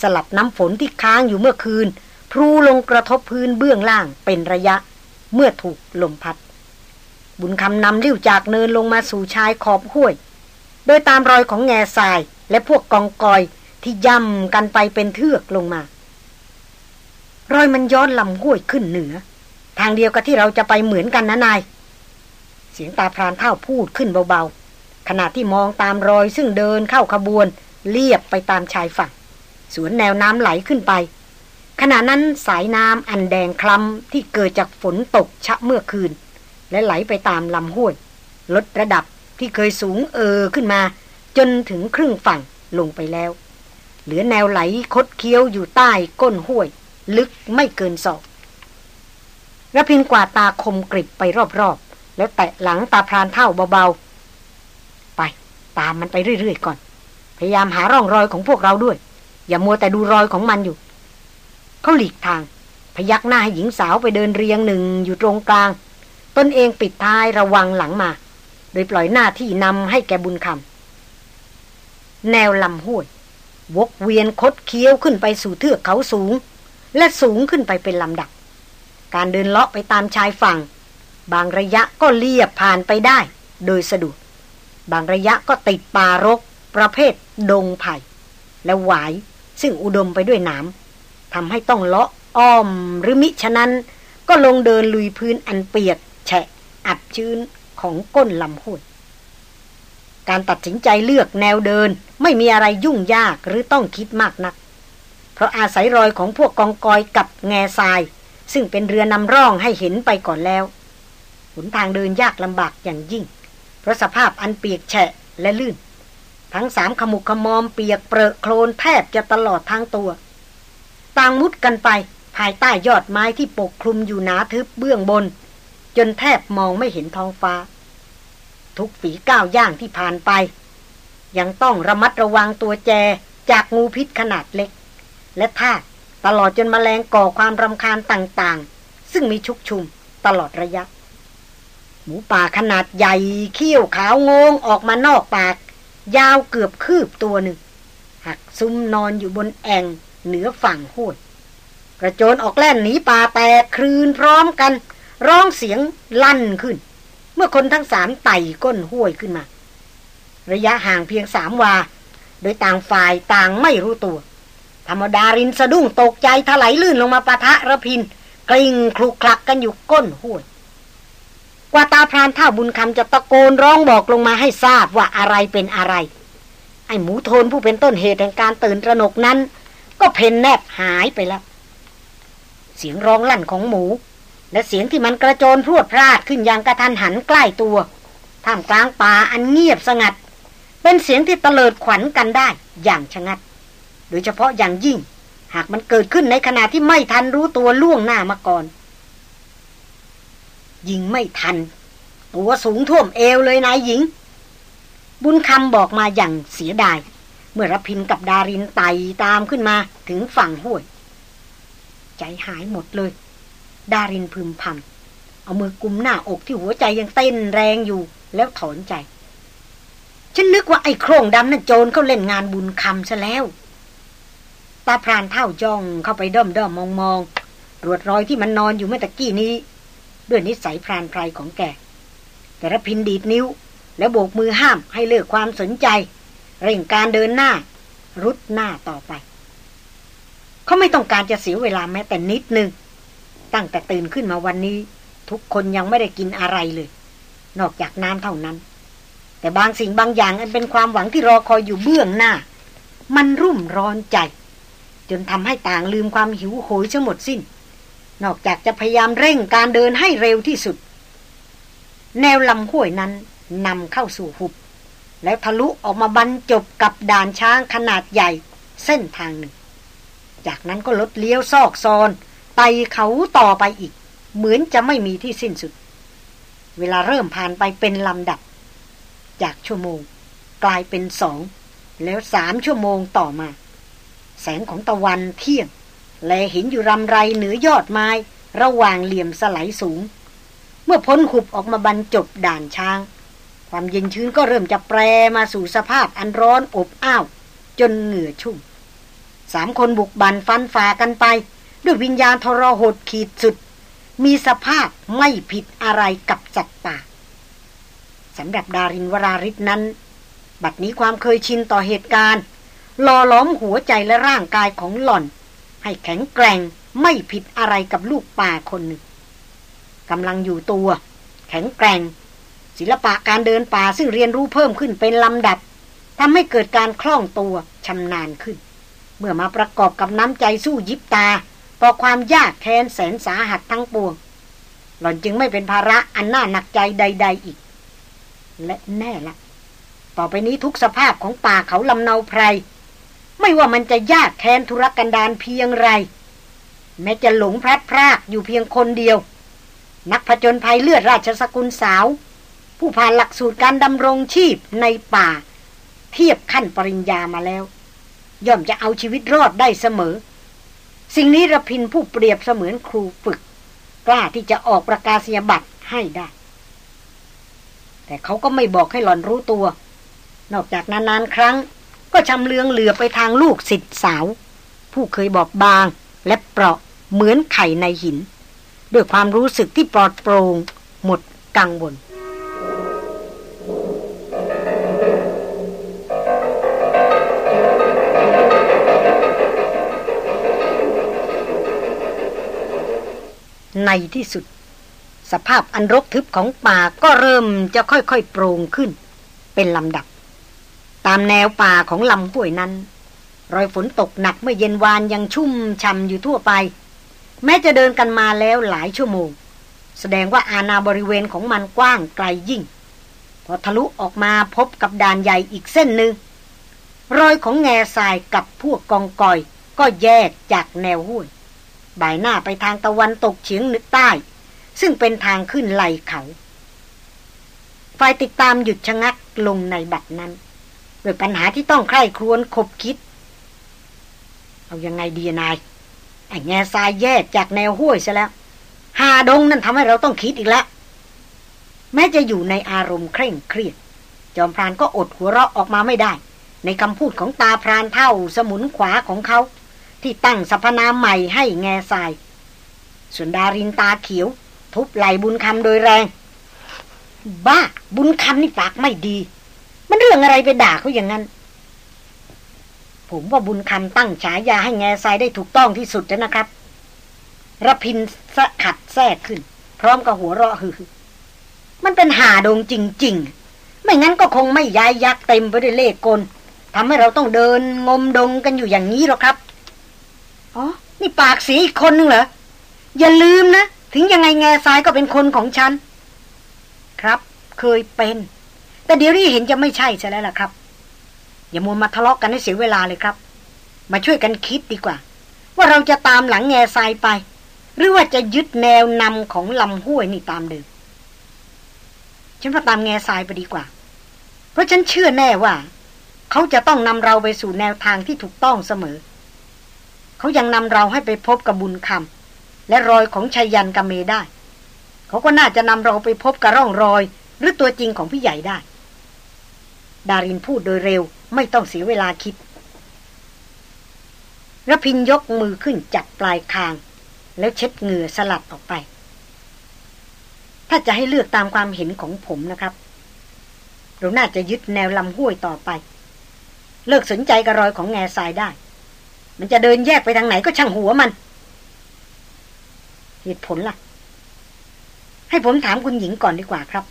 สลับน้ำฝนที่ค้างอยู่เมื่อคืน พลูลงกระทบพื้นเบื้องล่างเป็นระยะ เมื่อถูกลมพัด บุญคำนำริ้วจากเนินลงมาสู่ชายขอบห้วย โดยตามรอยของแง่ทรายและพวกกองกอยที่ย่ำกันไปเป็นเทือกลงมา รอยมันย้อนลำห้วยขึ้นเหนือ ทางเดียวกับที่เราจะไปเหมือนกันนะนาย สียงตาพรานเท่าพูดขึ้นเบาๆ ขณะที่มองตามรอยซึ่งเดินเข้าขบวนเลียบไปตามชายฝั่ง สวนแนวน้ำไหลขึ้นไป ขณะนั้นสายน้ำอันแดงคล้ำที่เกิดจากฝนตกชะเมื่อคืน และไหลไปตามลำห้วย ลดระดับที่เคยสูงเออขึ้นมา จนถึงครึ่งฝั่งลงไปแล้ว เหลือแนวไหลคดเคี้ยวอยู่ใต้ก้นห้วย ลึกไม่เกินศอกระพินกว่าตาคมกริบไปรอบๆ แล้วแตะหลังตาพรานเท่าเบาๆ ไป ตามมันไปเรื่อยๆก่อน พยายามหาร่องรอยของพวกเราด้วย อย่ามัวแต่ดูรอยของมันอยู่ เขาหลีกทาง พยักหน้าให้หญิงสาวไปเดินเรียงหนึ่งอยู่ตรงกลาง ตนเองปิดท้ายระวังหลังมา โดยปล่อยหน้าที่นำให้แกบุญคำแนวลำห้วยวกเวียนคดเคี้ยวขึ้นไปสู่เทือกเขาสูง และสูงขึ้นไปเป็นลำดับ การเดินเลาะไปตามชายฝั่ง บางระยะก็เลียบผ่านไปได้ โดยสะดวก บางระยะก็ติดป่ารก ประเภท ดงไผ่ และหวายซึ่งอุดมไปด้วยน้ำทำให้ต้องเลาะอ้อมหรือมิฉะนั้น ก็ลงเดินลุยพื้นอันเปียก แฉะ อับชื้นของก้นลำห้วยการตัดสินใจเลือกแนวเดินไม่มีอะไรยุ่งยากหรือต้องคิดมากนัก เพราะอาศัยรอยของพวกกองกอยกับแง่ทราย ซึ่งเป็นเรือนำร่องให้เห็นไปก่อนแล้ว นทางเดินยากลำบากอย่างยิ่ง เพราะสภาพอันเปียกแฉะและลื่น ทั้งสามขมุกขมอมเปียกเปรอะโคลนแทบจะตลอดทางตัว ต่างมุดกันไปภายใต้ยอดไม้ที่ปกคลุมอยู่หนาทึบเบื้องบน จนแทบมองไม่เห็นท้องฟ้า ทุกฝีก้าวย่างที่ผ่านไป ยังต้องระมัดระวังตัวแจจากงูพิษขนาดเล็ก และท่าตลอดจนมแมลงก่อความรำคาญต่างๆ ซึ่งมีชุกชุมตลอดระยะ หมูป่าขนาดใหญ่เขี้ยวขาวงงออกมานอกปาก ยาวเกือบคืบตัวหนึ่ง หักซุ้มนอนอยู่บนแอ่งเหนือฝั่งห้วยกระโจนออกแล่นหนีป่าแตกคลืนพร้อมกัน ร้องเสียงลั่นขึ้น เมื่อคนทั้งสามไต่ก้นห้วยขึ้นมา ระยะห่างเพียงสามวา โดยต่างฝ่ายต่างไม่รู้ตัว ธรรมดารินสะดุ้งตกใจถลายลื่นลงมาปะทะระพินกริ่งคลุกคลักกันอยู่ก้นห้วย กว่าตาพรานท่าบุญคำจะตะโกนร้องบอกลงมาให้ทราบว่าอะไรเป็นอะไร ไอ้หมูโทนผู้เป็นต้นเหตุแห่งการตื่นระหนกนั้น ก็เพนแนบหายไปแล้ว เสียงร้องลั่นของหมู และเสียงที่มันกระโจนพรวดพลาดขึ้นอย่างกระทันหันใกล้ตัวท่ามกลางป่าอันเงียบสงัด เป็นเสียงที่ตะเลิดขวัญกันได้อย่างชะงัด โดยเฉพาะอย่างยิ่ง หากมันเกิดขึ้นในขณะที่ไม่ทันรู้ตัวล่วงหน้ามาก่อน ยิงไม่ทัน ตัวสูงท่วมเอวเลยนายหญิง บุญคำบอกมาอย่างเสียดาย เมื่อรพินกับดารินไต่ตามขึ้นมาถึงฝั่งห้วย ใจหายหมดเลย ดารินพึมพำเอามือกุมหน้าอกที่หัวใจยังเต้นแรงอยู่แล้วถอนใจ ฉันนึกว่าไอ้โครงดำนั่นโจรเขาเล่นงานบุญคำซะแล้วตาพรานเท่าจ้องเข้าไปด้อมด้อมมองมองรวดรอยที่มันนอนอยู่เมื่อตะกี้นี้ ด้วยนิสัยพรานไพรของแก แต่รพินดีดนิ้ว แล้วโบกมือห้ามให้เลิกความสนใจ เร่งการเดินหน้า รุดหน้าต่อไป เขาไม่ต้องการจะเสียเวลาแม้แต่นิดนึง ตั้งแต่ตื่นขึ้นมาวันนี้ ทุกคนยังไม่ได้กินอะไรเลย นอกจากน้ำเท่านั้น แต่บางสิ่งบางอย่างอันเป็นความหวังที่รอคอยอยู่เบื้องหน้า มันรุ่มร้อนใจ จนทำให้ต่างลืมความหิวโหยทั้งหมดสิ้น นอกจากจะพยายามเร่งการเดินให้เร็วที่สุด แนวลำห้วยนั้นนำเข้าสู่หุบ แล้วทะลุออกมาบรรจบกับด่านช้างขนาดใหญ่เส้นทางหนึ่ง จากนั้นก็ลดเลี้ยวซอกซอนไต่เขาต่อไปอีก เหมือนจะไม่มีที่สิ้นสุด เวลาเริ่มผ่านไปเป็นลำดับ จากชั่วโมงกลายเป็นสอง แล้วสามชั่วโมงต่อมา แสงของตะวันเที่ยง แลเห็นอยู่รำไรเหนือยอดไม้ ระหว่างเหลี่ยมสไลสูง เมื่อพ้นหุบออกมาบรรจบด่านช้าง ความเย็นชื้นก็เริ่มจะแปรมาสู่สภาพอันร้อนอบอ้าว จนเหงื่อชุ่มสามคนบุกบันฟันฝ่ากันไป ด้วยวิญญาณทรหดขีดสุด มีสภาพไม่ผิดอะไรกับจัดป่าสำหรับดารินวราริศนั้น บัดนี้ความเคยชินต่อเหตุการณ์หล่อล้อมหัวใจและร่างกายของหล่อน ให้แข็งแกร่งไม่ผิดอะไรกับลูกป่าคนหนึ่งกำลังอยู่ตัว แข็งแกร่ง ศิลปะการเดินป่าซึ่งเรียนรู้เพิ่มขึ้นเป็นลำดับทำให้เกิดการคล่องตัวชำนาญขึ้น เมื่อมาประกอบกับน้ำใจสู้ยิบตา ต่อความยากแค้นแสนสาหัสทั้งปวง หล่อนจึงไม่เป็นภาระอันน่าหนักใจใด ๆอีก และแน่ละ ต่อไปนี้ทุกสภาพของป่าเขาลำเนาไพร ไม่ว่ามันจะยากแค้นธุรกันดารเพียงไร แม้จะหลงพลัดพรากอยู่เพียงคนเดียว นักผจญภัยเลือดราชสกุลสาว ผู้ผ่านหลักสูตรการดำรงชีพในป่า เทียบขั้นปริญญามาแล้ว ย่อมจะเอาชีวิตรอดได้เสมอ สิ่งนี้ระพินผู้เปรียบเสมือนครูฝึก กล้าที่จะออกประกาศนียบัตรให้ได้ แต่เขาก็ไม่บอกให้หล่อนรู้ตัว นอกจากนานๆครั้ง ก็ชำเลืองเหลือไปทางลูกสิทธิ์สาว ผู้เคยบอบบางและเปราะเหมือนไข่ในหิน ด้วยความรู้สึกที่ปลอดโปร่งหมดกังวลในที่สุด สภาพอันรกทึบของป่าก็เริ่มจะค่อยๆโปร่งขึ้น เป็นลำดับ ตามแนวป่าของลำห้วยนั้น รอยฝนตกหนักเมื่อเย็นวานยังชุ่มช่ำอยู่ทั่วไป แม้จะเดินกันมาแล้วหลายชั่วโมง แสดงว่าอาณาบริเวณของมันกว้างไกลยิ่ง พอทะลุออกมาพบกับด่านใหญ่อีกเส้นหนึ่งรอยของแง่ทรายกับพวกกองกอย ก็แยกจากแนวห้วยบ่ายหน้าไปทางตะวันตกเฉียงเหนือใต้ ซึ่งเป็นทางขึ้นไหลเขาฝ่ายติดตามหยุดชะงักลงในบัดนั้น โดยปัญหาที่ต้องใคร่ครวญคบคิด เอายังไงดีนายไอ้แง่ทรายแยกจากแนวห้วยซะแล้ว หาดงนั่นทำให้เราต้องคิดอีกแล้ว แม้จะอยู่ในอารมณ์เคร่งเครียด จอมพรานก็อดหัวเราะออกมาไม่ได้ ในคำพูดของตาพรานเท่าสมุนขวาของเขา ที่ตั้งสรรพนามใหม่ให้แง่ทราย ส่วนดารินตาเขียว ทุบไหลบุญคำโดยแรง บ้า บุญคำนี่ปากไม่ดี มันเรื่องอะไรไปด่าเขาอย่างนั้น ผมว่าบุญคำตั้งฉายาให้แง่ทรายได้ถูกต้องที่สุดแล้วนะครับรพินสะขัดแทรกขึ้น พร้อมกับหัวเราะฮือมันเป็นหาดงจริง ๆ ไม่งั้นก็คงไม่ย้ายยักษ์เต็มไปด้วยเลขกลทำให้เราต้องเดินงมดงกันอยู่อย่างนี้หรอกครับ อ๋อ นี่ปากสีอีกคนนึงเหรอ อย่าลืมนะ ถึงยังไงแง่ทรายก็เป็นคนของฉัน ครับ เคยเป็น แต่เดี๋ยวนี้เห็นจะไม่ใช่ใช่แล้วล่ะครับ อย่ามัวมาทะเลาะกกันให้เสียเวลาเลยครับ มาช่วยกันคิดดีกว่า ว่าเราจะตามหลังแง่ทรายไป หรือว่าจะยึดแนวนำของลำห้วยนี่ตามเดิมฉันว่าตามแง่ทรายไปดีกว่า เพราะฉันเชื่อแน่ว่า เขาจะต้องนำเราไปสู่แนวทางที่ถูกต้องเสมอ เขายังนำเราให้ไปพบกับบุญคำและรอยของชัยยันกเมได้ เขาก็น่าจะนำเราไปพบกับร่องรอย หรือตัวจริงของพี่ใหญ่ได้ ดารินพูดโดยเร็ว ไม่ต้องเสียเวลาคิดระพินยกมือขึ้นจับปลายคาง แล้วเช็ดเหงื่อสลัดออกไป ถ้าจะให้เลือกตามความเห็นของผมนะครับ เราน่าจะยึดแนวลำห้วยต่อไป เลิกสนใจกับรอยของแง่ทรายได้ มันจะเดินแยกไปทางไหนก็ช่างหัวมัน เหตุผลล่ะ ให้ผมถามคุณหญิงก่อนดีกว่าครับ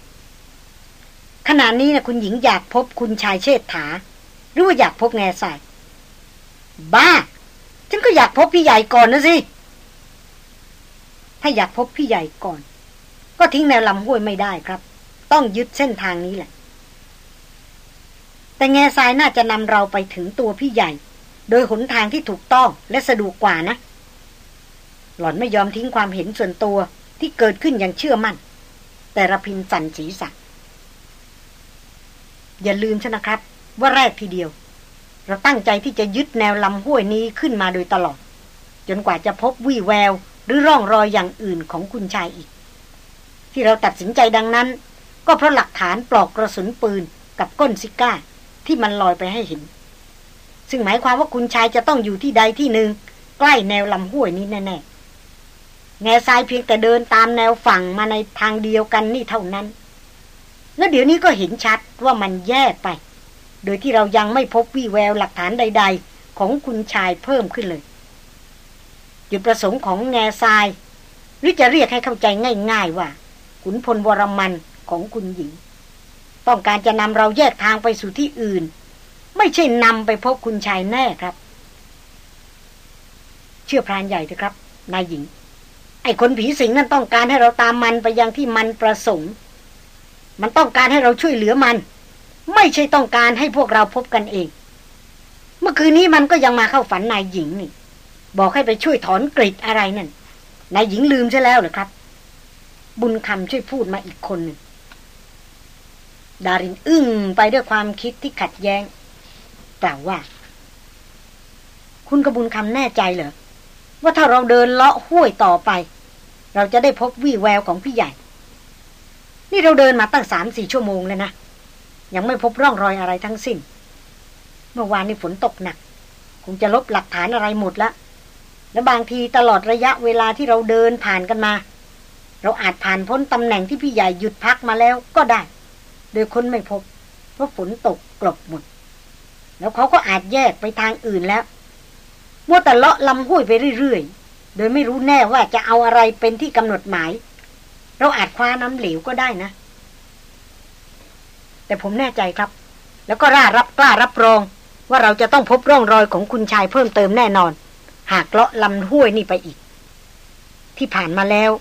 ขณะนี้นะคุณหญิงอยากพบคุณชายเชษฐา หรือว่าอยากพบแง่ทรายบ้า ฉันก็อยากพบพี่ใหญ่ก่อนนะสิ ถ้าอยากพบพี่ใหญ่ก่อน ก็ทิ้งแนวลำห้วยไม่ได้ครับ ต้องยึดเส้นทางนี้แหละ แต่แง่ทรายน่าจะนำเราไปถึงตัวพี่ใหญ่ โดยหนทางที่ถูกต้องและสะดวกกว่านะ หล่อนไม่ยอมทิ้งความเห็นส่วนตัวที่เกิดขึ้นอย่างเชื่อมั่น แต่ระพินสันสีสัก อย่าลืมชนะครับ ว่าแรกทีเดียว เราตั้งใจที่จะยึดแนวลำห้วยนี้ขึ้นมาโดยตลอด จนกว่าจะพบวี่แวว หรือร่องรอยอย่างอื่นของคุณชายอีก ที่เราตัดสินใจดังนั้น ก็เพราะหลักฐานปลอกกระสุนปืนกับก้นซิก้า ที่มันลอยไปให้เห็น ซึ่งหมายความว่าคุณชายจะต้องอยู่ที่ใดที่หนึ่งใกล้แนวลำห้วยนี้แน่ๆแง่ทรายเพียงแต่เดินตามแนวฝั่งมาในทางเดียวกันนี่เท่านั้น แล้วเดี๋ยวนี้ก็เห็นชัดว่ามันแยกไป โดยที่เรายังไม่พบวี่แววหลักฐานใด ๆ ของคุณชายเพิ่มขึ้นเลย จุดประสงค์ของแง่ทราย หรือจะเรียกให้เข้าใจง่าย ๆ ว่า ขุนพลวรมันของคุณหญิง ต้องการจะนำเราแยกทางไปสู่ที่อื่น ไม่ใช่นำไปพบคุณชายแน่ครับ เชื่อพรานใหญ่เถอะครับ นายหญิง ไอ้คนผีสิงนั่นต้องการให้เราตามมันไปยังที่มันประสงค์ มันต้องการให้เราช่วยเหลือมัน ไม่ใช่ต้องการให้พวกเราพบกันเอง เมื่อคืนนี้มันก็ยังมาเข้าฝันนายหญิงนี่ บอกให้ไปช่วยถอนกริดอะไรนั่นนายหญิงลืมใช่แล้วเหรอครับ บุญคำช่วยพูดมาอีกคนหนึ่งดารินอึ้งไปด้วยความคิดที่ขัดแย้งกล่าวว่า คุณกระบุญคำแน่ใจเหรอว่าถ้าเราเดินเลาะห้วยต่อไป เราจะได้พบวี่แววของพี่ใหญ่ นี่เราเดินมาตั้งสามสี่ชั่วโมงแล้วนะ ยังไม่พบร่องรอยอะไรทั้งสิ้น เมื่อวานนี้ฝนตกหนัก คงจะลบหลักฐานอะไรหมดแล้วและบางทีตลอดระยะเวลาที่เราเดินผ่านกันมา เราอาจผ่านพ้นตำแหน่งที่พี่ใหญ่หยุดพักมาแล้วก็ได้ โดยคนไม่พบ เพราะฝนตกกลบหมด แล้วเขาก็อาจแยกไปทางอื่นแล้วมัวแต่เลาะลำห้วยไปเรื่อยๆ โดยไม่รู้แน่ว่าจะเอาอะไรเป็นที่กำหนดหมาย เราอาจคว้าน้ำเหลวก็ได้นะ แต่ผมแน่ใจครับ แล้วก็ร่ารับกล้ารับรอง ว่าเราจะต้องพบร่องรอยของคุณชายเพิ่มเติมแน่นอน หากเลาะลำห้วยนี่ไปอีก ที่ผ่านมาแล้ว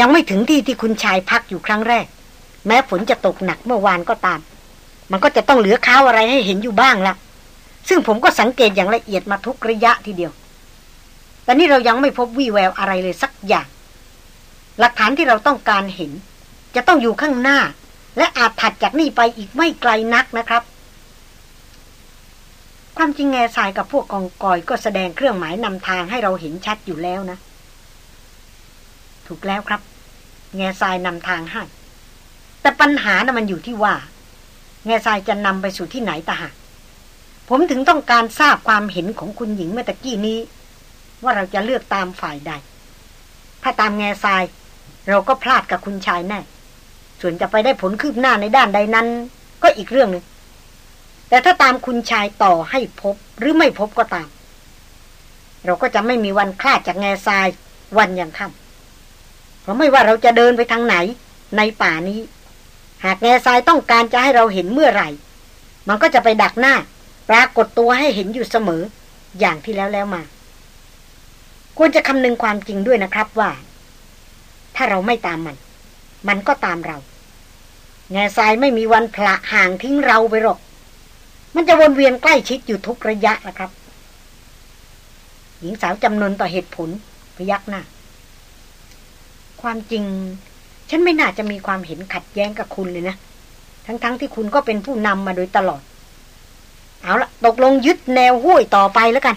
ยังไม่ถึงที่ที่คุณชายพักอยู่ครั้งแรก แม้ฝนจะตกหนักเมื่อวานก็ตาม มันก็จะต้องเหลือค้าวอะไรให้เห็นอยู่บ้างละซึ่งผมก็สังเกตอย่างละเอียดมาทุกระยะทีเดียว แต่นี่เรายังไม่พบวี่แววอะไรเลยสักอย่าง หลักฐานที่เราต้องการเห็น จะต้องอยู่ข้างหน้า และอาจถัดจากนี่ไปอีกไม่ไกลนักนะครับ ความจริงแง่สายกับพวกกองกอยก็แสดงเครื่องหมายนำทางให้เราเห็นชัดอยู่แล้วนะ ถูกแล้วครับ แง่ทรายนำทางให้ แต่ปัญหานะ่ะมันอยู่ที่ว่า แง่ทรายจะนำไปสู่ที่ไหนตาหาผมถึงต้องการทราบความเห็นของคุณหญิงเมื่อตกี้นี้ ว่าเราจะเลือกตามฝ่ายใด ถ้าตามแง่ทราย เราก็พลาดกับคุณชายแน่ ส่วนจะไปได้ผลคืบหน้าในด้านใดนั้น ก็อีกเรื่องหนึ่งแต่ถ้าตามคุณชายต่อให้พบหรือไม่พบก็ตาม เราก็จะไม่มีวันคลาดจากแง่ทรายวันยังค่ำเพราะไม่ว่าเราจะเดินไปทางไหน ในป่านี้ หากแง่ทรายต้องการจะให้เราเห็นเมื่อไหร่ มันก็จะไปดักหน้า ปรากฏตัวให้เห็นอยู่เสมอ อย่างที่แล้วแล้วมา ควรจะคำนึงความจริงด้วยนะครับว่า ถ้าเราไม่ตามมัน มันก็ตามเรา แง่ทรายไม่มีวันพละห่างทิ้งเราไปหรอก มันจะวนเวียนใกล้ชิดอยู่ทุกระยะละครับ หญิงสาวจำนวนต่อเหตุผลพยักหน้า ความจริง ฉันไม่น่าจะมีความเห็นขัดแย้งกับคุณเลยนะ ทั้งๆทที่คุณก็เป็นผู้นำมาโดยตลอด เอาละตกลงยึดแนวห้วยต่อไปแล้วกัน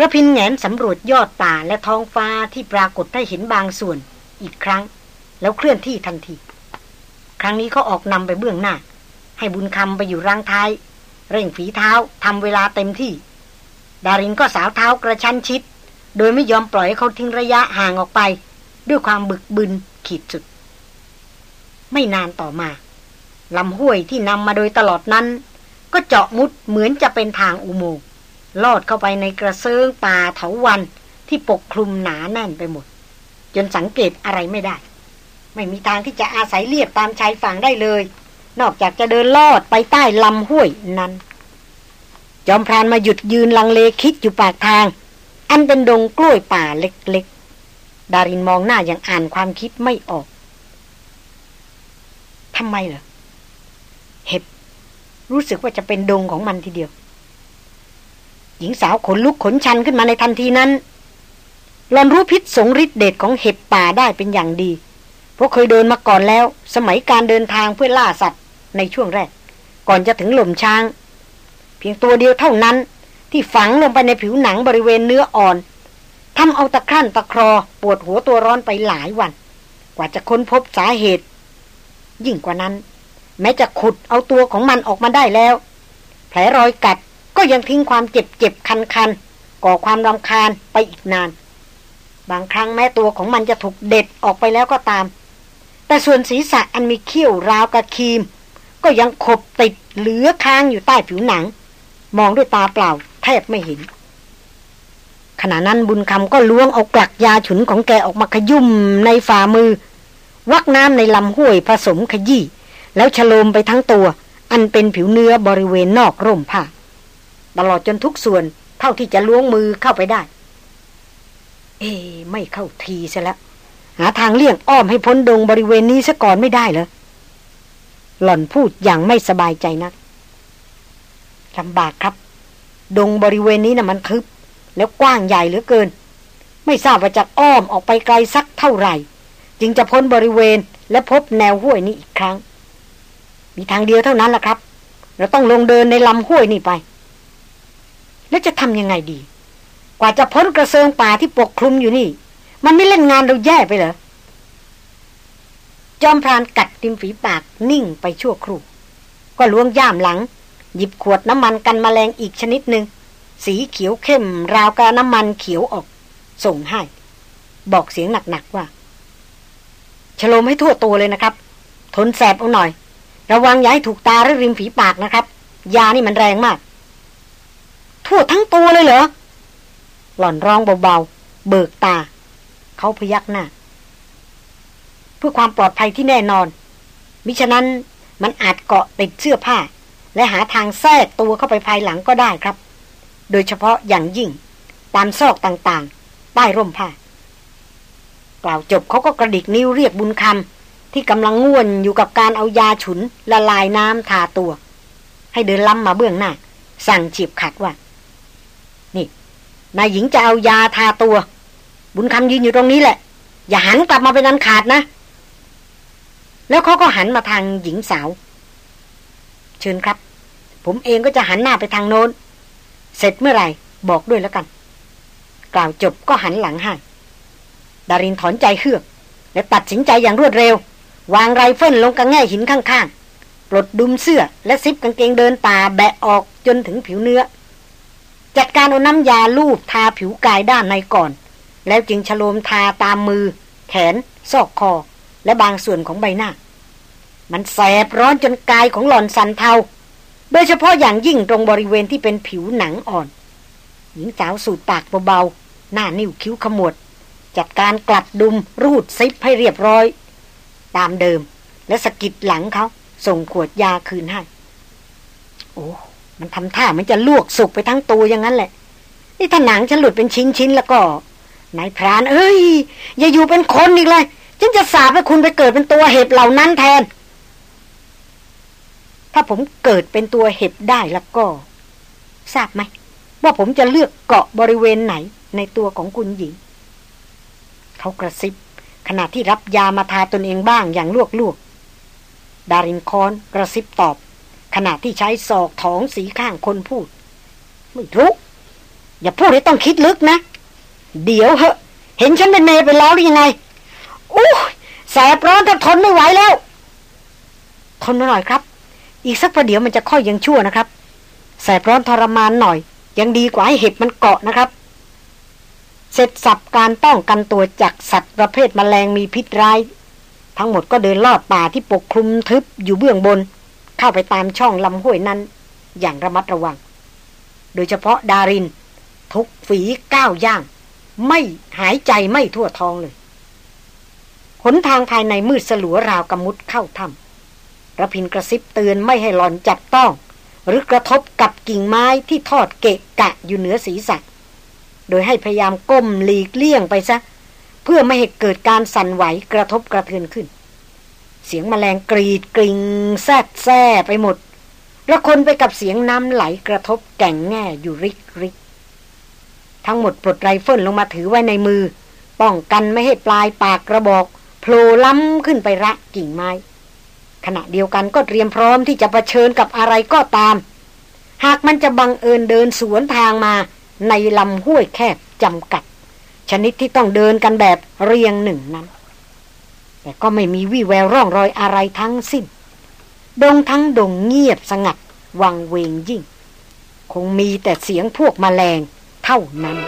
ระพินแงนสำรวจยอดป่าและท้องฟ้าที่ปรากฏให้เห็นบางส่วน อีกครั้ง แล้วเคลื่อนที่ทันที ครั้งนี้เขาออกนำไปเบื้องหน้า ให้บุญคำไปอยู่รังท้าย เร่งฝีเท้าทำเวลาเต็มที่ ดารินก็สาวเท้ากระชั้นชิด โดยไม่ยอมปล่อยให้เขาทิ้งระยะห่างออกไป ด้วยความบึกบึนขีดสุด ไม่นานต่อมาลำห้วยที่นำมาโดยตลอดนั้น ก็เจาะมุดเหมือนจะเป็นทางอุโมงค์ ลอดเข้าไปในกระเซิงป่าเถาวันที่ปกคลุมหนาแน่นไปหมด จนสังเกตอะไรไม่ได้ ไม่มีทางที่จะอาศัยเลียบตามชายฝั่งได้เลย นอกจากจะเดินลอดไปใต้ลำห้วยนั้น จอมพรานมาหยุดยืนลังเลคิดอยู่ปากทาง อันเป็นดงกล้วยป่าเล็กๆ ดารินมองหน้าอย่างอ่านความคิดไม่ออกทำไมเหรอเห็บรู้สึกว่าจะเป็นดงของมันทีเดียว หญิงสาวขนลุกขนชันขึ้นมาในทันทีนั้นหลอนรู้พิษสงฤทธิเดชของเห็บป่าได้เป็นอย่างดี เพราะเคยเดินมาก่อนแล้ว สมัยการเดินทางเพื่อล่าสัตว์ในช่วงแรก ก่อนจะถึงหล่มช้าง เพียงตัวเดียวเท่านั้น ที่ฝังลงไปในผิวหนังบริเวณเนื้ออ่อนทำเอาตะครั่นตะครอปวดหัวตัวร้อนไปหลายวัน กว่าจะค้นพบสาเหตุ ยิ่งกว่านั้น แม้จะขุดเอาตัวของมันออกมาได้แล้ว แผลรอยกัด ก็ยังทิ้งความเจ็บเจ็บคันคันก่อความรำคาญไปอีกนาน บางครั้งแม้ตัวของมันจะถูกเด็ดออกไปแล้วก็ตาม แต่ส่วนศีรษะอันมีเขี้ยวราวกระคีม ก็ยังขบติดเหลือค้างอยู่ใต้ผิวหนัง มองด้วยตาเปล่าแทบไม่เห็น ขณะนั้นบุญคำก็ล้วงเอากลักยาฉุนของแกออกมาขยุ่มในฝ่ามือ วักน้ำในลำห้วยผสมขยี้แล้วฉโลมไปทั้งตัว อันเป็นผิวเนื้อบริเวณนอกร่มผ้า ตลอดจนทุกส่วน เท่าที่จะล้วงมือเข้าไปได้ เอ๊ไม่เข้าทีซะแล้ว หาทางเลี่ยงอ้อมให้พ้นดงบริเวณนี้ซะก่อนไม่ได้เหรอหล่อนพูดอย่างไม่สบายใจนักลำบากครับ ดงบริเวณนี้นะ่ะมันทึบ แล้วกว้างใหญ่เหลือเกิน ไม่ทราบว่าจะอ้อมออกไปไกลสักเท่าไหร่ จึงจะพ้นบริเวณและพบแนวห้วยนี้อีกครั้ง มีทางเดียวเท่านั้นแหละครับ เราต้องลงเดินในลำห้วยนี่ไป แล้วจะทำยังไงดี กว่าจะพ้นกระเซิงป่าที่ปกคลุมอยู่นี่ มันไม่เล่นงานเราแย่ไปเหรอจอมพรานกัดติมฝีปากนิ่งไปชั่วครู่ ก็ล้วงย่ามหลัง หยิบขวดน้ำมันกันมแมลงอีกชนิดหนึ่งสีเขียวเข้มราวกาน้ำมันเขียวออก ส่งให้ บอกเสียงหนักๆว่าฉลมให้ทั่วตัวเลยนะครับ ทนแสบเอาหน่อย ระวังอย่าให้ถูกตาหรือริมฝีปากนะครับ ยานี่มันแรงมาก ทั่วทั้งตัวเลยเหรอ หล่อนร้องเบาๆ เบิกตา เขาพยักหน้า เพื่อความปลอดภัยที่แน่นอน มิฉะนั้นมันอาจเกาะติดเสื้อผ้า และหาทางแทรกตัวเข้าไปภายหลังก็ได้ครับ โดยเฉพาะอย่างยิ่ง ตามซอกต่างๆ ใต้ร่มผ้ากล่าวจบเขาก็กระดิกนิ้วเรียกบุญคำที่กำลังง่วนอยู่กับการเอายาฉุนละลายน้ำทาตัว ให้เดินล้ำมาเบื้องหน้า สั่งจีบขัดว่า นายหญิงจะเอายาทาตัว บุญคำยืนอยู่ตรงนี้แหละ อย่าหันกลับมาเป็นอันขาดนะ แล้วเขาก็หันมาทางหญิงสาว เชิญครับ ผมเองก็จะหันหน้าไปทางโน้น เสร็จเมื่อไหร่ บอกด้วยแล้วกัน กล่าวจบก็หันหลังให้ดารินถอนใจเฮือก และตัดสินใจอย่างรวดเร็ว วางไรเฟิลลงกระแง่หินข้างๆปลดดุมเสื้อและซิปกางเกงเดินป่าแบะออกจนถึงผิวเนื้อ จัดการเอาน้ำยาลูบทาผิวกายด้านในก่อน แล้วจึงฉโลมทาตามมือ แขน ซอกคอ และบางส่วนของใบหน้า มันแสบร้อนจนกายของหล่อนสันเทา โดยเฉพาะอย่างยิ่งตรงบริเวณที่เป็นผิวหนังอ่อน หญิงสาวสูดปากเบาๆ หน้านิ้วคิ้วขมวด จัดการกลัดดุมรูดซิปให้เรียบร้อย ตามเดิมและสกิดหลังเขาส่งขวดยาคืนให้ โอ้ มันทำท่ามันจะลวกสุกไปทั้งตัวอย่างนั้นแหละ นี่ถ้าหนังฉันหลุดเป็นชิ้นๆแล้วก็นายพราน เอ้ย อย่าอยู่เป็นคนอีกเลยฉันจะสาบให้คุณไปเกิดเป็นตัวเห็บเหล่านั้นแทน ถ้าผมเกิดเป็นตัวเห็บได้แล้วก็ ทราบไหม ว่าผมจะเลือกเกาะบริเวณไหนในตัวของคุณหญิง เขากระซิบ ขณะที่รับยามาทาตนเองบ้างอย่างลวกลวกดารินคอนกระซิบตอบ ขณะที่ใช้ศอกถองสีข้างคนพูด ไม่รู้อย่าพูดให้ต้องคิดลึกนะ เดี๋ยวเหอะ เห็นฉันเป็นเมย์ไปแล้วหรือยังไงอู้แสบร้อนถ้าทนไม่ไหวแล้ว ทนหน่อยครับ อีกสักประเดี๋ยวมันจะค่อยยังชั่วนะครับ แสบร้อนทรมานหน่อย ยังดีกว่าให้เห็บมันเกาะนะครับ เสร็จสับการป้องกันตัวจากสัตว์ประเภทมแมลงมีพิษร้าย ทั้งหมดก็เดินลอดป่าที่ปกคลุมทึบอยู่เบื้องบน เข้าไปตามช่องลำห้วยนั้น อย่างระมัดระวัง โดยเฉพาะดาริน ทุกฝีก้าวย่าง ไม่หายใจไม่ทั่วท้องเลยหนทางภายในมืดสลัวราวกำมุดเข้าถ้ำระพินกระซิบเตือนไม่ให้หลอนจับต้อง หรือกระทบกับกิ่งไม้ที่ทอดเกะกะอยู่เหนือศีรษะ โดยให้พยายามก้มหลีกเลี่ยงไปซะ เพื่อไม่ให้เกิดการสั่นไหวกระทบกระเทือนขึ้น เสียงแมลงกรีดกริงแซดแซ่ไปหมดระคนไปกับเสียงน้ำไหลกระทบแก่งแง่อยู่ริกริกทั้งหมดปลดไรเฟิลลงมาถือไว้ในมือ ป้องกันไม่ให้ปลายปากกระบอกโผล่ล้ำขึ้นไประกิ่งไม้ ขณะเดียวกันก็เตรียมพร้อมที่จะะเผชิญกับอะไรก็ตาม หากมันจะบังเอิญเดินสวนทางมาในลำห้วยแคบจำกัด ชนิดที่ต้องเดินกันแบบเรียงหนึ่งนั้น แต่ก็ไม่มีวี่แววร่องรอยอะไรทั้งสิ้น ดงทั้งดงเงียบสงัด วังเวงยิ่ง คงมีแต่เสียงพวกมแมลงเท่านั้น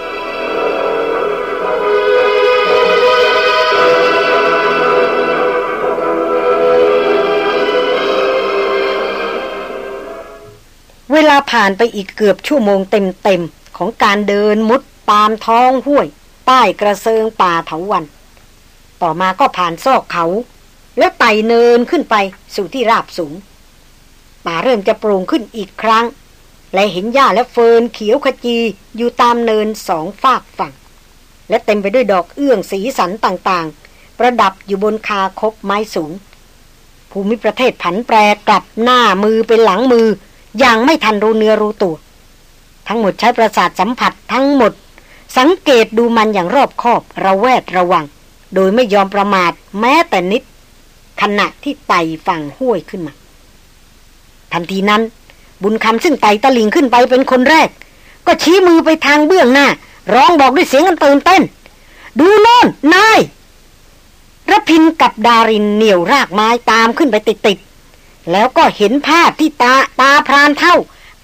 เวลาผ่านไปอีกเกือบชั่วโมงเต็มๆ ของการเดินมุดตามท้องห้วย ใต้กระเซิงป่าเถาวัน ต่อมาก็ผ่านซอกเขา แล้วไต่เนินขึ้นไปสู่ที่ราบสูง ป่าเริ่มจะโปร่งขึ้นอีกครั้ง และเห็นหญ้าและเฟิร์นเขียวขจีอยู่ตามเนินสองฝากฝั่ง และเต็มไปด้วยดอกเอื้องสีสันต่างๆ ประดับอยู่บนคาคบไม้สูง ภูมิประเทศผันแปรกลับหน้ามือเป็นหลังมือ อย่างไม่ทันรู้เนื้อรู้ตัว ทั้งหมดใช้ประสาทสัมผัสทั้งหมด สังเกตดูมันอย่างรอบคอบระแวดระวัง โดยไม่ยอมประมาทแม้แต่นิด ขณะที่ไต่ฝั่งห้วยขึ้นมา ทันทีนั้น บุญคำซึ่งไต่ตะลิงขึ้นไปเป็นคนแรก ก็ชี้มือไปทางเบื้องหน้า ร้องบอกด้วยเสียงกันตื่นเต้น ดูโน่นนายรพินกับดารินเหนี่ยวรากไม้ตามขึ้นไปติดๆแล้วก็เห็นภาพที่ตาตาพรานเท่า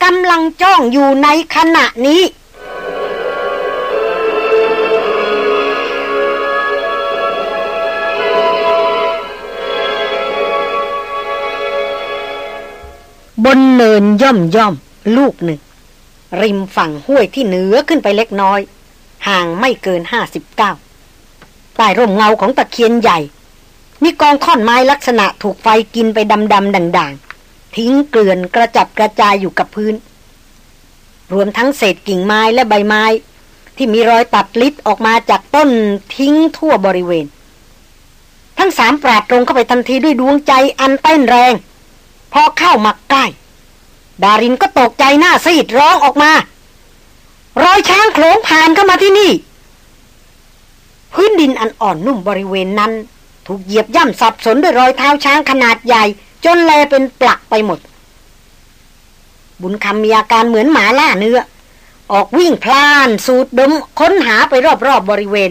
กำลังจ้องอยู่ในขณะนี้ บนเนินย่อมย่อม ลูกหนึ่ง ริมฝั่งห้วยที่เหนือขึ้นไปเล็กน้อย ห่างไม่เกินห้าสิบเก้าใต้ร่มเงาของตะเคียนใหญ่ มีกองท่อนไม้ลักษณะถูกไฟกินไปดำดำด่างๆ ทิ้งเกลื่อนกระจัดกระจายอยู่กับพื้น รวมทั้งเศษกิ่งไม้และใบไม้ ที่มีรอยตัดลิดออกมาจากต้นทิ้งทั่วบริเวณ ทั้งสามปราดตรงเข้าไปทันทีด้วยดวงใจอันเต้นแรง อเข้ามาใกล้ ดารินก็ตกใจหน้าซีดร้องออกมา รอยช้างโขลงผ่านเข้ามาที่นี่ พื้นดินอันอ่อนนุ่มบริเวณนั้น ถูกเหยียบย่ำสับสนด้วยรอยเท้าช้างขนาดใหญ่ จนแลเป็นปลักไปหมด บุญคำมีอาการเหมือนหมาล่าเนื้อ ออกวิ่งพล่านสูดดมค้นหาไปรอบๆบบริเวณ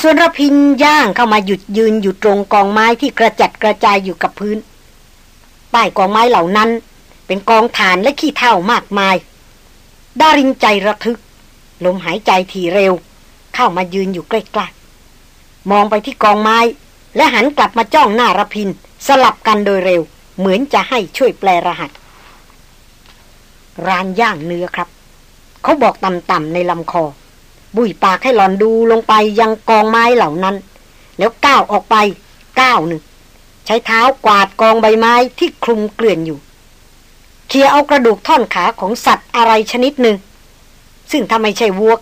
ส่วนระพินย่างเข้ามาหยุดยืนอยู่ตรงกองไม้ที่กระจัดกระจายอยู่กับพื้น ต้กองไม้เหล่านั้น เป็นกองฐานและขี้เท่ามากมาย ดารินใจระทึก ลมหายใจทีเร็ว เข้ามายืนอยู่ใกล้ๆ มองไปที่กองไม้ และหันกลับมาจ้องหน้ารพิน สลับกันโดยเร็ว เหมือนจะให้ช่วยแปลรหัส ร้านย่างเนื้อครับ เขาบอกต่ำๆในลำคอ บุยปากให้หลอนดูลงไปยังกองไม้เหล่านั้น แล้วก้าวออกไปก้าวหนึ่ง ใช้เท้ากวาดกองใบไม้ที่คลุมเกลื่อนอยู่ เคลียเอากระดูกท่อนขาของสัตว์อะไรชนิดหนึ่ง ซึ่งถ้าไม่ใช่วัว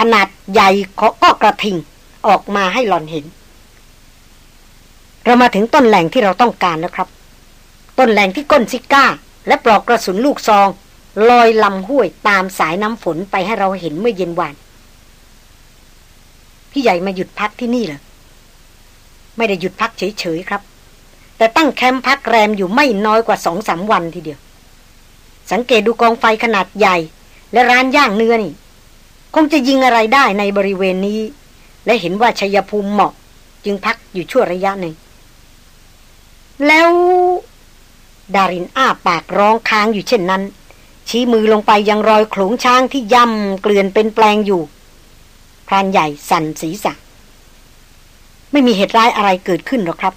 ขนาดใหญ่ก็กระทิงออกมาให้หลอนเห็น เรามาถึงต้นแหล่งที่เราต้องการแล้วครับ ต้นแหล่งที่ก้นซิก้า และปลอกกระสุนลูกซอง ลอยลำห้วยตามสายน้ำฝนไปให้เราเห็นเมื่อเย็นวานพี่ใหญ่มาหยุดพักที่นี่เหรอไม่ได้หยุดพักเฉยๆครับ แต่ตั้งแคมป์พักแรมอยู่ไม่น้อยกว่าสองสามวันทีเดียว สังเกตดูกองไฟขนาดใหญ่ และร้านย่างเนื้อนี่ คงจะยิงอะไรได้ในบริเวณนี้ และเห็นว่าชัยภูมิเหมาะ จึงพักอยู่ชั่วระยะหนึ่ง แล้วดารินอ้าปากร้องค้างอยู่เช่นนั้น ชี้มือลงไปยังรอยโขลงช้างที่ย่ำเกลื่อนเป็นแปลงอยู่พรานใหญ่สั่นศีรษะ ไม่มีเหตุร้ายอะไรเกิดขึ้นหรอกครับ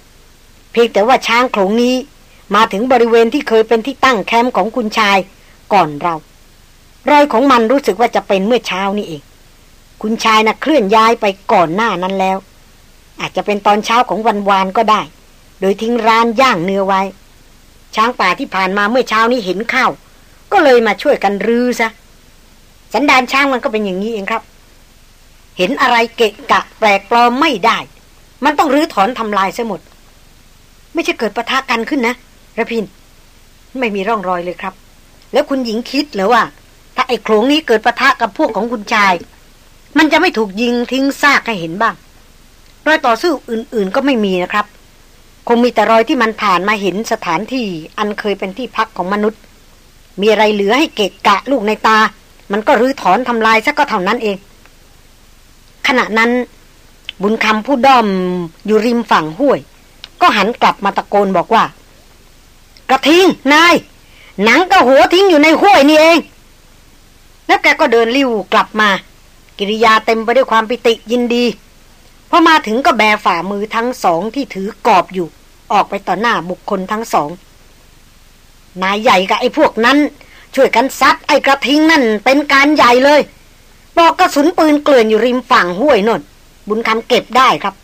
พียงแต่ว่าช้างโขลงนี้ มาถึงบริเวณที่เคยเป็นที่ตั้งแคมป์ของคุณชายก่อนเรา รอยของมันรู้สึกว่าจะเป็นเมื่อเช้านี่เอง คุณชายนะ่ะเคลื่อนย้ายไปก่อนหน้านั้นแล้ว อาจจะเป็นตอนเช้าของวันวานก็ได้ โดยทิ้งร้านย่างเนื้อไว้ ช้างป่าที่ผ่านมาเมื่อเช้านี้เห็นเข้า ก็เลยมาช่วยกันรื้อซะสันดานช้างมันก็เป็นอย่างนี้เองครับ เห็นอะไรเกะกะแปลกปลอมไม่ได้ มันต้องรื้อถอนทำลายซะหมด ไม่ใช่เกิดปะทะกันขึ้นนะระพิน ไม่มีร่องรอยเลยครับ แล้วคุณหญิงคิดหรือว่า ถ้าไอ้โครงนี้เกิดปะทะกับพวกของคุณชาย มันจะไม่ถูกยิงทิ้งซากให้เห็นบ้างรอยต่อสู้อื่น ๆ ก็ไม่มีนะครับ คงมีแต่รอยที่มันผ่านมาเห็นสถานที่อันเคยเป็นที่พักของมนุษย์ มีอะไรเหลือให้เกะกะลูกในตา มันก็รื้อถอนทำลายซะก็เท่านั้นเอง ขณะนั้น บุญคำผู้ด้อมอยู่ริมฝั่งห้วย ก็หันกลับมาตะโกนบอกว่า กระทิงนาย หนังก็หัวทิ้งอยู่ในห้วยนี่เอง แล้วแกก็เดินลิ้วกลับมา กิริยาเต็มไปด้วยความปิติยินดีพอมาถึงก็แบฝ่ามือทั้งสองที่ถือกอบอยู่ ออกไปต่อหน้าบุคคลทั้งสอง นายใหญ่กับไอ้พวกนั้น ช่วยกันซัดไอ้กระทิงนั่นเป็นการใหญ่เลยปลอกกระสุนปืนเกลื่อนอยู่ริมฝั่งห้วยนนบุญคำเก็บได้ครับ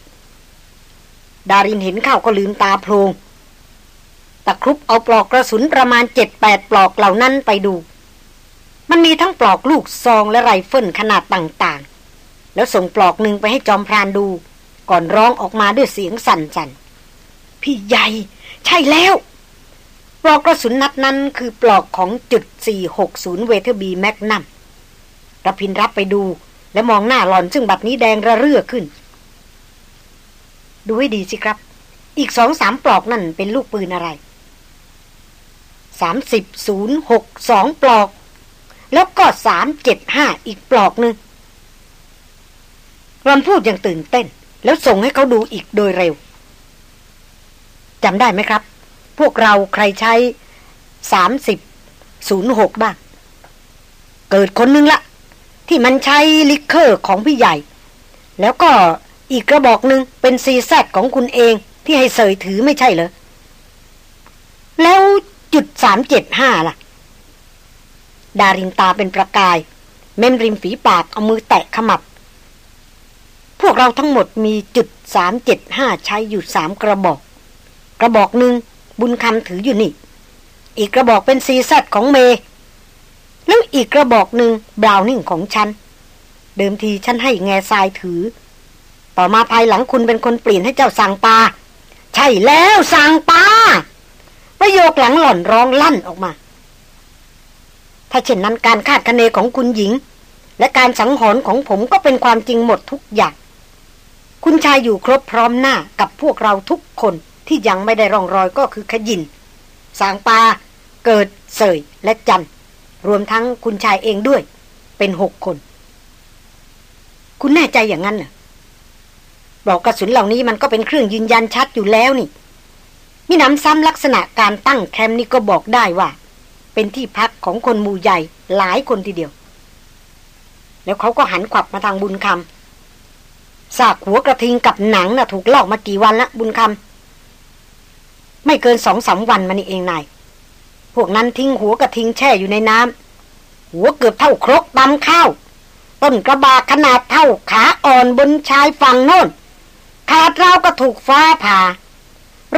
ดารินเห็นเข้าก็ลืมตาโพลงตะครุบเอาปลอกกระสุนประมาณเจ็ดแปดปลอกเหล่านั้นไปดู มันมีทั้งปลอกลูกซองและไรเฟิลขนาดต่างๆ แล้วส่งปลอกหนึ่งไปให้จอมพรานดู ก่อนร้องออกมาด้วยเสียงสั่นๆพี่ใหญ่ ใช่แล้ว ปลอกกระสุนนัดนั้นคือปลอกของจุด460 Weatherby Magnum รพินรับไปดูและมองหน้าหลอนซึ่งบัดนี้แดงระเรื่อขึ้น ดูให้ดีสิครับ อีกสองสามปลอกนั่นเป็นลูกปืนอะไรสามสิบศูนย์หกสองปลอก แล้วก็สามเจ็ดห้าอีกปลอกหนึ่งรอนพูดอย่างตื่นเต้น แล้วส่งให้เขาดูอีกโดยเร็วจำได้ไหมครับ พวกเราใครใช้สามสิบศูนย์หกบ้าง เกิดคนนึงล่ะ ที่มันใช้ Ruger ของพี่ใหญ่ แล้วก็ อีกกระบอกหนึ่งเป็น CZ ของคุณเองที่ให้เสยถือไม่ใช่เหรอ แล้วจุดสามเจ็ดห้าล่ะ ดารินตาเป็นประกาย เม้มริมฝีปากเอามือแตะขมับ พวกเราทั้งหมดมีจุดสามเจ็ดห้าใช้อยู่สามกระบอก กระบอกหนึ่งบุญคำถืออยู่นี่ อีกกระบอกเป็นซีแซดของเม แล้วอีกกระบอกหนึ่งบราวนิ่งของฉัน เดิมทีฉันให้แง่ทรายถือ ต่อมาภายหลังคุณเป็นคนเปลี่ยนให้เจ้าสั่งปลาใช่แล้วสั่งปลาประโยคหลังหล่อนร้องลั่นออกมา ถ้าเช่นนั้นการคาดคะเนของคุณหญิง และการสังหรณ์ของผมก็เป็นความจริงหมดทุกอย่าง คุณชายอยู่ครบพร้อมหน้ากับพวกเราทุกคนที่ยังไม่ได้ร่องรอยก็คือขยินสางปา เกิด เสย และจัน รวมทั้งคุณชายเองด้วย เป็นหกคน คุณแน่ใจอย่างนั้นน่ะ บอกกระสุนเหล่านี้มันก็เป็นเครื่องยืนยันชัดอยู่แล้วนี่มีน้ำซ้ำลักษณะการตั้งแคมป์นี่ก็บอกได้ว่า เป็นที่พักของคนหมู่ใหญ่หลายคนทีเดียว แล้วเขาก็หันขวับมาทางบุญคำสากหัวกระทิงกับหนังนะ่ะถูกลอกมากี่วันละบุญคำไม่เกินสองสาวันมานี่เองนายพวกนั้นทิ้งหัวกระทิงแช่อยู่ในน้ำหัวเกือบเท่าครกตำข้าวต้นกระบาขนาดเท่าขาอ่อนบนชายฝั่งโน่น ขาดราวก็ถูกฟ้าผ่า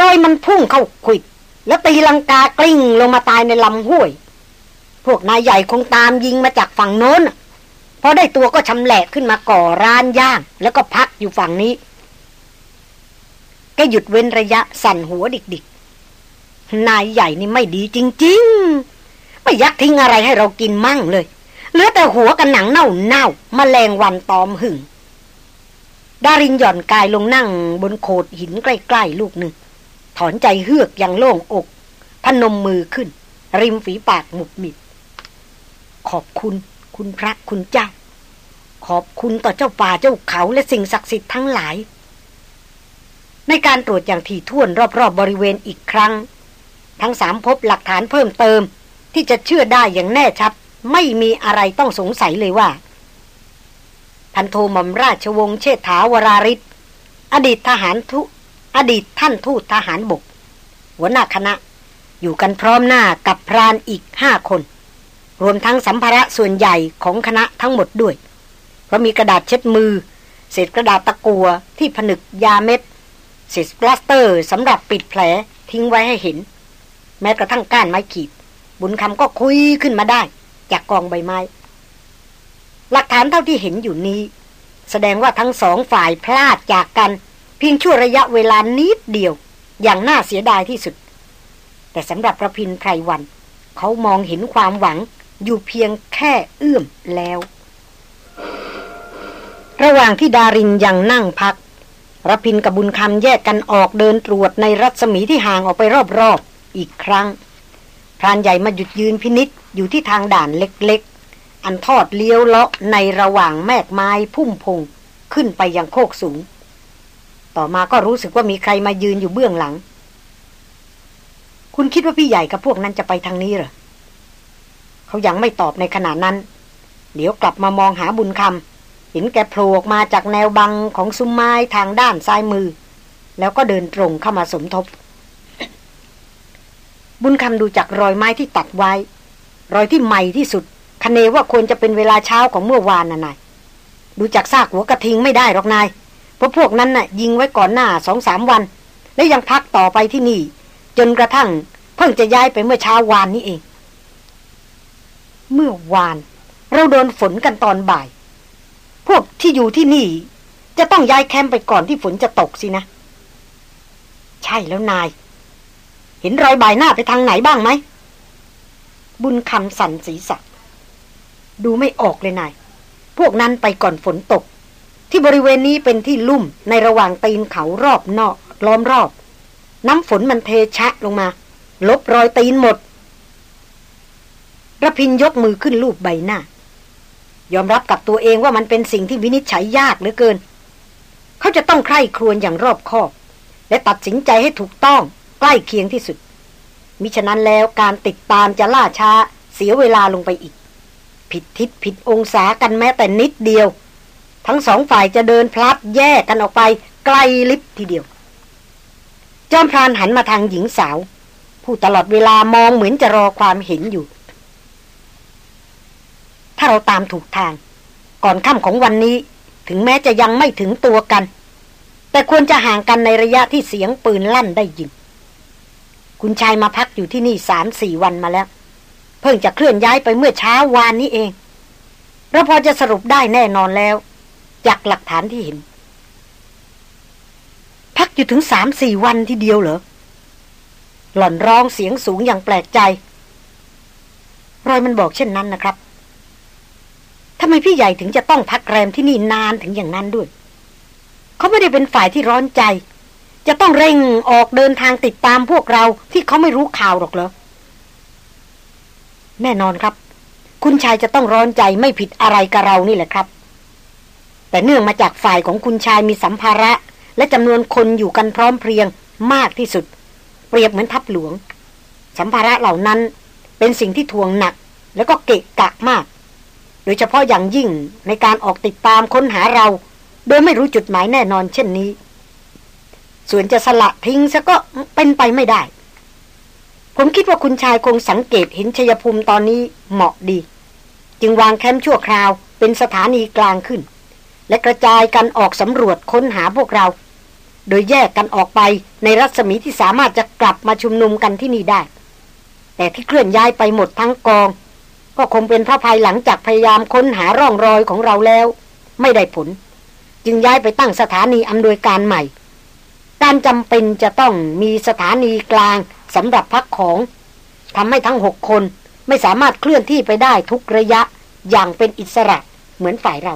รอยมันพุ่งเข้าขิด แล้วตีลังกากลิ้งลงมาตายในลำห้วย พวกนายใหญ่คงตามยิงมาจากฝั่งโน้นพอได้ตัวก็ชำแหละขึ้นมาก่อร้านย่าง แล้วก็พักอยู่ฝั่งนี้ก็หยุดเว้นระยะสั่นหัวดิกๆ นายใหญ่นี่ไม่ดีจริง ๆ ไม่ยักทิ้งอะไรให้เรากินมั่งเลยเหลือแต่หัวกันหนังเน่าเน่ามแมลงวันตอมหึ่ง ดารินหย่อนกายลงนั่งบนโขดหินใกล้ๆลูกหนึ่ง ถอนใจเฮือกอย่างโล่งอก พนมมือขึ้น ริมฝีปากหมุบมิด ขอบคุณคุณพระคุณเจ้า ขอบคุณต่อเจ้าป่าเจ้าเขาและสิ่งศักดิ์สิทธิ์ทั้งหลาย ในการตรวจอย่างถี่ถ้วนรอบๆบบริเวณอีกครั้ง ทั้งสามพบหลักฐานเพิ่มเติม ที่จะเชื่อได้อย่างแน่ชัด ไม่มีอะไรต้องสงสัยเลยว่า พันโทมอมราชวงศ์เชษฐาวราริศอดีตทหารทุอดีตท่านทูตทหารบก หัวหน้าคณะ อยู่กันพร้อมหน้ากับพรานอีกห้าคน รวมทั้งสัมภาระส่วนใหญ่ของคณะทั้งหมดด้วย เพราะมีกระดาษเช็ดมือ เศษกระดาษตะกัวที่ผนึกยาเม็ดเศษปลาสเตอร์สำหรับปิดแผลทิ้งไว้ให้เห็น แม้กระทั่งก้านไม้ขีด บุญคำก็คุยขึ้นมาได้ จากกองใบไม้ หลักฐานเท่าที่เห็นอยู่นี้ แสดงว่าทั้งสองฝ่ายพลาดจากกัน เพียงชั่วระยะเวลานิดเดียว อย่างน่าเสียดายที่สุด แต่สำหรับระพินไพรวัน เขามองเห็นความหวังอยู่เพียงแค่เอื้อมแล้ว ระหว่างที่ดารินยังนั่งพักระพินกับบุญคำแยกกันออกเดินตรวจในรัศมีที่ห่างออกไปรอบๆอีกครั้ง พรานใหญ่มาหยุดยืนพินิษอยู่ที่ทางด่านเล็กๆ อันทอดเลี้ยวเลาะในระหว่างแมกไม้พุ่มพงขึ้นไปยังโคกสูง ต่อมาก็รู้สึกว่ามีใครมายืนอยู่เบื้องหลัง คุณคิดว่าพี่ใหญ่กับพวกนั้นจะไปทางนี้เหรอเขายังไม่ตอบในขณะนั้น เดี๋ยวกลับมามองหาบุญคำเห็นแกโผล่ออกมาจากแนวบังของซุ้มไม้ทางด้านซ้ายมือ แล้วก็เดินตรงเข้ามาสมทบ บุญคำดูจากรอยไม้ที่ตัดไว้ รอยที่ใหม่ที่สุด คเนว่าควรจะเป็นเวลาเช้าของเมื่อวานน่ะนายดูจากซากหัวกระทิงไม่ได้หรอกนาย เพราะพวกนั้นน่ะ ยิงไว้ก่อนหน้าสองสามวัน และยังพักต่อไปที่นี่ จนกระทั่ง เพิ่งจะย้ายไปเมื่อเช้าวานนี้เอง เมื่อวาน เราโดนฝนกันตอนบ่าย พวกที่อยู่ที่นี่ จะต้องย้ายแคมป์ไปก่อนที่ฝนจะตกสินะ ใช่แล้วนาย เห็นรอยใบหน้าไปทางไหนบ้างไหมบุญคำสั่นศีรษะ ดูไม่ออกเลยนาย พวกนั้นไปก่อนฝนตก ที่บริเวณนี้เป็นที่ลุ่มในระหว่างตีนเขารอบนอกล้อมรอบ น้ำฝนมันเทชะลงมา ลบรอยตีนหมดระพินยกมือขึ้นลูบใบหน้า ยอมรับกับตัวเองว่ามันเป็นสิ่งที่วินิจฉัยยากเหลือเกิน เขาจะต้องใคร่ครวญอย่างรอบคอบ และตัดสินใจให้ถูกต้องใกล้เคียงที่สุด มิฉะนั้นแล้วการติดตามจะล่าช้าเสียเวลาลงไปอีก ผิดทิศผิดองศากันแม้แต่นิดเดียว ทั้งสองฝ่ายจะเดินพลัดแยกกันออกไปไกลลิบทีเดียว จอมพรานหันมาทางหญิงสาว ผู้ตลอดเวลามองเหมือนจะรอความเห็นอยู่ ถ้าเราตามถูกทาง ก่อนค่ำของวันนี้ถึงแม้จะยังไม่ถึงตัวกัน แต่ควรจะห่างกันในระยะที่เสียงปืนลั่นได้ยิน คุณชายมาพักอยู่ที่นี่สามสี่วันมาแล้ว เพิ่งจะเคลื่อนย้ายไปเมื่อเช้าวานนี้เองเราพอจะสรุปได้แน่นอนแล้ว จากหลักฐานที่เห็น พักอยู่ถึงสามสี่วันทีเดียวเหรอ หล่อนร้องเสียงสูงอย่างแปลกใจ รอยมันบอกเช่นนั้นนะครับทำไมพี่ใหญ่ถึงจะต้องพักแรมที่นี่นานถึงอย่างนั้นด้วย เขาไม่ได้เป็นฝ่ายที่ร้อนใจ จะต้องเร่งออกเดินทางติดตามพวกเราที่เขาไม่รู้ข่าวหรอกเหรอ แน่นอนครับ คุณชายจะต้องร้อนใจไม่ผิดอะไรกับเรานี่แหละครับ แต่เนื่องมาจากฝ่ายของคุณชายมีสัมภาระ และจำนวนคนอยู่กันพร้อมเพรียงมากที่สุด เปรียบเหมือนทัพหลวง สัมภาระเหล่านั้นเป็นสิ่งที่ทวงหนัก แล้วก็เกะกะมาก โดยเฉพาะอย่างยิ่งในการออกติดตามค้นหาเรา โดยไม่รู้จุดหมายแน่นอนเช่นนี้ ส่วนจะสละทิ้งซะก็เป็นไปไม่ได้ ผมคิดว่าคุณชายคงสังเกตเห็นชยภูมิตอนนี้เหมาะดี จึงวางแคมป์ชั่วคราวเป็นสถานีกลางขึ้น และกระจายกันออกสำรวจค้นหาพวกเรา โดยแยกกันออกไปในรัศมีที่สามารถจะกลับมาชุมนุมกันที่นี่ได้ แต่ที่เคลื่อนย้ายไปหมดทั้งกอง ก็คงเป็นพระภายหลังจากพยายามค้นหาร่องรอยของเราแล้ว ไม่ได้ผล จึงย้ายไปตั้งสถานีอำนวยการใหม่การจำเป็นจะต้องมีสถานีกลาง สำหรับพักของทำให้ทั้งหกคนไม่สามารถเคลื่อนที่ไปได้ทุกระยะอย่างเป็นอิสระเหมือนฝ่ายเรา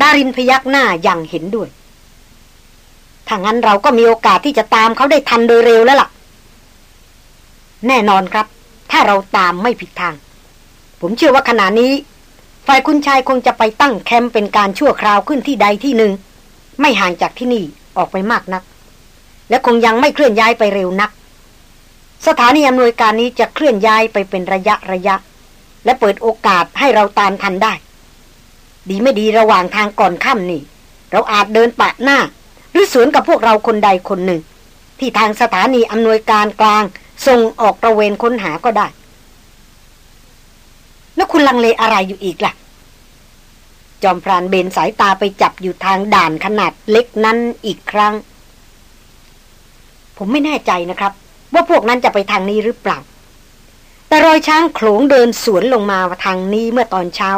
ดารินพยักหน้าอย่างเห็นด้วยถ้างั้นเราก็มีโอกาสที่จะตามเขาได้ทันโดยเร็วแล้วล่ะ แน่นอนครับ ถ้าเราตามไม่ผิดทาง ผมเชื่อว่าขณะนี้ ฝ่ายคุณชายคงจะไปตั้งแคมป์เป็นการชั่วคราวขึ้นที่ใดที่หนึ่ง ไม่ห่างจากที่นี่ออกไปมากนัก และคงยังไม่เคลื่อนย้ายไปเร็วนัก สถานีอำนวยการนี้จะเคลื่อนย้ายไปเป็นระยะระยะ และเปิดโอกาสให้เราตามทันได้ ดีไม่ดีระหว่างทางก่อนค่ำนี่ เราอาจเดินปะหน้า หรือสวนกับพวกเราคนใดคนหนึ่ง ที่ทางสถานีอำนวยการกลางส่งออกตระเวนค้นหาก็ได้ แล้วคุณลังเลอะไรอยู่อีกล่ะ จอมพรานเบนสายตาไปจับอยู่ทางด่านขนาดเล็กนั้นอีกครั้ง ผมไม่แน่ใจนะครับ ว่าพวกนั้นจะไปทางนี้หรือเปล่า แต่รอยช้างโขลงเดินสวนลงมาทางนี้เมื่อตอนเช้า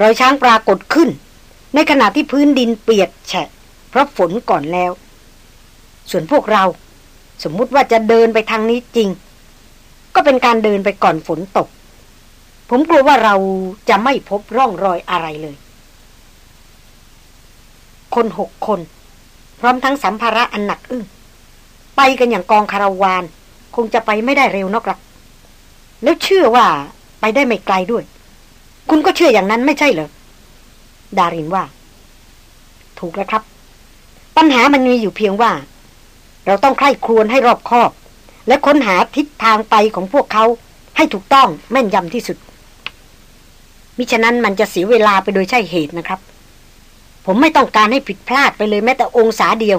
รอยช้างปรากฏขึ้น ในขณะที่พื้นดินเปียกแฉะ เพราะฝนก่อนแล้ว ส่วนพวกเรา สมมุติว่าจะเดินไปทางนี้จริง ก็เป็นการเดินไปก่อนฝนตก ผมกลัวว่าเราจะไม่พบร่องรอยอะไรเลย คนหกคน พร้อมทั้งสัมภาระอันหนักอึ้ง ไปกันอย่างกองคาราวาน คงจะไปไม่ได้เร็วนักหรอกแล้วเชื่อว่าไปได้ไม่ไกลด้วย คุณก็เชื่ออย่างนั้นไม่ใช่เหรอ ดารินว่า ถูกแล้วครับ ปัญหามันมีอยู่เพียงว่า เราต้องใคร่ครวญให้รอบคอบ และค้นหาทิศทางไปของพวกเขาให้ถูกต้องแม่นยำที่สุด มิฉะนั้นมันจะเสียเวลาไปโดยใช่เหตุนะครับ ผมไม่ต้องการให้ผิดพลาดไปเลยแม้แต่องศาเดียว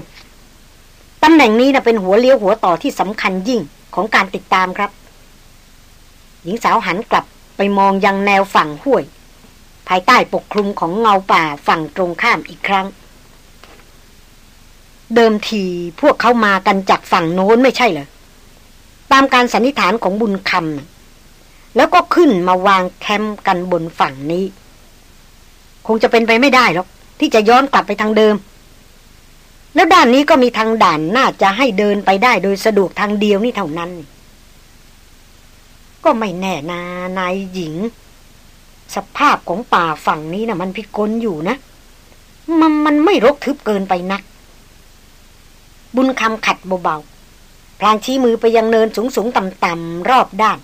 ตำแหน่งนี้นะเป็นหัวเลี้ยวหัวต่อที่สำคัญยิ่งของการติดตามครับ หญิงสาวหันกลับไปมองยังแนวฝั่งห้วย ภายใต้ปกคลุมของเงาป่าฝั่งตรงข้ามอีกครั้ง เดิมทีพวกเขามากันจากฝั่งโน้นไม่ใช่เหรอตามการสันนิษฐานของบุญคำแล้วก็ขึ้นมาวางแคมป์กันบนฝั่งนี้ คงจะเป็นไปไม่ได้หรอกที่จะย้อนกลับไปทางเดิม แล้วด้านนี้ก็มีทางด่านน่าจะให้เดินไปได้โดยสะดวกทางเดียวนี่เท่านั้น ก็ไม่แน่นานายหญิง สภาพของป่าฝั่งนี้นะ่ะ มันพิกลอยู่นะ มันมันไม่รกทึบเกินไปนัก บุญคำขัดเบาๆพลางชี้มือไปยังเนินสูงสูงต่ำต่ำรอบด้าน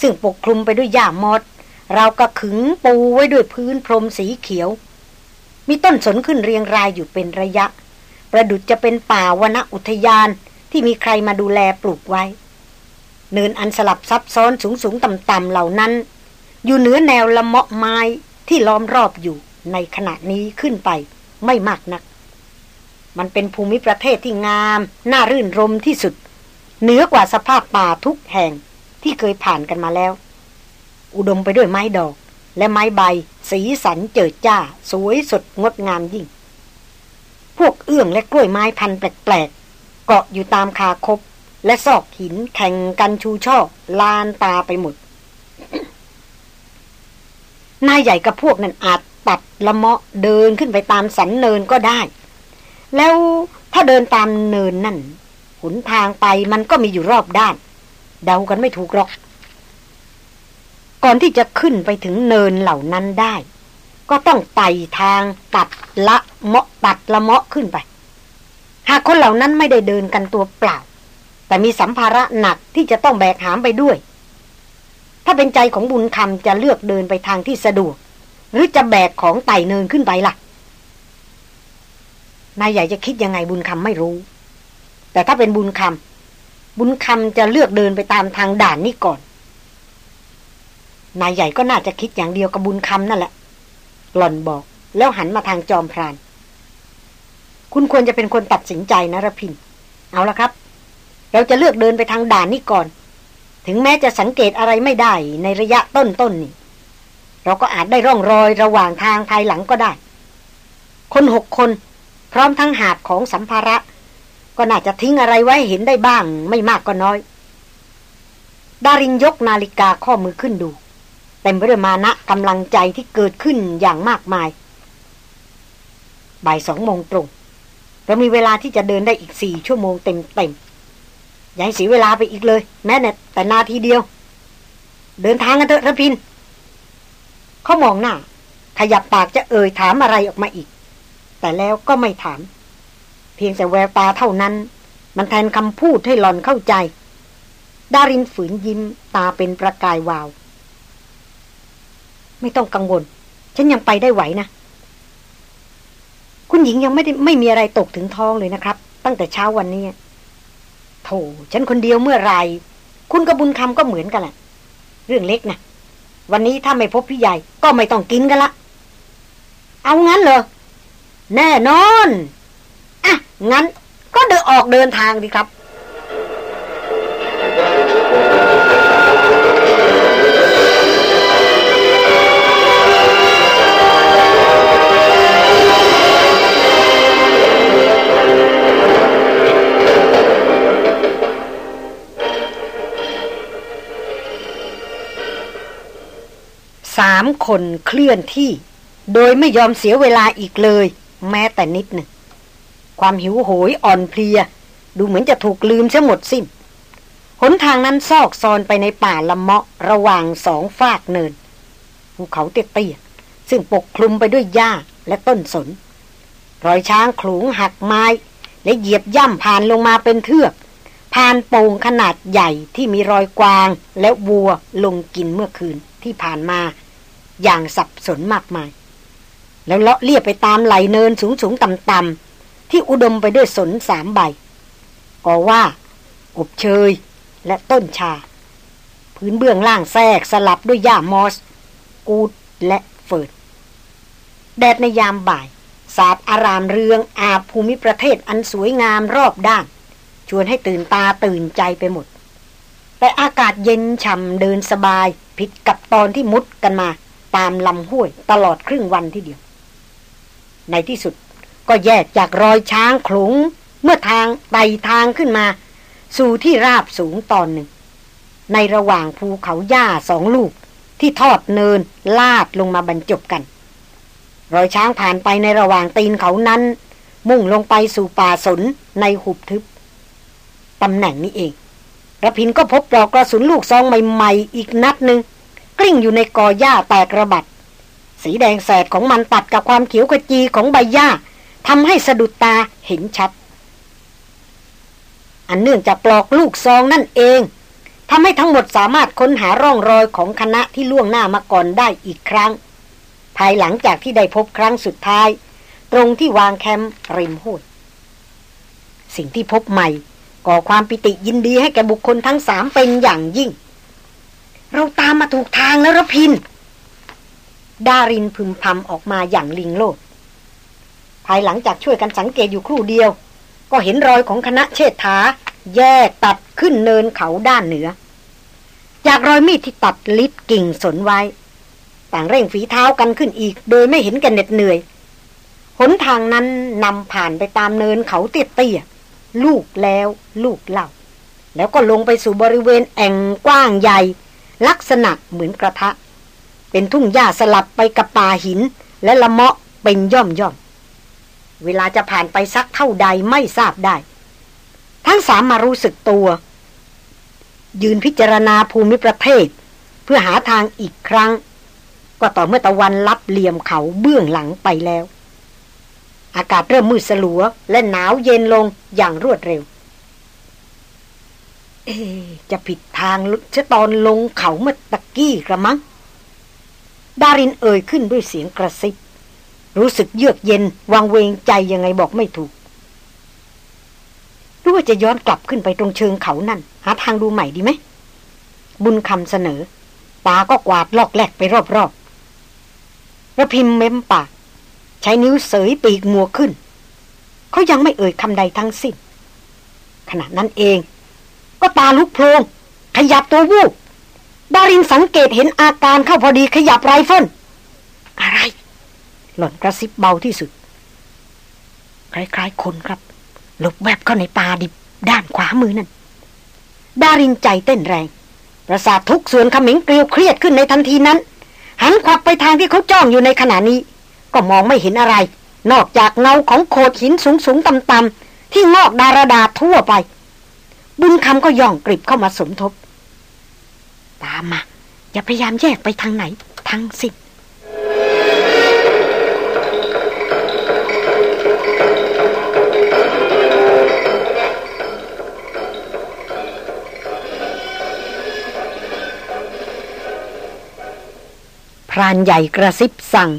ซึ่งปกคลุมไปด้วยหญ้ามอดเราก็ขึงปูไว้ด้วยพื้นพรมสีเขียว มีต้นสนขึ้นเรียงรายอยู่เป็นระยะ ประดุจจะเป็นป่าวณอุทยานที่มีใครมาดูแลปลูกไว้ เนินอันสลับซับซ้อนสูงสูงต่ำต่ำเหล่านั้น อยู่เหนือแนวละเมาะไม้ที่ล้อมรอบอยู่ในขณะนี้ขึ้นไปไม่มากนัก มันเป็นภูมิประเทศที่งาม น่ารื่นรมที่สุด เหนือกว่าสภาพป่าทุกแห่งที่เคยผ่านกันมาแล้ว อุดมไปด้วยไม้ดอก และไม้ใบ สีสันเจิดจ้า สวยสดงดงามยิ่ง พวกเอื้องและกล้วยไม้พันแปลกๆ เกาะอยู่ตามคาคบ และซอกหินแข่งกันชูช่อ ลานตาไปหมด นายใหญ่กับพวกนั้นอาจตัดละเมาะเดินขึ้นไปตามสันเนินก็ได้ แล้วถ้าเดินตามเนินนั่นหนทางไปมันก็มีอยู่รอบด้าน เดากันไม่ถูกหรอก ก่อนที่จะขึ้นไปถึงเนินเหล่านั้นได้ ก็ต้องไต่ทางตัดละเมาะตัดละเมาะขึ้นไป หากคนเหล่านั้นไม่ได้เดินกันตัวเปล่า แต่มีสัมภาระหนักที่จะต้องแบกหามไปด้วย ถ้าเป็นใจของบุญคำจะเลือกเดินไปทางที่สะดวก หรือจะแบกของไต่เนินขึ้นไปล่ะนายใหญ่จะคิดยังไงบุญคำไม่รู้ แต่ถ้าเป็นบุญคำบุญคำจะเลือกเดินไปตามทางด่านนี้ก่อนนายใหญ่ก็น่าจะคิดอย่างเดียวกับบุญคำนั่นแหละ หล่อนบอก แล้วหันมาทางจอมพราน คุณควรจะเป็นคนตัดสินใจนะระพิน เอาละครับ เราจะเลือกเดินไปทางด่านนี้ก่อน ถึงแม้จะสังเกตอะไรไม่ได้ในระยะต้นๆนนี่ เราก็อาจได้ร่องรอยระหว่างทางภายหลังก็ได้ คนหกคนพร้อมทั้งหาบของสัมภาระ ก็น่าจะทิ้งอะไรไว้เห็นได้บ้าง ไม่มากก็น้อย ดาริงยกนาฬิกาข้อมือขึ้นดู เต็มไปด้วยมานะกำลังใจที่เกิดขึ้นอย่างมากมาย บ่ายสองโมงตรง เรามีเวลาที่จะเดินได้อีกสี่ชั่วโมงเต็มๆอย่าให้เสียเวลาไปอีกเลย แม้แต่นาทีเดียว เดินทางกันเถอะระพิน เขามองหน้า ขยับปากจะเอ่ยถามอะไรออกมาอีก แต่แล้วก็ไม่ถาม เพียงแต่แววตาเท่านั้น มันแทนคำพูดให้หลอนเข้าใจ ดารินฝืนยิ้มตาเป็นประกายวาว ไม่ต้องกังวล ฉันยังไปได้ไหวนะ คุณหญิงยังไม่ได้ไม่มีอะไรตกถึงท้องเลยนะครับ ตั้งแต่เช้าวันนี้โถฉันคนเดียวเมื่อไรคุณกระบุญคำก็เหมือนกันแหละเรื่องเล็กนะวันนี้ถ้าไม่พบพี่ใหญ่ ก็ไม่ต้องกินกันละ เอางั้นเหรอ แน่นอน อะ งั้น ก็เดินออกเดินทางดีครับ สามคนเคลื่อนที่ โดยไม่ยอมเสียเวลาอีกเลย แม้แต่นิดหนึ่ง ความหิวโหยอ่อนเพลีย ดูเหมือนจะถูกลืมเสียหมดสิ้น หนทางนั้นซอกซอนไปในป่าละเมาะระหว่างสองฟากเนินภูเขาเตี้ยๆซึ่งปกคลุมไปด้วยหญ้าและต้นสน รอยช้างขลุงหักไม้ และเหยียบย่ำผ่านลงมาเป็นเทือกผ่านโป่งขนาดใหญ่ที่มีรอยกวางและวัวลงกินเมื่อคืนที่ผ่านมา อย่างสับสนมากมาย แล้วเลาะเลียบไปตามไหลเนินสูงสูงต่ำต่ำที่อุดมไปด้วยสนสามใบก็ว่า อบเชย และต้นชา พื้นเบื้องล่างแทรกสลับด้วยหญ้ามอส กูดและเฟิร์ดแดดในยามบ่าย สาดอารามเรืองอาภูมิประเทศอันสวยงามรอบด้าน ชวนให้ตื่นตาตื่นใจไปหมด แต่อากาศเย็นฉ่ำเดินสบาย ผิดกับตอนที่มุดกันมา ตามลำห้วยตลอดครึ่งวันที่เดียว ในที่สุดก็แยกจากรอยช้างขลุง เมื่อทางไต่ทางขึ้นมา สู่ที่ราบสูงตอนหนึ่ง ในระหว่างภูเขาหญ้าสองลูก ที่ทอดเนินลาดลงมาบรรจบกัน รอยช้างผ่านไปในระหว่างตีนเขานั้น มุ่งลงไปสู่ป่าสนในหุบทึบตำแหน่งนี้เองระพินก็พบปลอกกระสุนลูกซองใหม่ ๆ อีกนัดหนึ่ง กลิ้งอยู่ในกอหญ้าแตกระบัด สีแดงแสดของมันตัดกับความเขียวขจีของใบหญ้าทำให้สะดุดตาเห็นชัด อันเนื่องจากปลอกลูกซองนั่นเองทำให้ทั้งหมดสามารถค้นหาร่องรอยของคณะที่ล่วงหน้ามาก่อนได้อีกครั้ง ภายหลังจากที่ได้พบครั้งสุดท้าย ตรงที่วางแคมป์ริมห้วยสิ่งที่พบใหม่ก่อความปิติยินดีให้แก่บุคคลทั้งสามเป็นอย่างยิ่ง เราตามมาถูกทางแล้วรพิน ดารินพึมพำออกมาอย่างลิงโลด ภายหลังจากช่วยกันสังเกตอยู่ครู่เดียว ก็เห็นรอยของคณะเชษฐา แยกตัดขึ้นเนินเขาด้านเหนือ จากรอยมีดที่ตัดลิดกิ่งสนไว้ ต่างเร่งฝีเท้ากันขึ้นอีก โดยไม่เห็นกันเหน็ดเหนื่อยหนทางนั้นนำผ่านไปตามเนินเขาเตี้ยๆลูกแล้วลูกเล่าแล้วก็ลงไปสู่บริเวณแอ่งกว้างใหญ่ ลักษณะเหมือนกระทะ เป็นทุ่งหญ้าสลับไปกับป่าหิน และละเมาะเป็นย่อมย่อม เวลาจะผ่านไปสักเท่าใดไม่ทราบได้ ทั้งสามมารู้สึกตัว ยืนพิจารณาภูมิประเทศ เพื่อหาทางอีกครั้ง ก็ต่อเมื่อตะวันลับเหลี่ยมเขาเบื้องหลังไปแล้ว อากาศเริ่มมืดสลัวและหนาวเย็นลงอย่างรวดเร็ว เอจะผิดทางเชตอนลงเขาเมื่อตะกี้กระมัง ดารินเอ่ยขึ้นด้วยเสียงกระซิบ รู้สึกเยือกเย็นวางเวงใจยังไงบอกไม่ถูก รู้ว่าจะย้อนกลับขึ้นไปตรงเชิงเขานั่น หาทางดูใหม่ดีไหม บุญคำเสนอ ตาก็กวาดลอกแลกไปรอบๆระพิมเม้มปากใช้นิ้วเสยปีกมัวขึ้น เขายังไม่เอ่ยคำใดทั้งสิ้นขณะนั้นเอง ก็ตาลุกโพลงขยับตัววูบดารินสังเกตเห็นอาการเข้าพอดีขยับไรเฟิลอะไร หล่อนกระซิบเบาที่สุด คล้ายๆคนครับ หลบแวบเข้าในป่าดิบด้านขวามือนั่น ดารินใจเต้นแรง ประสาททุกส่วนขมิงเกลียวเครียดขึ้นในทันทีนั้น หันขวับไปทางที่เขาจ้องอยู่ในขณะนี้ ก็มองไม่เห็นอะไร นอกจากเงาของโขดหินสูงสูงต่ำต่ำที่งอกดารดาทั่วไป บุญคำก็ย่องกริบเข้ามาสมทบ ตามมา อย่าพยายามแยกไปทางไหน ทั้งสิ้นพรานใหญ่กระซิบสั่ง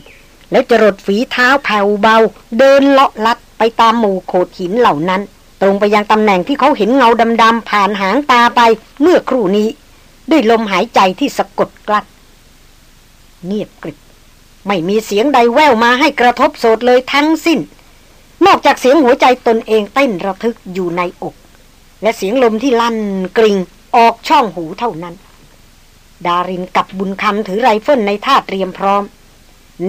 แล้วจรดฝีเท้าแผ่วเบา เดินเลาะลัดไปตามหมู่โขดหินเหล่านั้น ตรงไปยังตำแหน่งที่เขาเห็นเงาดำๆผ่านหางตาไปเมื่อครู่นี้ ด้วยลมหายใจที่สะกดกลัดเงียบกริบไม่มีเสียงใดแววมาให้กระทบโสดเลยทั้งสิ้น นอกจากเสียงหัวใจตนเองเต้นระทึกอยู่ในอก และเสียงลมที่ลั่นกริงออกช่องหูเท่านั้น ดารินกับบุญคำถือไรเฟิลในท่าเตรียมพร้อม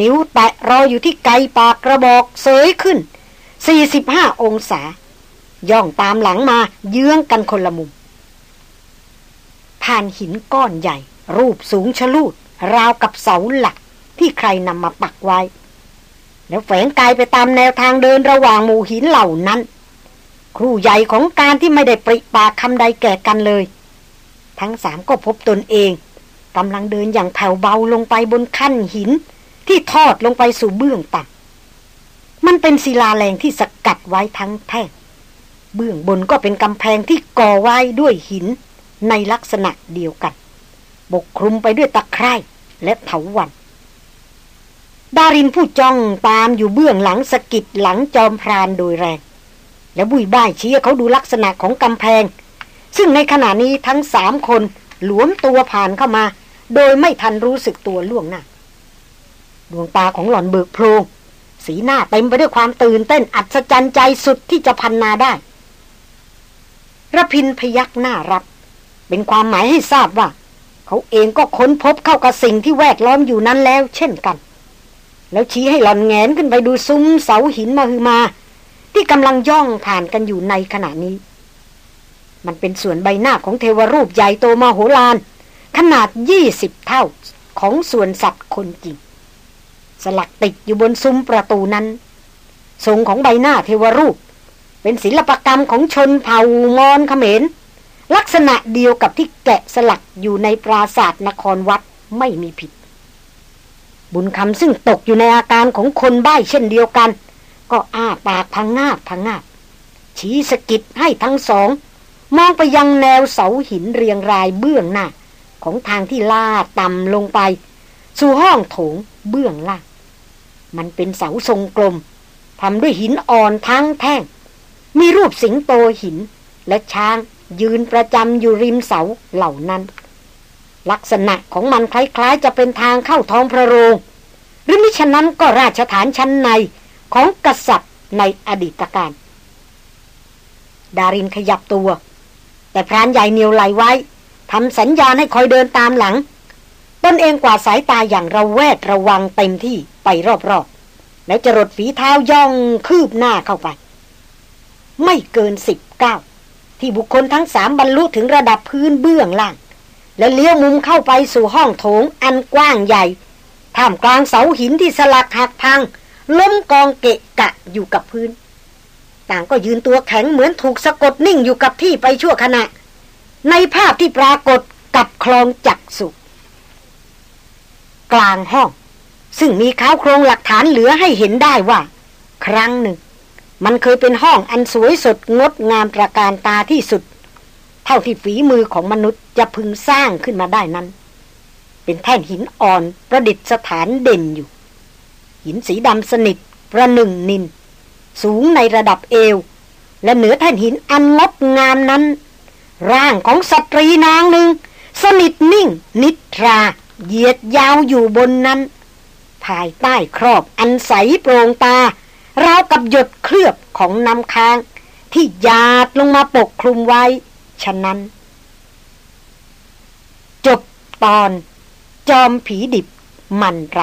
นิ้วแตะรออยู่ที่ไกปากกระบอกเสยขึ้น 45 องศา ย่องตามหลังมาเยื้องกันคนละมุม ผ่านหินก้อนใหญ่ รูปสูงชะลูด ราวกับเสาหลักที่ใครนำมาปักไว้ แล้วแฝงกายไปตามแนวทางเดินระหว่างหมู่หินเหล่านั้น ครูใหญ่ของการที่ไม่ได้ปริปากคำใดแก่กันเลย ทั้งสามก็พบตนเองกำลังเดินอย่างแผ่วเบาลงไปบนขั้นหิน ที่ทอดลงไปสู่เบื้องต่ำมันเป็นศิลาแรงที่สกัดไว้ทั้งแท่ง เบื้องบนก็เป็นกำแพงที่ก่อไว้ด้วยหินในลักษณะเดียวกันบกคลุมไปด้วยตะไคร่และเถาวันดารินผู้จ้องตามอยู่เบื้องหลังสกิดหลังจอมพรานโดยแรง แล้วบุยบ้ายชี้เขาดูลักษณะของกำแพง ซึ่งในขณะนี้ทั้งสามคนหลวมตัวผ่านเข้ามา โดยไม่ทันรู้สึกตัวล่วงหน้า ดวงตาของหล่อนเบิกโพลงสีหน้าเต็มไปด้วยความตื่นเต้นอัศจรรย์ใจสุดที่จะพันนาได้ ระพินพยักหน้ารับ เป็นความหมายให้ทราบว่า เขาเองก็ค้นพบเข้ากับสิ่งที่แวดล้อมอยู่นั้นแล้ว เช่นกัน แล้วชี้ให้หลอนแงนขึ้นไปดูซุ้มเสาหินมาฮือมา ที่กำลังย่องผ่านกันอยู่ในขณะนี้ มันเป็นส่วนใบหน้าของเทวรูปใหญ่โตมาโหฬารขนาดยี่สิบเท่าของส่วนสัตว์คนจริง สลักติดอยู่บนซุ้มประตูนั้นทรงของใบหน้าเทวรูป เป็นศิลปกรรมของชนเผ่ามอนเขมร ลักษณะเดียวกับที่แกะสลักอยู่ในปราสาทนครวัดไม่มีผิด บุญคำซึ่งตกอยู่ในอาการของคนใบ้เช่นเดียวกัน ก็อ้าปากพังงาบพังงาบ ชี้สกิดให้ทั้งสอง มองไปยังแนวเสาหินเรียงรายเบื้องหน้า ของทางที่ลาดต่ำลงไป สู่ห้องโถงเบื้องล่าง มันเป็นเสาทรงกลมทำด้วยหินอ่อนทั้งแท่ง มีรูปสิงโตหิน และช้างยืนประจำอยู่ริมเสาเหล่านั้น ลักษณะของมันคล้ายๆ จะเป็นทางเข้าท้องพระโรง หรือมิฉะนั้นก็ราชฐานชั้นในของกษัตริย์ในอดีตการ ดารินขยับตัว แต่พรานใหญ่เนียวไหลไว้ทำสัญญาณให้คอยเดินตามหลังตนเองกว่าสายตาอย่างระแวดระวังเต็มที่ไปรอบๆ แล้วจะรดฝีเท้าย่องคืบหน้าเข้าไป ไม่เกินสิบเก้าที่บุคคลทั้งสามบรรลุถึงระดับพื้นเบื้องล่าง และเลี้ยวมุมเข้าไปสู่ห้องโถงอันกว้างใหญ่ท่ามกลางเสาหินที่สลักหักพัง ล้มกองเกะกะอยู่กับพื้น ต่างก็ยืนตัวแข็งเหมือนถูกสะกดนิ่งอยู่กับที่ไปชั่วขณะ ในภาพที่ปรากฏกับคลองจักสุกลางห้อง ซึ่งมีข้าวโครงหลักฐานเหลือให้เห็นได้ว่า ครั้งหนึ่ง มันเคยเป็นห้องอันสวยสดงดงามตระการตาที่สุด เท่าที่ฝีมือของมนุษย์จะพึงสร้างขึ้นมาได้นั้น เป็นแท่นหินอ่อนประดิษฐานเด่นอยู่ หินสีดำสนิทประหนึ่งนิน สูงในระดับเอว และเหนือแท่นหินอันงดงามนั้น ร่างของสตรีนางหนึ่ง สนิทนิ่ง นิทราเหยียดยาวอยู่บนนั้น ภายใต้ครอบอันใสโปร่งตา ราวกับหยดเคลือบของน้ำค้าง ที่หยาดลงมาปกคลุมไว้ ฉะนั้น จบตอน จอมผีดิบมันไร